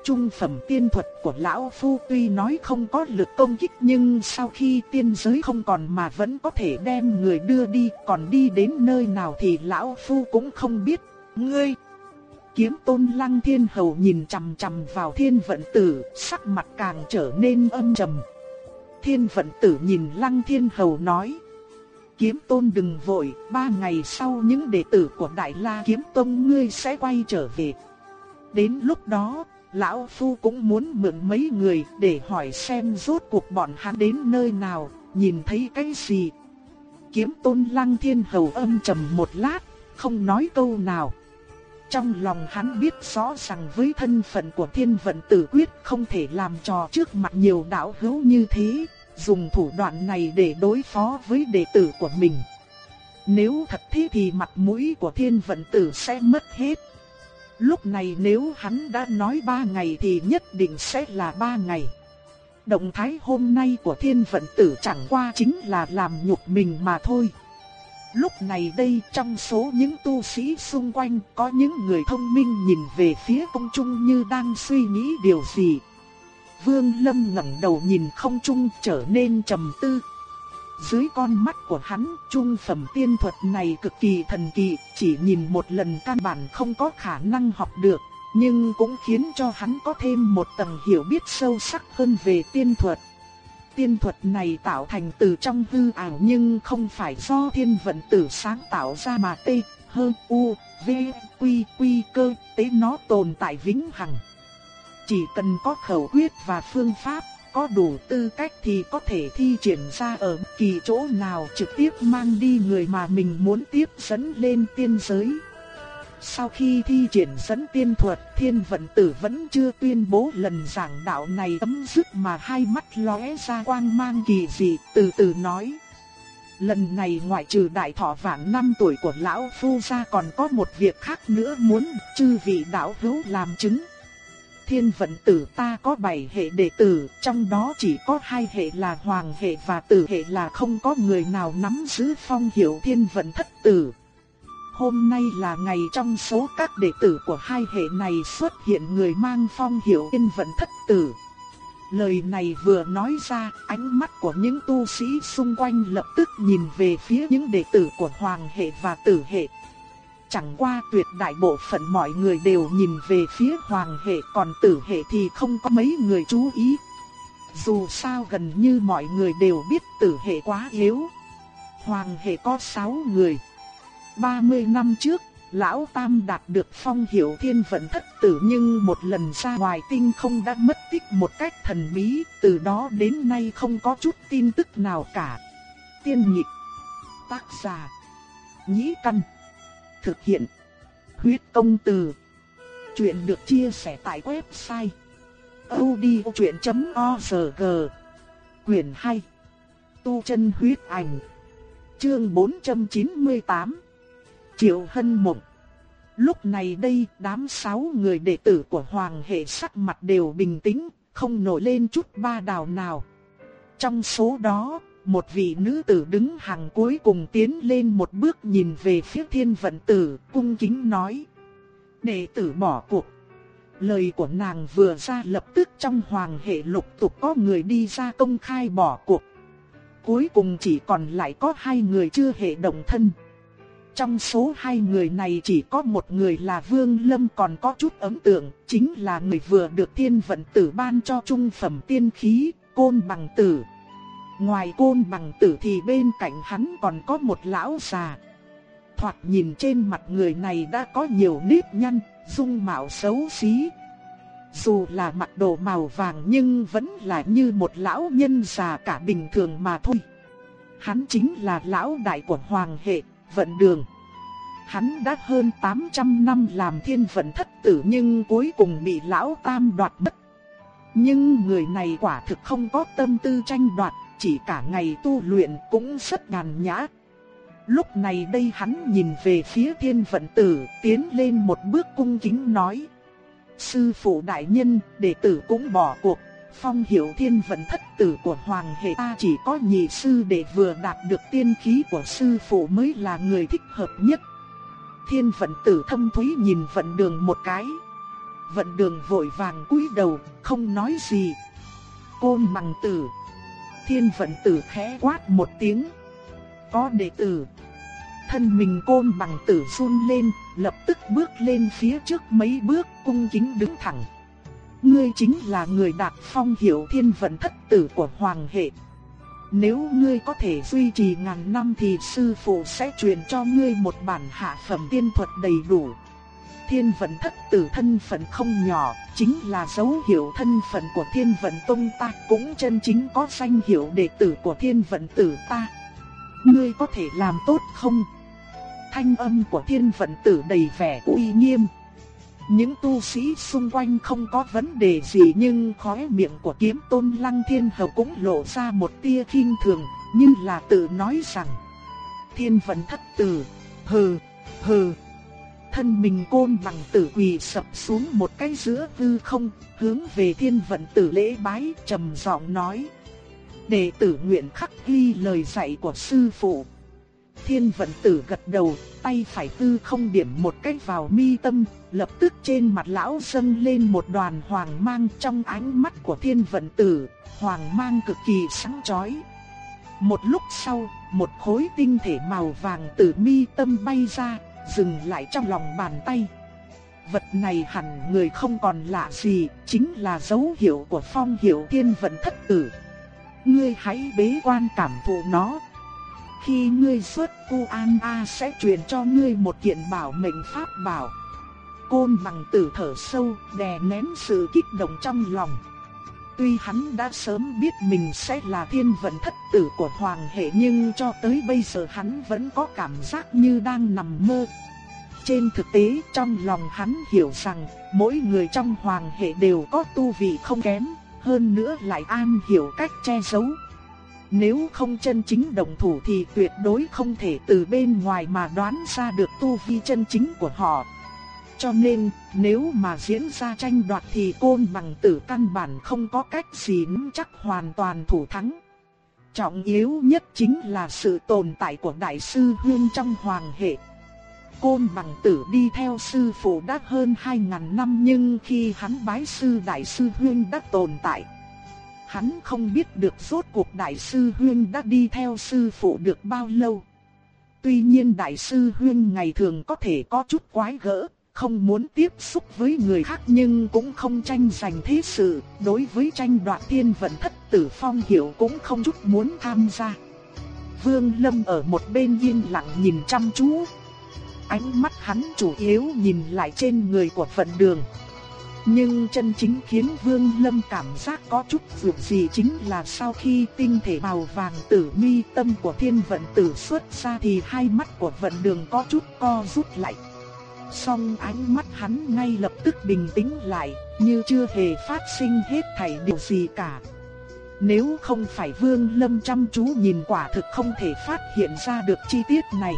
Trung phẩm tiên thuật của Lão Phu tuy nói không có lực công kích nhưng sau khi tiên giới không còn mà vẫn có thể đem người đưa đi còn đi đến nơi nào thì Lão Phu cũng không biết. Ngươi! Kiếm tôn lăng thiên hầu nhìn chằm chằm vào thiên vận tử, sắc mặt càng trở nên âm trầm. Thiên vận tử nhìn lăng thiên hầu nói. Kiếm tôn đừng vội, ba ngày sau những đệ tử của Đại La Kiếm Tông ngươi sẽ quay trở về. Đến lúc đó, Lão Phu cũng muốn mượn mấy người để hỏi xem rốt cuộc bọn hắn đến nơi nào, nhìn thấy cái gì. Kiếm tôn lăng thiên hầu âm trầm một lát, không nói câu nào trong lòng hắn biết rõ rằng với thân phận của thiên vận tử quyết không thể làm trò trước mặt nhiều đạo hữu như thế, dùng thủ đoạn này để đối phó với đệ tử của mình. Nếu thật thế thì mặt mũi của thiên vận tử sẽ mất hết. Lúc này nếu hắn đã nói ba ngày thì nhất định sẽ là ba ngày. Động thái hôm nay của thiên vận tử chẳng qua chính là làm nhục mình mà thôi. Lúc này đây trong số những tu sĩ xung quanh có những người thông minh nhìn về phía công trung như đang suy nghĩ điều gì. Vương Lâm ngẩng đầu nhìn không trung trở nên trầm tư. Dưới con mắt của hắn, trung phẩm tiên thuật này cực kỳ thần kỳ, chỉ nhìn một lần căn bản không có khả năng học được, nhưng cũng khiến cho hắn có thêm một tầng hiểu biết sâu sắc hơn về tiên thuật. Tiên thuật này tạo thành từ trong hư ảo nhưng không phải do thiên vận tử sáng tạo ra mà tê, hơn u, v, quy, quy cơ, tế nó tồn tại vĩnh hằng. Chỉ cần có khẩu quyết và phương pháp, có đủ tư cách thì có thể thi triển ra ở kỳ chỗ nào trực tiếp mang đi người mà mình muốn tiếp dẫn lên tiên giới. Sau khi thi triển dẫn tiên thuật, thiên vận tử vẫn chưa tuyên bố lần giảng đạo này tấm dứt mà hai mắt lóe ra quang mang kỳ dị, từ từ nói. Lần này ngoại trừ đại thọ vạn năm tuổi của lão phu ra còn có một việc khác nữa muốn chư vị đạo hữu làm chứng. Thiên vận tử ta có bảy hệ đệ tử, trong đó chỉ có hai hệ là hoàng hệ và tử hệ là không có người nào nắm giữ phong hiệu thiên vận thất tử. Hôm nay là ngày trong số các đệ tử của hai hệ này xuất hiện người mang phong hiệu yên vận thất tử. Lời này vừa nói ra, ánh mắt của những tu sĩ xung quanh lập tức nhìn về phía những đệ tử của hoàng hệ và tử hệ. Chẳng qua tuyệt đại bộ phận mọi người đều nhìn về phía hoàng hệ còn tử hệ thì không có mấy người chú ý. Dù sao gần như mọi người đều biết tử hệ quá yếu. Hoàng hệ có 6 người. 30 năm trước, Lão Tam đạt được phong hiệu thiên vận thất tử nhưng một lần ra ngoài tinh không đã mất tích một cách thần bí, từ đó đến nay không có chút tin tức nào cả. Tiên nhịp, tác giả, nhĩ căn, thực hiện, huyết công từ. Chuyện được chia sẻ tại website odchuyện.org Quyền 2 Tu chân huyết ảnh Chương 498 Triệu Hân Mộng. Lúc này đây, đám sáu người đệ tử của Hoàng hệ sắc mặt đều bình tĩnh, không nổi lên chút ba đào nào. Trong số đó, một vị nữ tử đứng hàng cuối cùng tiến lên một bước nhìn về phía thiên vận tử, cung kính nói. Đệ tử bỏ cuộc. Lời của nàng vừa ra lập tức trong hoàng hệ lục tục có người đi ra công khai bỏ cuộc. Cuối cùng chỉ còn lại có hai người chưa hệ động thân. Trong số hai người này chỉ có một người là Vương Lâm còn có chút ấn tượng, chính là người vừa được thiên vận tử ban cho trung phẩm tiên khí, côn bằng tử. Ngoài côn bằng tử thì bên cạnh hắn còn có một lão già. Thoạt nhìn trên mặt người này đã có nhiều nếp nhăn, dung mạo xấu xí. Dù là mặc đồ màu vàng nhưng vẫn là như một lão nhân già cả bình thường mà thôi. Hắn chính là lão đại của hoàng hệ vận đường. Hắn đã hơn 800 năm làm thiên vận thất tử nhưng cuối cùng bị lão tam đoạt mất. Nhưng người này quả thực không có tâm tư tranh đoạt, chỉ cả ngày tu luyện cũng rất nhàn nhã. Lúc này đây hắn nhìn về phía thiên vận tử, tiến lên một bước cung kính nói. Sư phụ đại nhân, đệ tử cũng bỏ cuộc, phong hiểu thiên vận thất tử của hoàng hệ ta chỉ có nhị sư để vừa đạt được tiên khí của sư phụ mới là người thích hợp nhất. Thiên vận tử thâm thúy nhìn vận đường một cái. Vận đường vội vàng cúi đầu, không nói gì. Côn bằng tử. Thiên vận tử khẽ quát một tiếng. Có đệ tử. Thân mình côn bằng tử run lên, lập tức bước lên phía trước mấy bước cung kính đứng thẳng. Ngươi chính là người đạt phong hiệu thiên vận thất tử của hoàng hệ. Nếu ngươi có thể duy trì ngàn năm thì sư phụ sẽ truyền cho ngươi một bản hạ phẩm tiên thuật đầy đủ. Thiên vận thất tử thân phận không nhỏ, chính là dấu hiệu thân phận của thiên vận tông ta cũng chân chính có danh hiệu đệ tử của thiên vận tử ta. Ngươi có thể làm tốt không? Thanh âm của thiên vận tử đầy vẻ uy nghiêm, những tu sĩ xung quanh không có vấn đề gì nhưng khóe miệng của kiếm tôn lăng thiên hầu cũng lộ ra một tia khinh thường, như là tự nói rằng Thiên vận thất tử, hừ, hừ. Thân mình côn bằng tử quỳ sập xuống một cái giữa hư không, hướng về thiên vận tử lễ bái trầm giọng nói. Đệ tử nguyện khắc ghi lời dạy của sư phụ. Thiên vận tử gật đầu, tay phải tư không điểm một cách vào mi tâm, lập tức trên mặt lão dâng lên một đoàn hoàng mang trong ánh mắt của thiên vận tử, hoàng mang cực kỳ sáng chói. Một lúc sau, một khối tinh thể màu vàng từ mi tâm bay ra, dừng lại trong lòng bàn tay. Vật này hẳn người không còn lạ gì, chính là dấu hiệu của phong hiệu thiên vận thất tử. Ngươi hãy bế quan cảm thụ nó. Khi ngươi xuất cu an a sẽ truyền cho ngươi một kiện bảo mệnh pháp bảo. Côn bằng tử thở sâu, đè nén sự kích động trong lòng. Tuy hắn đã sớm biết mình sẽ là thiên vận thất tử của hoàng hệ nhưng cho tới bây giờ hắn vẫn có cảm giác như đang nằm mơ. Trên thực tế trong lòng hắn hiểu rằng mỗi người trong hoàng hệ đều có tu vị không kém, hơn nữa lại an hiểu cách che giấu. Nếu không chân chính đồng thủ thì tuyệt đối không thể từ bên ngoài mà đoán ra được tu vi chân chính của họ. Cho nên, nếu mà diễn ra tranh đoạt thì côn bằng tử căn bản không có cách gì nắm chắc hoàn toàn thủ thắng. Trọng yếu nhất chính là sự tồn tại của Đại sư Huyên trong hoàng hệ. Côn bằng tử đi theo sư phụ đã hơn 2.000 năm nhưng khi hắn bái sư Đại sư Huyên đã tồn tại. Hắn không biết được rốt cuộc Đại sư Huyên đã đi theo sư phụ được bao lâu. Tuy nhiên Đại sư Huyên ngày thường có thể có chút quái gỡ, không muốn tiếp xúc với người khác nhưng cũng không tranh giành thế sự, đối với tranh đoạt thiên vận thất tử phong hiểu cũng không chút muốn tham gia. Vương Lâm ở một bên yên lặng nhìn chăm chú. Ánh mắt hắn chủ yếu nhìn lại trên người của vận đường. Nhưng chân chính khiến Vương Lâm cảm giác có chút dược gì chính là sau khi tinh thể màu vàng tử mi tâm của thiên vận tử xuất ra thì hai mắt của vận đường có chút co rút lại. Song ánh mắt hắn ngay lập tức bình tĩnh lại, như chưa hề phát sinh hết thảy điều gì cả. Nếu không phải Vương Lâm chăm chú nhìn quả thực không thể phát hiện ra được chi tiết này.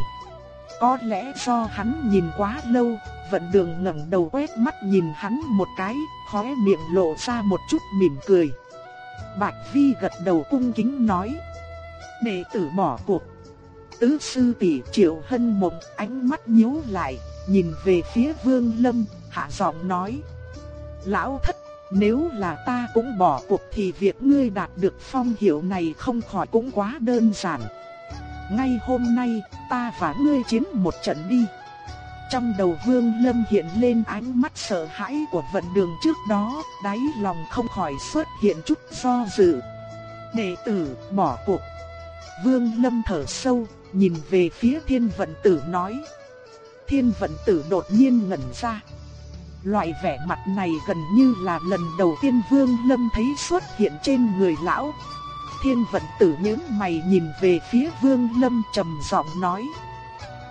Có lẽ do hắn nhìn quá lâu, vận đường ngẩng đầu quét mắt nhìn hắn một cái, khóe miệng lộ ra một chút mỉm cười. Bạch Vi gật đầu cung kính nói. Đệ tử bỏ cuộc. Tứ sư tỷ triệu hân mộng ánh mắt nhíu lại, nhìn về phía Vương Lâm, hạ giọng nói. Lão thất, nếu là ta cũng bỏ cuộc thì việc ngươi đạt được phong hiệu này không khỏi cũng quá đơn giản. Ngay hôm nay, ta và ngươi chiến một trận đi. Trong đầu Vương Lâm hiện lên ánh mắt sợ hãi của vận đường trước đó, đáy lòng không khỏi xuất hiện chút do dự. Đệ tử bỏ cuộc. Vương Lâm thở sâu, nhìn về phía thiên vận tử nói thiên vận tử đột nhiên ngẩn ra. Loại vẻ mặt này gần như là lần đầu tiên Vương Lâm thấy xuất hiện trên người lão. Thiên vận tử nhướng mày nhìn về phía Vương Lâm trầm giọng nói.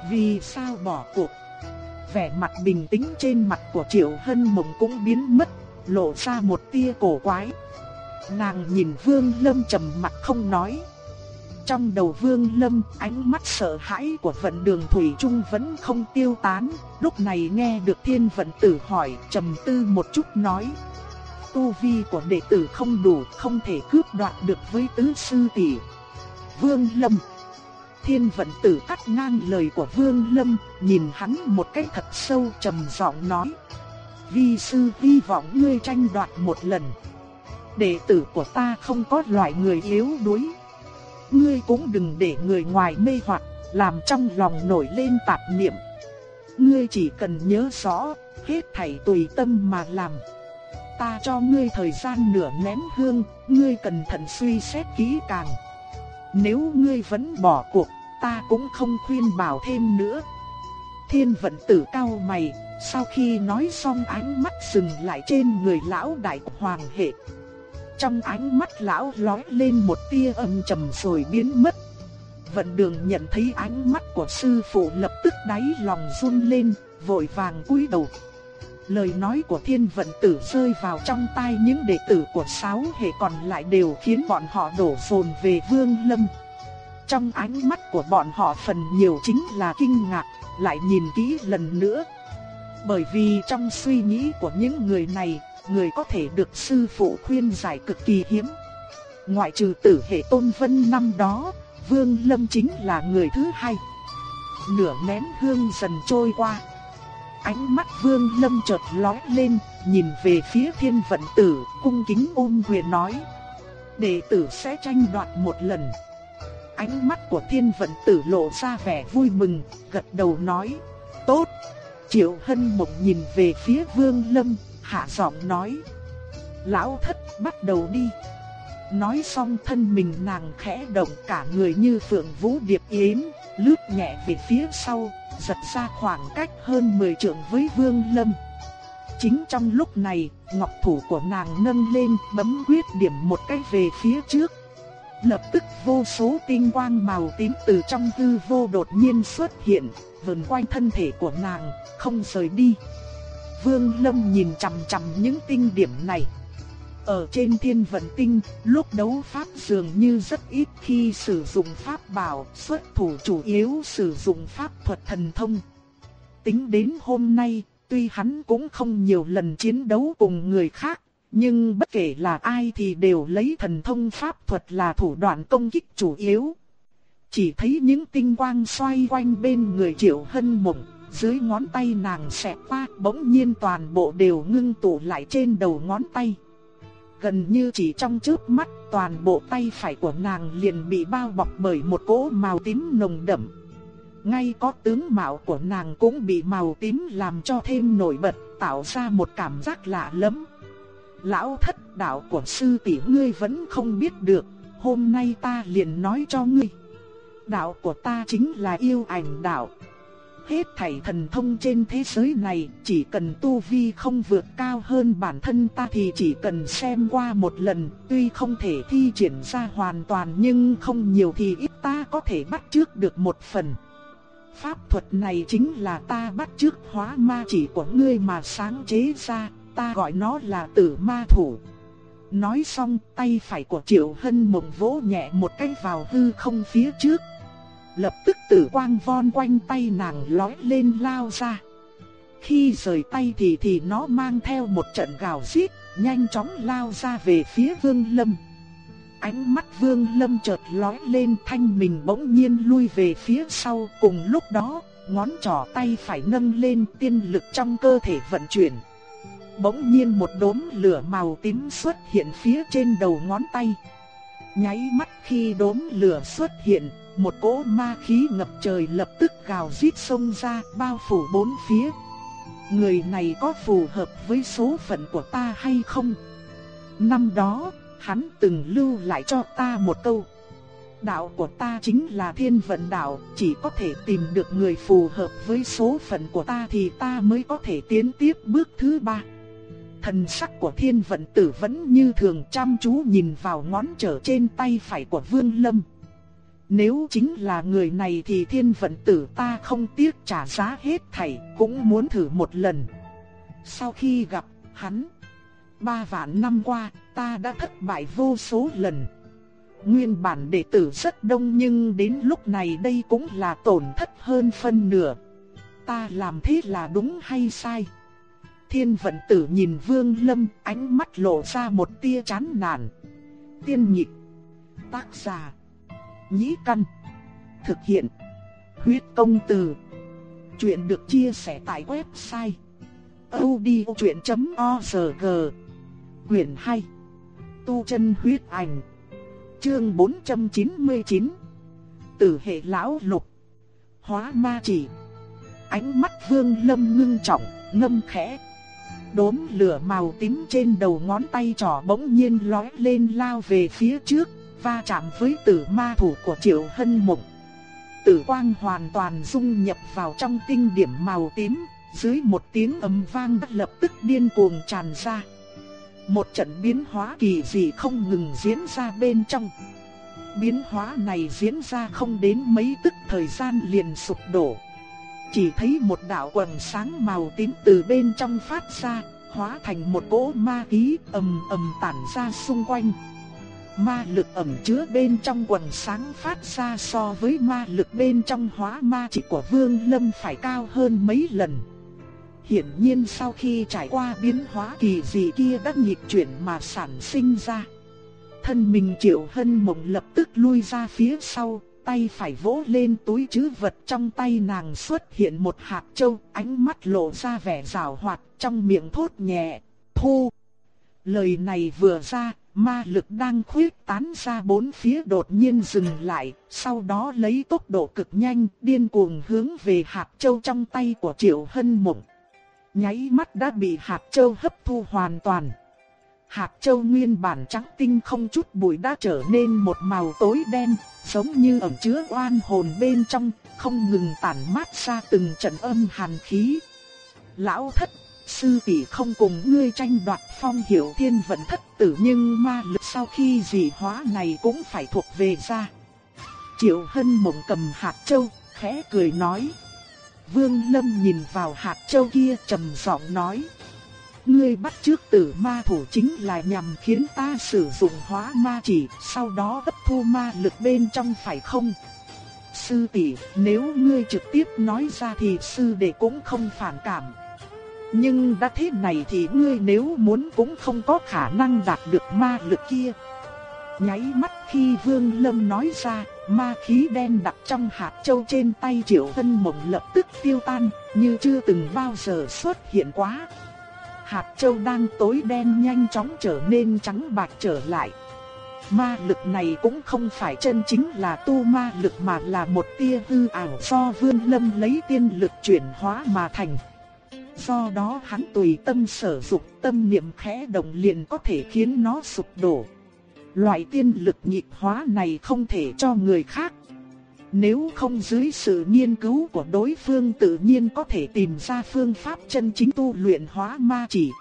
Vì sao bỏ cuộc? Vẻ mặt bình tĩnh trên mặt của Triệu Hân Mộng cũng biến mất, lộ ra một tia cổ quái. Nàng nhìn Vương Lâm trầm mặt không nói. Trong đầu Vương Lâm, ánh mắt sợ hãi của vận đường Thủy Trung vẫn không tiêu tán, lúc này nghe được thiên vận tử hỏi, trầm tư một chút nói. Tu vi của đệ tử không đủ, không thể cướp đoạt được với tứ sư tỷ. Vương Lâm Thiên vận tử cắt ngang lời của Vương Lâm, nhìn hắn một cách thật sâu trầm giọng nói. Vi sư hy vọng ngươi tranh đoạt một lần. Đệ tử của ta không có loại người yếu đuối ngươi cũng đừng để người ngoài mê hoặc, làm trong lòng nổi lên tạp niệm. Ngươi chỉ cần nhớ rõ, hết thảy tùy tâm mà làm. Ta cho ngươi thời gian nửa nén hương, ngươi cẩn thận suy xét kỹ càng. Nếu ngươi vẫn bỏ cuộc, ta cũng không khuyên bảo thêm nữa. Thiên vận tử cao mày, sau khi nói xong ánh mắt dừng lại trên người lão đại hoàng hệ. Trong ánh mắt lão lóe lên một tia âm trầm rồi biến mất. Vận đường nhận thấy ánh mắt của sư phụ lập tức đáy lòng run lên, vội vàng cúi đầu. Lời nói của thiên vận tử rơi vào trong tai những đệ tử của sáu hệ còn lại đều khiến bọn họ đổ phồn về vương lâm. Trong ánh mắt của bọn họ phần nhiều chính là kinh ngạc, lại nhìn kỹ lần nữa. Bởi vì trong suy nghĩ của những người này, người có thể được sư phụ khuyên giải cực kỳ hiếm. Ngoại trừ tử hệ tôn vân năm đó, Vương Lâm chính là người thứ hai. Nửa nén hương dần trôi qua. Ánh mắt Vương Lâm chợt lóe lên, nhìn về phía thiên vận tử, cung kính ôm quyền nói. Đệ tử sẽ tranh đoạt một lần. Ánh mắt của thiên vận tử lộ ra vẻ vui mừng, gật đầu nói. Tốt. Triệu Hân Mộng nhìn về phía Vương Lâm, hạ giọng nói. Lão thất bắt đầu đi. Nói xong thân mình nàng khẽ động cả người như phượng vũ điệp yến, lướt nhẹ về phía sau, giật ra khoảng cách hơn 10 trượng với Vương Lâm. Chính trong lúc này, ngọc thủ của nàng nâng lên bấm quyết điểm một cái về phía trước. Lập tức vô số tinh quang màu tím từ trong hư vô đột nhiên xuất hiện, vần quanh thân thể của nàng, không rời đi. Vương Lâm nhìn chằm chằm những tinh điểm này. Ở trên thiên vận tinh, lúc đấu pháp dường như rất ít khi sử dụng pháp bảo, xuất thủ chủ yếu sử dụng pháp thuật thần thông. Tính đến hôm nay, tuy hắn cũng không nhiều lần chiến đấu cùng người khác, nhưng bất kể là ai thì đều lấy thần thông pháp thuật là thủ đoạn công kích chủ yếu. Chỉ thấy những tinh quang xoay quanh bên người triệu hân mộng, dưới ngón tay nàng xẹt qua bỗng nhiên toàn bộ đều ngưng tụ lại trên đầu ngón tay. Gần như chỉ trong chớp mắt toàn bộ tay phải của nàng liền bị bao bọc bởi một cỗ màu tím nồng đậm. Ngay có tướng mạo của nàng cũng bị màu tím làm cho thêm nổi bật, tạo ra một cảm giác lạ lẫm. Lão thất đạo của sư tỷ ngươi vẫn không biết được, hôm nay ta liền nói cho ngươi. Đạo của ta chính là yêu ảnh đạo, Hết thảy thần thông trên thế giới này, chỉ cần tu vi không vượt cao hơn bản thân ta thì chỉ cần xem qua một lần, tuy không thể thi triển ra hoàn toàn nhưng không nhiều thì ít ta có thể bắt trước được một phần. Pháp thuật này chính là ta bắt trước hóa ma chỉ của ngươi mà sáng chế ra, ta gọi nó là tử ma thủ. Nói xong tay phải của Triệu Hân mộng vỗ nhẹ một cái vào hư không phía trước, Lập tức tử quang von quanh tay nàng lói lên lao ra. Khi rời tay thì thì nó mang theo một trận gào rít, nhanh chóng lao ra về phía Vương Lâm. Ánh mắt Vương Lâm chợt lói lên thanh mình bỗng nhiên lui về phía sau, cùng lúc đó, ngón trỏ tay phải nâng lên tiên lực trong cơ thể vận chuyển. Bỗng nhiên một đốm lửa màu tím xuất hiện phía trên đầu ngón tay. Nháy mắt khi đốm lửa xuất hiện, một cỗ ma khí ngập trời lập tức gào rít xông ra, bao phủ bốn phía. Người này có phù hợp với số phận của ta hay không? Năm đó, hắn từng lưu lại cho ta một câu. Đạo của ta chính là thiên vận đạo, chỉ có thể tìm được người phù hợp với số phận của ta thì ta mới có thể tiến tiếp bước thứ ba. Thần sắc của thiên vận tử vẫn như thường chăm chú nhìn vào ngón trở trên tay phải của Vương Lâm. Nếu chính là người này thì thiên vận tử ta không tiếc trả giá hết thảy, cũng muốn thử một lần. Sau khi gặp hắn, ba vạn năm qua, ta đã thất bại vô số lần. Nguyên bản đệ tử rất đông nhưng đến lúc này đây cũng là tổn thất hơn phân nửa. Ta làm thế là đúng hay sai? Thiên vận tử nhìn Vương Lâm, ánh mắt lộ ra một tia chán nản. Tiên nhịp, tác giả nhĩ căn. Thực hiện. Huyết công từ. Chuyện được chia sẻ tại website. odchuyện.org Quyền 2. Tu chân huyết ảnh. Chương 499. Tử hệ lão lục. Hóa ma chỉ. Ánh mắt vương lâm ngưng trọng, ngâm khẽ. Đốm lửa màu tím trên đầu ngón tay trỏ bỗng nhiên lói lên lao về phía trước, va chạm với tử ma thủ của Triệu Hân Mộng. Tử quang hoàn toàn dung nhập vào trong tinh điểm màu tím, dưới một tiếng ầm vang lập tức điên cuồng tràn ra. Một trận biến hóa kỳ dị không ngừng diễn ra bên trong. Biến hóa này diễn ra không đến mấy tức thời gian liền sụp đổ. chỉ thấy một đạo quần sáng màu tím từ bên trong phát ra, hóa thành một cỗ ma khí ầm ầm tản ra xung quanh. Ma lực ẩn chứa bên trong quần sáng phát ra so với ma lực bên trong hóa ma chỉ của Vương Lâm phải cao hơn mấy lần. Hiển nhiên sau khi trải qua biến hóa kỳ dị kia đã nghịch chuyển mà sản sinh ra. Thân mình Triệu Hân Mộng lập tức lui ra phía sau, tay phải vỗ lên túi trữ vật trong tay nàng xuất hiện một hạt châu, ánh mắt lộ ra vẻ rào hoạt, trong miệng thốt nhẹ, thu. Lời này vừa ra, ma lực đang khuyết tán ra bốn phía đột nhiên dừng lại, sau đó lấy tốc độ cực nhanh, điên cuồng hướng về hạt châu trong tay của Triệu Hân Mộng. Nháy mắt đã bị hạt châu hấp thu hoàn toàn. Hạt châu nguyên bản trắng tinh không chút bụi đã trở nên một màu tối đen, giống như ẩn chứa oan hồn bên trong, không ngừng tản mát ra từng trận âm hàn khí. Lão thất, sư tỷ không cùng ngươi tranh đoạt phong hiểu thiên vận thất tử nhưng ma lực sau khi dị hóa này cũng phải thuộc về ra. Triệu hân mộng cầm hạt châu, khẽ cười nói. Vương Lâm nhìn vào hạt châu kia trầm giọng nói. Ngươi bắt trước tử ma thủ chính là nhằm khiến ta sử dụng hóa ma chỉ, sau đó hấp thu ma lực bên trong phải không? Sư tỷ, nếu ngươi trực tiếp nói ra thì sư đệ cũng không phản cảm. Nhưng đã thế này thì ngươi nếu muốn cũng không có khả năng đạt được ma lực kia. Nháy mắt khi Vương Lâm nói ra, ma khí đen đặc trong hạt châu trên tay Triệu thân Mộng lập tức tiêu tan, như chưa từng bao giờ xuất hiện quá hạt châu đang tối đen nhanh chóng trở nên trắng bạc trở lại. Ma lực này cũng không phải chân chính là tu ma lực mà là một tia hư ảo do Vương Lâm lấy tiên lực chuyển hóa mà thành. Do đó hắn tùy tâm sở dục tâm niệm khẽ động liền có thể khiến nó sụp đổ. Loại tiên lực nhịp hóa này không thể cho người khác nếu không dưới sự nghiên cứu của đối phương tự nhiên có thể tìm ra phương pháp chân chính tu luyện hóa ma chỉ.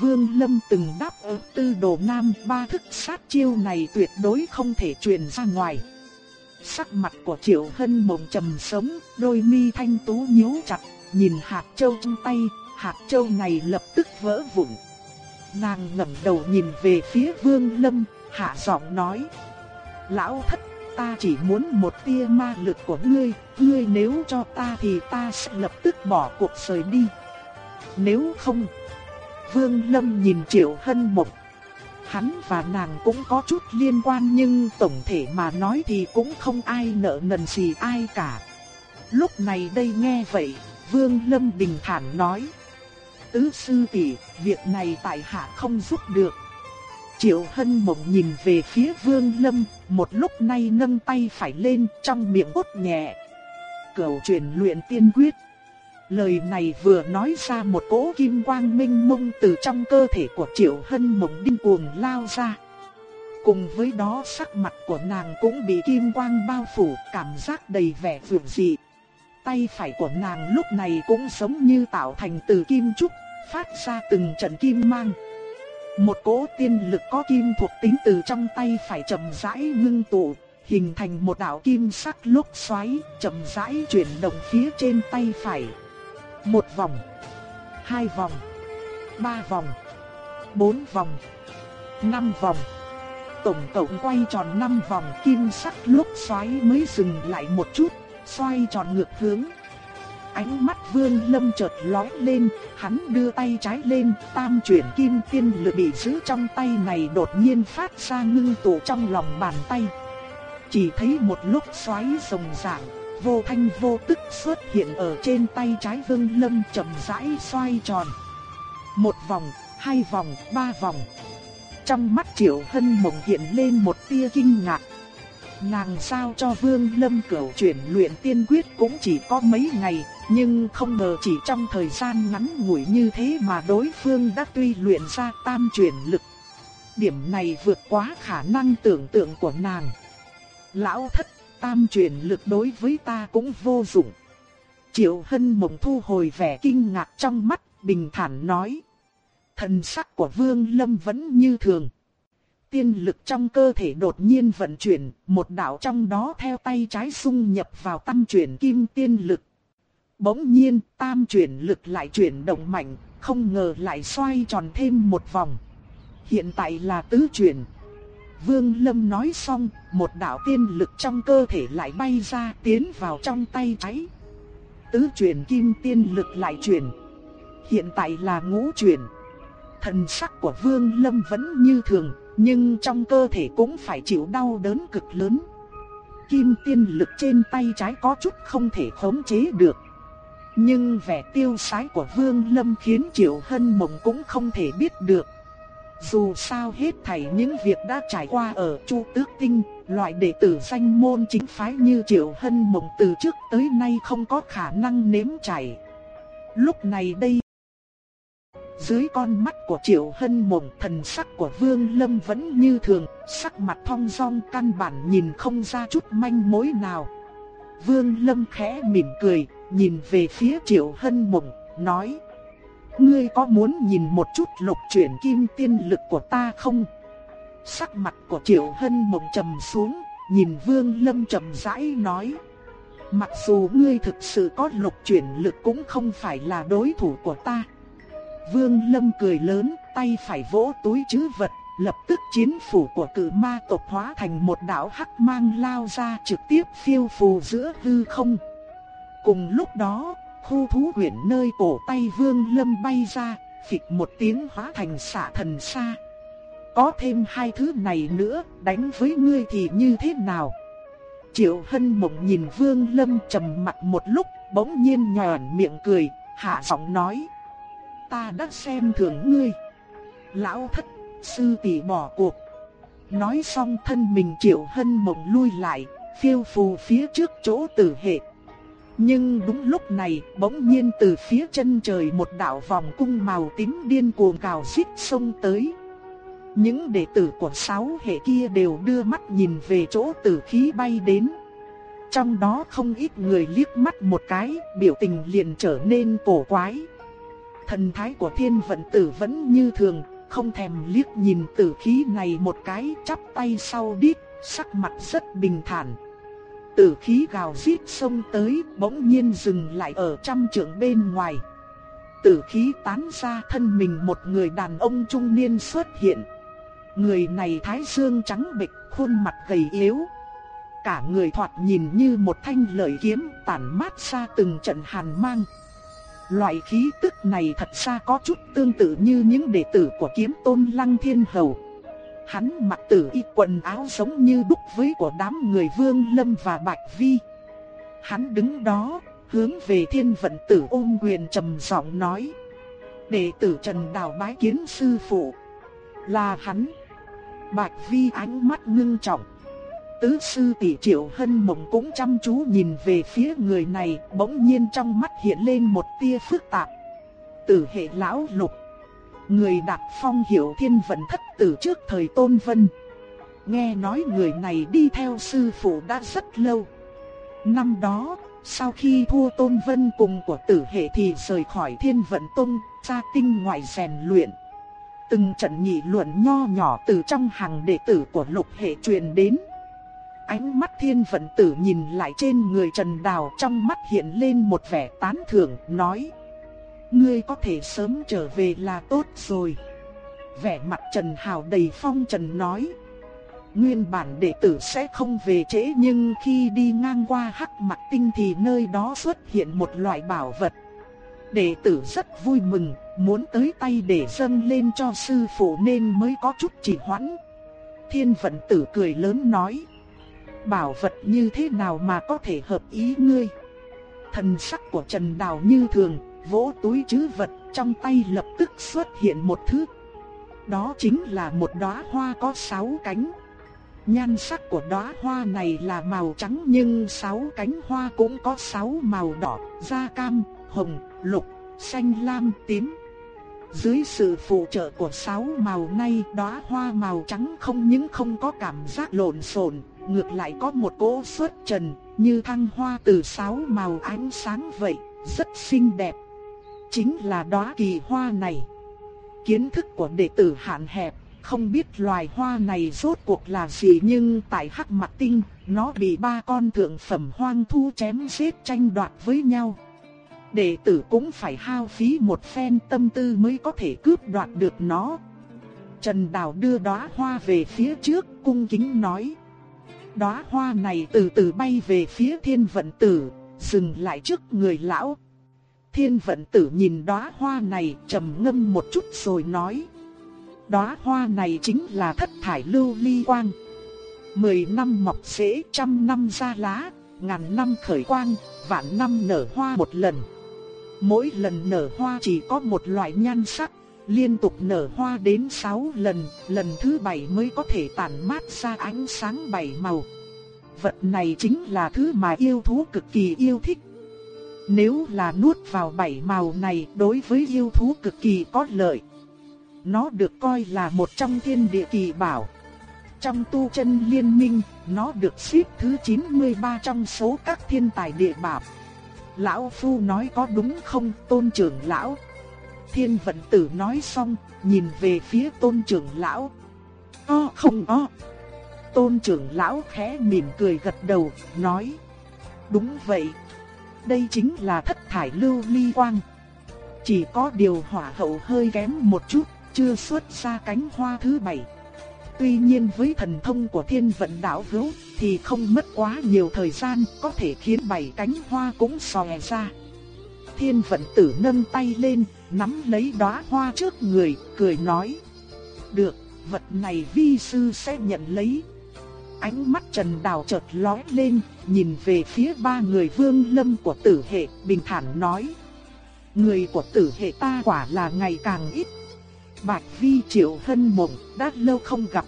Vương Lâm từng đáp ở tư đồ nam ba thức sát chiêu này tuyệt đối không thể truyền ra ngoài. Sắc mặt của Triệu Hân mộng trầm sống, đôi mi thanh tú nhíu chặt, nhìn hạt châu trong tay, hạt châu này lập tức vỡ vụn. Nàng ngẩng đầu nhìn về phía Vương Lâm, hạ giọng nói: "Lão thất ta chỉ muốn một tia ma lực của ngươi, ngươi nếu cho ta thì ta sẽ lập tức bỏ cuộc rời đi. Nếu không... Vương Lâm nhìn Triệu Hân Mộc. Hắn và nàng cũng có chút liên quan nhưng tổng thể mà nói thì cũng không ai nợ nần gì ai cả. Lúc này đây nghe vậy, Vương Lâm bình thản nói. Tứ sư tỷ, việc này tại hạ không giúp được. Triệu Hân Mộng nhìn về phía Vương Lâm, một lúc nay nâng tay phải lên trong miệng bút nhẹ. Cầu truyền luyện tiên quyết. Lời này vừa nói ra một cỗ kim quang minh mông từ trong cơ thể của Triệu Hân Mộng điên cuồng lao ra. Cùng với đó sắc mặt của nàng cũng bị kim quang bao phủ cảm giác đầy vẻ vượng dị. Tay phải của nàng lúc này cũng giống như tạo thành từ kim trúc, phát ra từng trận kim mang. Một cỗ tiên lực có kim thuộc tính từ trong tay phải chậm rãi ngưng tụ, hình thành một đạo kim sắc lúc xoáy, chậm rãi chuyển động phía trên tay phải. Một vòng, hai vòng, ba vòng, bốn vòng, năm vòng. Tổng cộng quay tròn năm vòng kim sắc lúc xoáy mới dừng lại một chút, xoay tròn ngược hướng. Ánh mắt Vương Lâm chợt lóe lên, hắn đưa tay trái lên, tam chuyển kim tiên lực bị giữ trong tay này đột nhiên phát ra ngưng tụ trong lòng bàn tay. Chỉ thấy một lúc xoáy rồng rạng, vô thanh vô tức xuất hiện ở trên tay trái Vương Lâm chậm rãi xoay tròn. Một vòng, hai vòng, ba vòng. Trong mắt Triệu Hân Mộng hiện lên một tia kinh ngạc. Nàng sao cho Vương Lâm cửu chuyển luyện tiên quyết cũng chỉ có mấy ngày, nhưng không ngờ chỉ trong thời gian ngắn ngủi như thế mà đối phương đã tuy luyện ra tam chuyển lực. Điểm này vượt quá khả năng tưởng tượng của nàng. Lão thất, tam chuyển lực đối với ta cũng vô dụng. Triệu Hân mộng thu hồi vẻ kinh ngạc trong mắt, bình thản nói. Thần sắc của Vương Lâm vẫn như thường tiên lực trong cơ thể đột nhiên vận chuyển, một đạo trong đó theo tay trái xung nhập vào tam chuyển kim tiên lực. bỗng nhiên tam chuyển lực lại chuyển động mạnh, không ngờ lại xoay tròn thêm một vòng. Hiện tại là tứ chuyển. Vương Lâm nói xong, một đạo tiên lực trong cơ thể lại bay ra tiến vào trong tay trái. Tứ chuyển kim tiên lực lại chuyển. Hiện tại là ngũ chuyển. Thần sắc của Vương Lâm vẫn như thường, nhưng trong cơ thể cũng phải chịu đau đớn cực lớn. Kim tiên lực trên tay trái có chút không thể khống chế được. Nhưng vẻ tiêu sái của Vương Lâm khiến Triệu Hân Mộng cũng không thể biết được. Dù sao hết thảy những việc đã trải qua ở Chu Tước Tinh, loại đệ tử danh môn chính phái như Triệu Hân Mộng từ trước tới nay không có khả năng nếm trải. Lúc này đây, dưới con mắt của Triệu Hân Mộng thần sắc của Vương Lâm vẫn như thường, sắc mặt thong dong căn bản nhìn không ra chút manh mối nào. Vương Lâm khẽ mỉm cười, nhìn về phía Triệu Hân Mộng, nói Ngươi có muốn nhìn một chút lục chuyển kim tiên lực của ta không? Sắc mặt của Triệu Hân Mộng trầm xuống, nhìn Vương Lâm trầm rãi nói Mặc dù ngươi thực sự có lục chuyển lực cũng không phải là đối thủ của ta Vương Lâm cười lớn, tay phải vỗ túi chứ vật, lập tức chiến phủ của cự ma tộc hóa thành một đạo hắc mang lao ra trực tiếp phiêu phù giữa hư không. Cùng lúc đó, khu thú quyển nơi cổ tay Vương Lâm bay ra, phịch một tiếng hóa thành xạ thần xa. Có thêm hai thứ này nữa, đánh với ngươi thì như thế nào? Triệu Hân Mộng nhìn Vương Lâm trầm mặt một lúc, bỗng nhiên nhòn miệng cười, hạ giọng nói: "Ta đã xem thường ngươi." Lão thất, sư tỷ bỏ cuộc. Nói xong thân mình Triệu Hân Mộng lui lại, phiêu phù phía trước chỗ tử hệ. Nhưng đúng lúc này, bỗng nhiên từ phía chân trời một đạo vòng cung màu tím điên cuồng cào xít sông tới. Những đệ tử của sáu hệ kia đều đưa mắt nhìn về chỗ tử khí bay đến. Trong đó không ít người liếc mắt một cái, biểu tình liền trở nên cổ quái. Thần thái của thiên vận tử vẫn như thường, không thèm liếc nhìn tử khí này một cái chắp tay sau đít, sắc mặt rất bình thản. Tử khí gào rít xông tới, bỗng nhiên dừng lại ở trăm trượng bên ngoài. Tử khí tán ra thân mình một người đàn ông trung niên xuất hiện. Người này thái dương trắng bệch, khuôn mặt gầy yếu. Cả người thoạt nhìn như một thanh lợi kiếm tản mát ra từng trận hàn mang. Loại khí tức này thật ra có chút tương tự như những đệ tử của kiếm tôn lăng thiên hầu. Hắn mặc tử y quần áo giống như đúc với của đám người Vương Lâm và Bạch Vi. Hắn đứng đó, hướng về thiên vận tử ôm quyền trầm giọng nói. Đệ tử Trần Đào bái kiến sư phụ. Là hắn. Bạch Vi ánh mắt ngưng trọng. Tứ sư tỷ triệu hân mộng cũng chăm chú nhìn về phía người này, bỗng nhiên trong mắt hiện lên một tia phức tạp. Tử hệ lão lục Người đặt phong hiểu thiên vận thất từ trước thời tôn vân. Nghe nói người này đi theo sư phụ đã rất lâu. Năm đó, sau khi thua tôn vân cùng của tử hệ thì rời khỏi thiên vận tông, ra tinh ngoại rèn luyện. Từng trận nghị luận nho nhỏ từ trong hàng đệ tử của lục hệ truyền đến. Ánh mắt thiên vận tử nhìn lại trên người Trần Đào trong mắt hiện lên một vẻ tán thưởng, nói ngươi có thể sớm trở về là tốt rồi. Vẻ mặt Trần Hào đầy phong trần nói. Nguyên bản đệ tử sẽ không về trễ nhưng khi đi ngang qua hắc mặt tinh thì nơi đó xuất hiện một loại bảo vật. Đệ tử rất vui mừng, muốn tới tay để dâng lên cho sư phụ nên mới có chút trì hoãn. Thiên vận tử cười lớn nói. Bảo vật như thế nào mà có thể hợp ý ngươi? Thần sắc của Trần Đào như thường, vỗ túi chứ vật, trong tay lập tức xuất hiện một thứ. Đó chính là một đóa hoa có sáu cánh. Nhan sắc của đóa hoa này là màu trắng nhưng sáu cánh hoa cũng có sáu màu đỏ, da cam, hồng, lục, xanh lam, tím. Dưới sự phụ trợ của sáu màu này, đóa hoa màu trắng không những không có cảm giác lộn xộn, ngược lại có một cỗ xuất trần, như thăng hoa từ sáu màu ánh sáng vậy, rất xinh đẹp chính là đóa kỳ hoa này. Kiến thức của đệ tử hạn hẹp, không biết loài hoa này rốt cuộc là gì nhưng tại Hắc Mặt Tinh, nó bị ba con thượng phẩm hoang thu chém giết tranh đoạt với nhau. đệ tử cũng phải hao phí một phen tâm tư mới có thể cướp đoạt được nó. Trần Đào đưa đóa hoa về phía trước, cung kính nói. Đóa hoa này từ từ bay về phía thiên vận tử, dừng lại trước người lão. Thiên vận tử nhìn đóa hoa này trầm ngâm một chút rồi nói. Đóa hoa này chính là thất thải lưu ly quang. Mười năm mọc rễ, trăm năm ra lá, ngàn năm khởi quang, vạn năm nở hoa một lần. Mỗi lần nở hoa chỉ có một loại nhan sắc, liên tục nở hoa đến 6 lần, lần thứ 7 mới có thể tản mát ra ánh sáng bảy màu. Vật này chính là thứ mà yêu thú cực kỳ yêu thích. Nếu là nuốt vào bảy màu này đối với yêu thú cực kỳ có lợi. Nó được coi là một trong thiên địa kỳ bảo. Trong tu chân liên minh, nó được xếp thứ 93 trong số các thiên tài địa bảo. Lão Phu nói có đúng không tôn trưởng lão? Thiên vận tử nói xong, nhìn về phía tôn trưởng lão. O không o. Tôn trưởng lão khẽ mỉm cười gật đầu, nói. Đúng vậy. Đây chính là thất thải lưu ly quang. Chỉ có điều hỏa hậu hơi kém một chút, chưa xuất ra cánh hoa thứ bảy. Tuy nhiên với thần thông của thiên vận đạo hữu thì không mất quá nhiều thời gian có thể khiến bảy cánh hoa cũng xòe ra. Thiên vận tử nâng tay lên, nắm lấy đóa hoa trước người, cười nói. Được, vật này vi sư sẽ nhận lấy. Ánh mắt Trần Đào chợt lóe lên, nhìn về phía ba người vương lâm của tử hệ, bình thản nói. Người của tử hệ ta quả là ngày càng ít. Bạch Vi triệu hân mộng, đã lâu không gặp.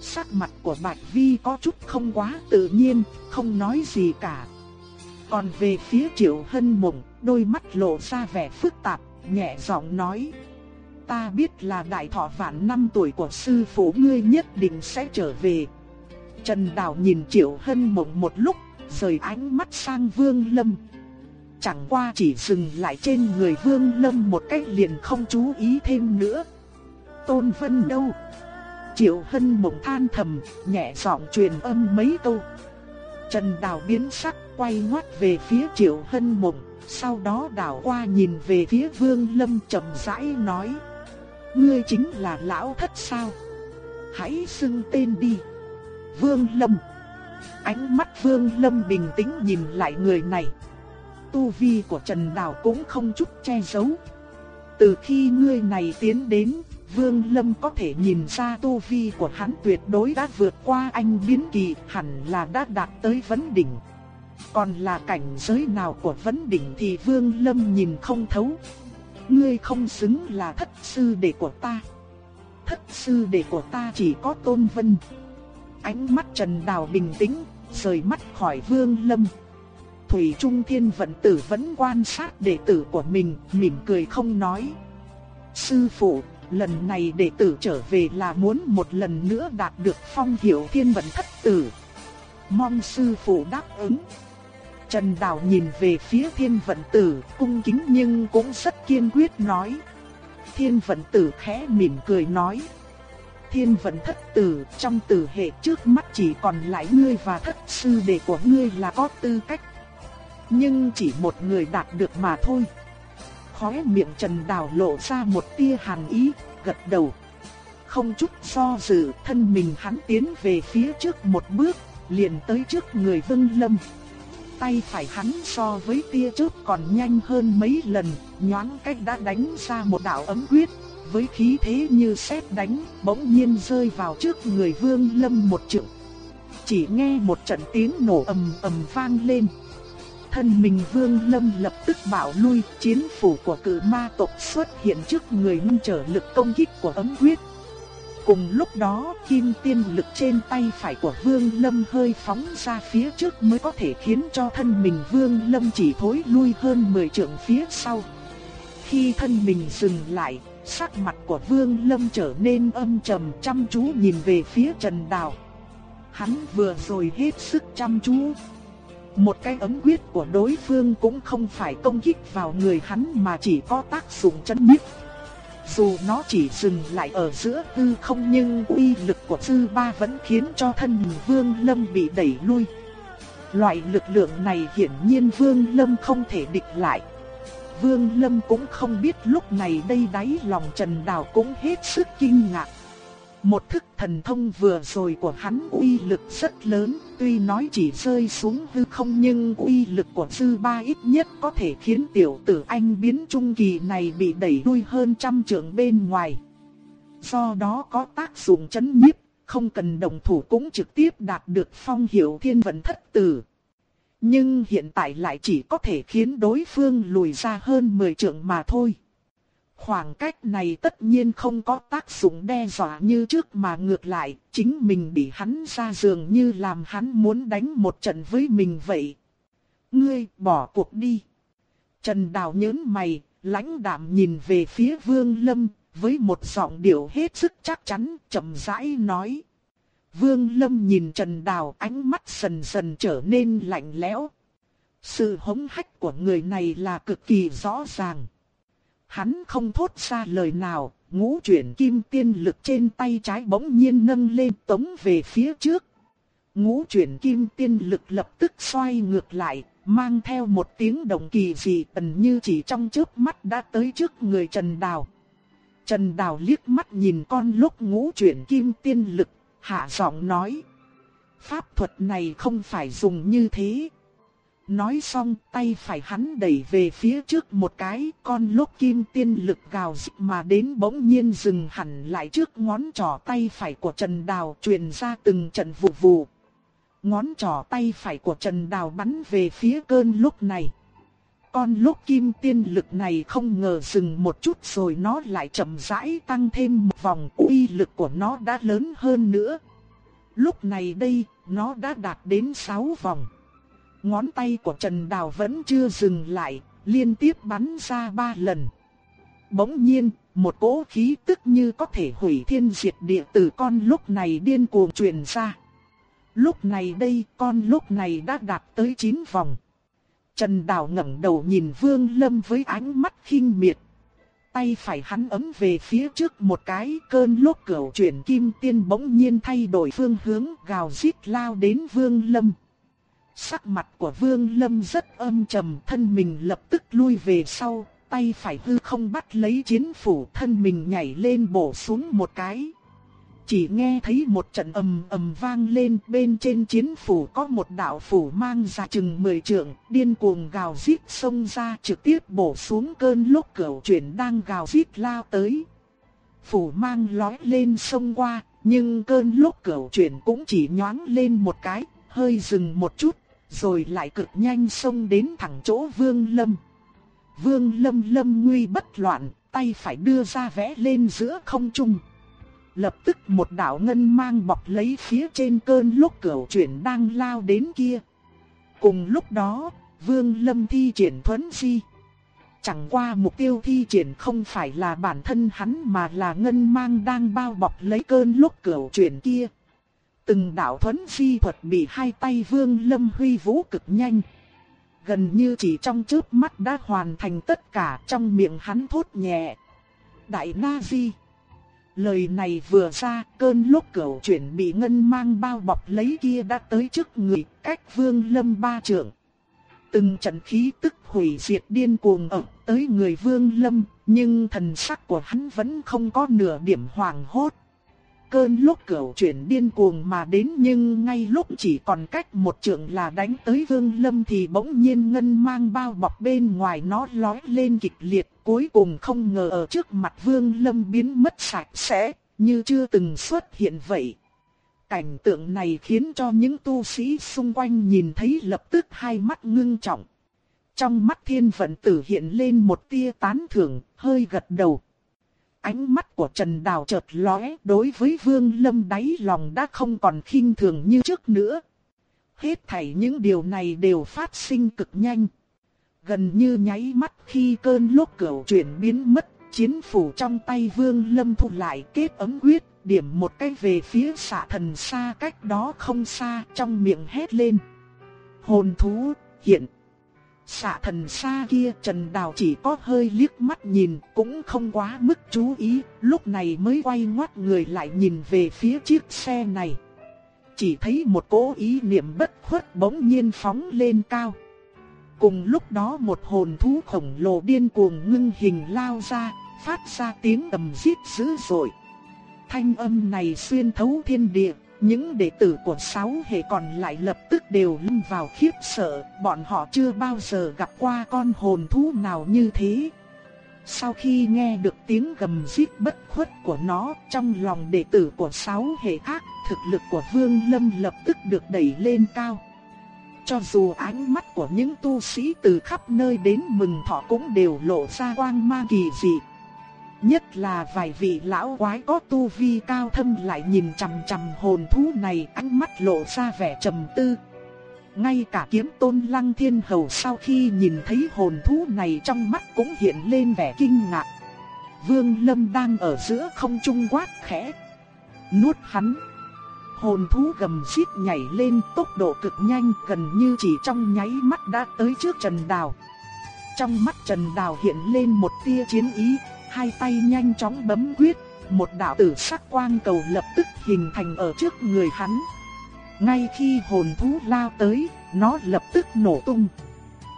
Sắc mặt của Bạch Vi có chút không quá tự nhiên, không nói gì cả. Còn về phía triệu hân mộng, đôi mắt lộ ra vẻ phức tạp, nhẹ giọng nói. Ta biết là đại thọ vạn năm tuổi của sư phụ ngươi nhất định sẽ trở về. Trần Đào nhìn Triệu Hân Mộng một lúc, rời ánh mắt sang Vương Lâm. Chẳng qua chỉ dừng lại trên người Vương Lâm một cách liền không chú ý thêm nữa. Tôn Vân đâu? Triệu Hân Mộng than thầm, nhẹ giọng truyền âm mấy câu. Trần Đào biến sắc, quay ngoắt về phía Triệu Hân Mộng, sau đó đảo qua nhìn về phía Vương Lâm trầm rãi nói: "Ngươi chính là lão thất sao? Hãy xưng tên đi." Vương Lâm. Ánh mắt Vương Lâm bình tĩnh nhìn lại người này. Tu vi của Trần Đào cũng không chút che giấu. Từ khi ngươi này tiến đến, Vương Lâm có thể nhìn ra tu vi của hắn tuyệt đối đã vượt qua anh biến kỳ, hẳn là đã đạt tới vấn đỉnh. Còn là cảnh giới nào của vấn đỉnh thì Vương Lâm nhìn không thấu. Ngươi không xứng là thất sư đệ của ta. Thất sư đệ của ta chỉ có Tôn Vân. Ánh mắt Trần Đào bình tĩnh, rời mắt khỏi Vương Lâm. Thủy Trung Thiên Vận Tử vẫn quan sát đệ tử của mình, mỉm cười không nói. Sư phụ, lần này đệ tử trở về là muốn một lần nữa đạt được phong hiệu Thiên Vận Thất Tử. Mong sư phụ đáp ứng. Trần Đào nhìn về phía Thiên Vận Tử, cung kính nhưng cũng rất kiên quyết nói. Thiên Vận Tử khẽ mỉm cười nói thiên vận thất tử, trong tử hệ trước mắt chỉ còn lại ngươi và thất sư đệ của ngươi là có tư cách. Nhưng chỉ một người đạt được mà thôi. Khóe miệng Trần Đào lộ ra một tia hàn ý, gật đầu. Không chút do dự, thân mình hắn tiến về phía trước một bước, liền tới trước người Vân Lâm. Tay phải hắn so với tia trước còn nhanh hơn mấy lần, nhoáng cách đã đánh ra một đạo ấm quyết, với khí thế như sét đánh, bỗng nhiên rơi vào trước người Vương Lâm một trượng. Chỉ nghe một trận tiếng nổ ầm ầm vang lên. Thân mình Vương Lâm lập tức bảo lui, chiến phủ của cự ma tộc xuất hiện trước người ngăn trở lực công kích của ấm quyết. Cùng lúc đó, kim tiên lực trên tay phải của Vương Lâm hơi phóng ra phía trước mới có thể khiến cho thân mình Vương Lâm chỉ thối lui hơn 10 trượng phía sau. Khi thân mình dừng lại, Sắc mặt của Vương Lâm trở nên âm trầm chăm chú nhìn về phía Trần Đào. Hắn vừa rồi hết sức chăm chú. Một cái ấm quyết của đối phương cũng không phải công kích vào người hắn mà chỉ có tác dụng chấn nhiếp. Dù nó chỉ dừng lại ở giữa hư không nhưng uy lực của sư ba vẫn khiến cho thân Vương Lâm bị đẩy lui. Loại lực lượng này hiển nhiên Vương Lâm không thể địch lại. Vương Lâm cũng không biết lúc này đây đáy lòng Trần Đào cũng hết sức kinh ngạc. Một thức thần thông vừa rồi của hắn uy lực rất lớn, tuy nói chỉ rơi xuống hư không nhưng uy lực của sư ba ít nhất có thể khiến tiểu tử anh biến trung kỳ này bị đẩy lui hơn trăm trượng bên ngoài. Do đó có tác dụng chấn nhiếp, không cần đồng thủ cũng trực tiếp đạt được phong hiệu thiên vận thất tử. Nhưng hiện tại lại chỉ có thể khiến đối phương lùi ra hơn 10 trượng mà thôi. Khoảng cách này tất nhiên không có tác dụng đe dọa như trước mà ngược lại, chính mình bị hắn ra giường như làm hắn muốn đánh một trận với mình vậy. Ngươi bỏ cuộc đi. Trần Đào nhớn mày, lãnh đạm nhìn về phía Vương Lâm, với một giọng điệu hết sức chắc chắn, chậm rãi nói. Vương Lâm nhìn Trần Đào ánh mắt dần dần trở nên lạnh lẽo. Sự hống hách của người này là cực kỳ rõ ràng. Hắn không thốt ra lời nào, ngũ chuyển kim tiên lực trên tay trái bỗng nhiên nâng lên tống về phía trước. Ngũ chuyển kim tiên lực lập tức xoay ngược lại, mang theo một tiếng động kỳ dị tần như chỉ trong chớp mắt đã tới trước người Trần Đào. Trần Đào liếc mắt nhìn con lúc ngũ chuyển kim tiên lực, hạ giọng nói. Pháp thuật này không phải dùng như thế. Nói xong tay phải hắn đẩy về phía trước một cái, con lốt kim tiên lực gào dịp mà đến bỗng nhiên dừng hẳn lại trước ngón trỏ tay phải của Trần Đào truyền ra từng trận vụ vụ. Ngón trỏ tay phải của Trần Đào bắn về phía cơn lúc này. Con lốt kim tiên lực này không ngờ dừng một chút rồi nó lại chậm rãi tăng thêm một vòng uy lực của nó đã lớn hơn nữa. Lúc này đây, nó đã đạt đến 6 vòng. Ngón tay của Trần Đào vẫn chưa dừng lại, liên tiếp bắn ra ba lần. Bỗng nhiên, một cỗ khí tức như có thể hủy thiên diệt địa từ con lúc này điên cuồng truyền ra. Lúc này đây, con lúc này đã đạt tới 9 vòng. Trần Đào ngẩng đầu nhìn Vương Lâm với ánh mắt khinh miệt. Tay phải hắn ấm về phía trước một cái cơn lốc cửu chuyển kim tiên bỗng nhiên thay đổi phương hướng gào rít lao đến Vương Lâm. Sắc mặt của Vương Lâm rất âm trầm, thân mình lập tức lui về sau, tay phải hư không bắt lấy chiến phủ, thân mình nhảy lên bổ xuống một cái. Chỉ nghe thấy một trận ầm ầm vang lên, bên trên chiến phủ có một đạo phủ mang ra chừng 10 trượng, điên cuồng gào rít xông ra trực tiếp bổ xuống cơn lốc cửu chuyển đang gào rít lao tới. Phủ mang lói lên xông qua, nhưng cơn lốc cửu chuyển cũng chỉ nhoáng lên một cái, hơi dừng một chút, rồi lại cực nhanh xông đến thẳng chỗ Vương Lâm. Vương Lâm lâm nguy bất loạn, tay phải đưa ra vẽ lên giữa không trung. Lập tức một đạo ngân mang bọc lấy phía trên cơn lúc cửu chuyển đang lao đến kia. Cùng lúc đó, Vương Lâm thi triển thuấn di. Chẳng qua mục tiêu thi triển không phải là bản thân hắn mà là ngân mang đang bao bọc lấy cơn lúc cửu chuyển kia. Từng đạo thuấn phi thuật bị hai tay vương lâm huy vũ cực nhanh. Gần như chỉ trong chớp mắt đã hoàn thành tất cả trong miệng hắn thốt nhẹ. Đại Na Di. Lời này vừa ra, cơn lúc cẩu chuyển bị ngân mang bao bọc lấy kia đã tới trước người, cách vương lâm ba trượng. Từng trận khí tức hủy diệt điên cuồng ập tới người vương lâm, nhưng thần sắc của hắn vẫn không có nửa điểm hoàng hốt. Cơn lúc cửu chuyển điên cuồng mà đến nhưng ngay lúc chỉ còn cách một trường là đánh tới vương lâm thì bỗng nhiên ngân mang bao bọc bên ngoài nó lói lên kịch liệt cuối cùng không ngờ ở trước mặt vương lâm biến mất sạch sẽ như chưa từng xuất hiện vậy. Cảnh tượng này khiến cho những tu sĩ xung quanh nhìn thấy lập tức hai mắt ngưng trọng. Trong mắt thiên vận tử hiện lên một tia tán thưởng, hơi gật đầu. Ánh mắt của Trần Đào chợt lóe đối với Vương Lâm đáy lòng đã không còn khinh thường như trước nữa. Hết thảy những điều này đều phát sinh cực nhanh. Gần như nháy mắt khi cơn lốc cửu chuyển biến mất, chiến phủ trong tay Vương Lâm thu lại kết ấm quyết, điểm một cái về phía xạ thần xa cách đó không xa trong miệng hét lên. Hồn thú, hiện Xạ thần xa kia Trần Đào chỉ có hơi liếc mắt nhìn cũng không quá mức chú ý, lúc này mới quay ngoắt người lại nhìn về phía chiếc xe này. Chỉ thấy một cố ý niệm bất khuất bỗng nhiên phóng lên cao. Cùng lúc đó một hồn thú khổng lồ điên cuồng ngưng hình lao ra, phát ra tiếng ầm giết dữ dội. Thanh âm này xuyên thấu thiên địa, những đệ tử của sáu hệ còn lại lập tức đều lâm vào khiếp sợ, bọn họ chưa bao giờ gặp qua con hồn thú nào như thế. Sau khi nghe được tiếng gầm rít bất khuất của nó, trong lòng đệ tử của sáu hệ khác, thực lực của Vương Lâm lập tức được đẩy lên cao. Cho dù ánh mắt của những tu sĩ từ khắp nơi đến mừng thọ cũng đều lộ ra quang ma kỳ dị. Nhất là vài vị lão quái có tu vi cao thâm lại nhìn chằm chằm hồn thú này ánh mắt lộ ra vẻ trầm tư. Ngay cả kiếm tôn lăng thiên hầu sau khi nhìn thấy hồn thú này trong mắt cũng hiện lên vẻ kinh ngạc. Vương Lâm đang ở giữa không trung quát khẽ. Nuốt hắn. Hồn thú gầm xít nhảy lên tốc độ cực nhanh gần như chỉ trong nháy mắt đã tới trước Trần Đào. Trong mắt Trần Đào hiện lên một tia chiến ý, hai tay nhanh chóng bấm quyết, một đạo tử sắc quang cầu lập tức hình thành ở trước người hắn. Ngay khi hồn thú lao tới, nó lập tức nổ tung.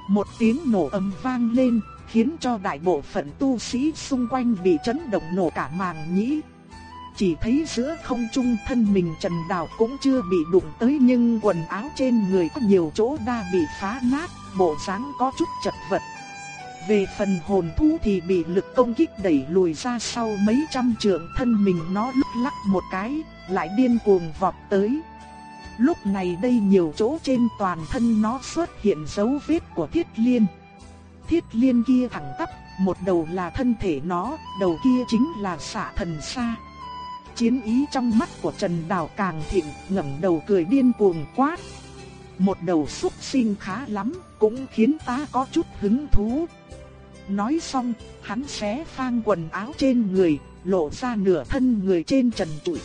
Một tiếng nổ âm vang lên, khiến cho đại bộ phận tu sĩ xung quanh bị chấn động nổ cả màng nhĩ. Chỉ thấy giữa không trung thân mình Trần Đào cũng chưa bị đụng tới nhưng quần áo trên người có nhiều chỗ đã bị phá nát, bộ dáng có chút chật vật. Về phần hồn thú thì bị lực công kích đẩy lùi ra sau mấy trăm trượng thân mình nó lúc lắc một cái, lại điên cuồng vọt tới. Lúc này đây nhiều chỗ trên toàn thân nó xuất hiện dấu vết của thiết liên. Thiết liên kia thẳng tắp, một đầu là thân thể nó, đầu kia chính là xạ thần xa. Chiến ý trong mắt của Trần Đào càng thịnh, ngẩng đầu cười điên cuồng quát. Một đầu xúc sinh khá lắm, cũng khiến ta có chút hứng thú. Nói xong, hắn xé phang quần áo trên người, lộ ra nửa thân người trên trần trụi.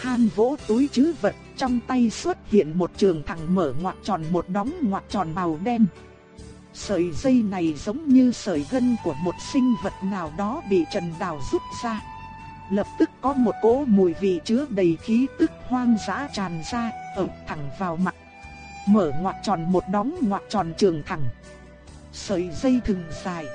Han vỗ túi chứ vật, trong tay xuất hiện một trường thẳng mở ngoặt tròn một đóng ngoặt tròn màu đen. Sợi dây này giống như sợi gân của một sinh vật nào đó bị Trần Đào rút ra. Lập tức có một cỗ mùi vị chứa đầy khí tức hoang dã tràn ra, ập thẳng vào mặt. Mở ngoặt tròn một đóng ngoặt tròn trường thẳng. Sợi dây thừng dài.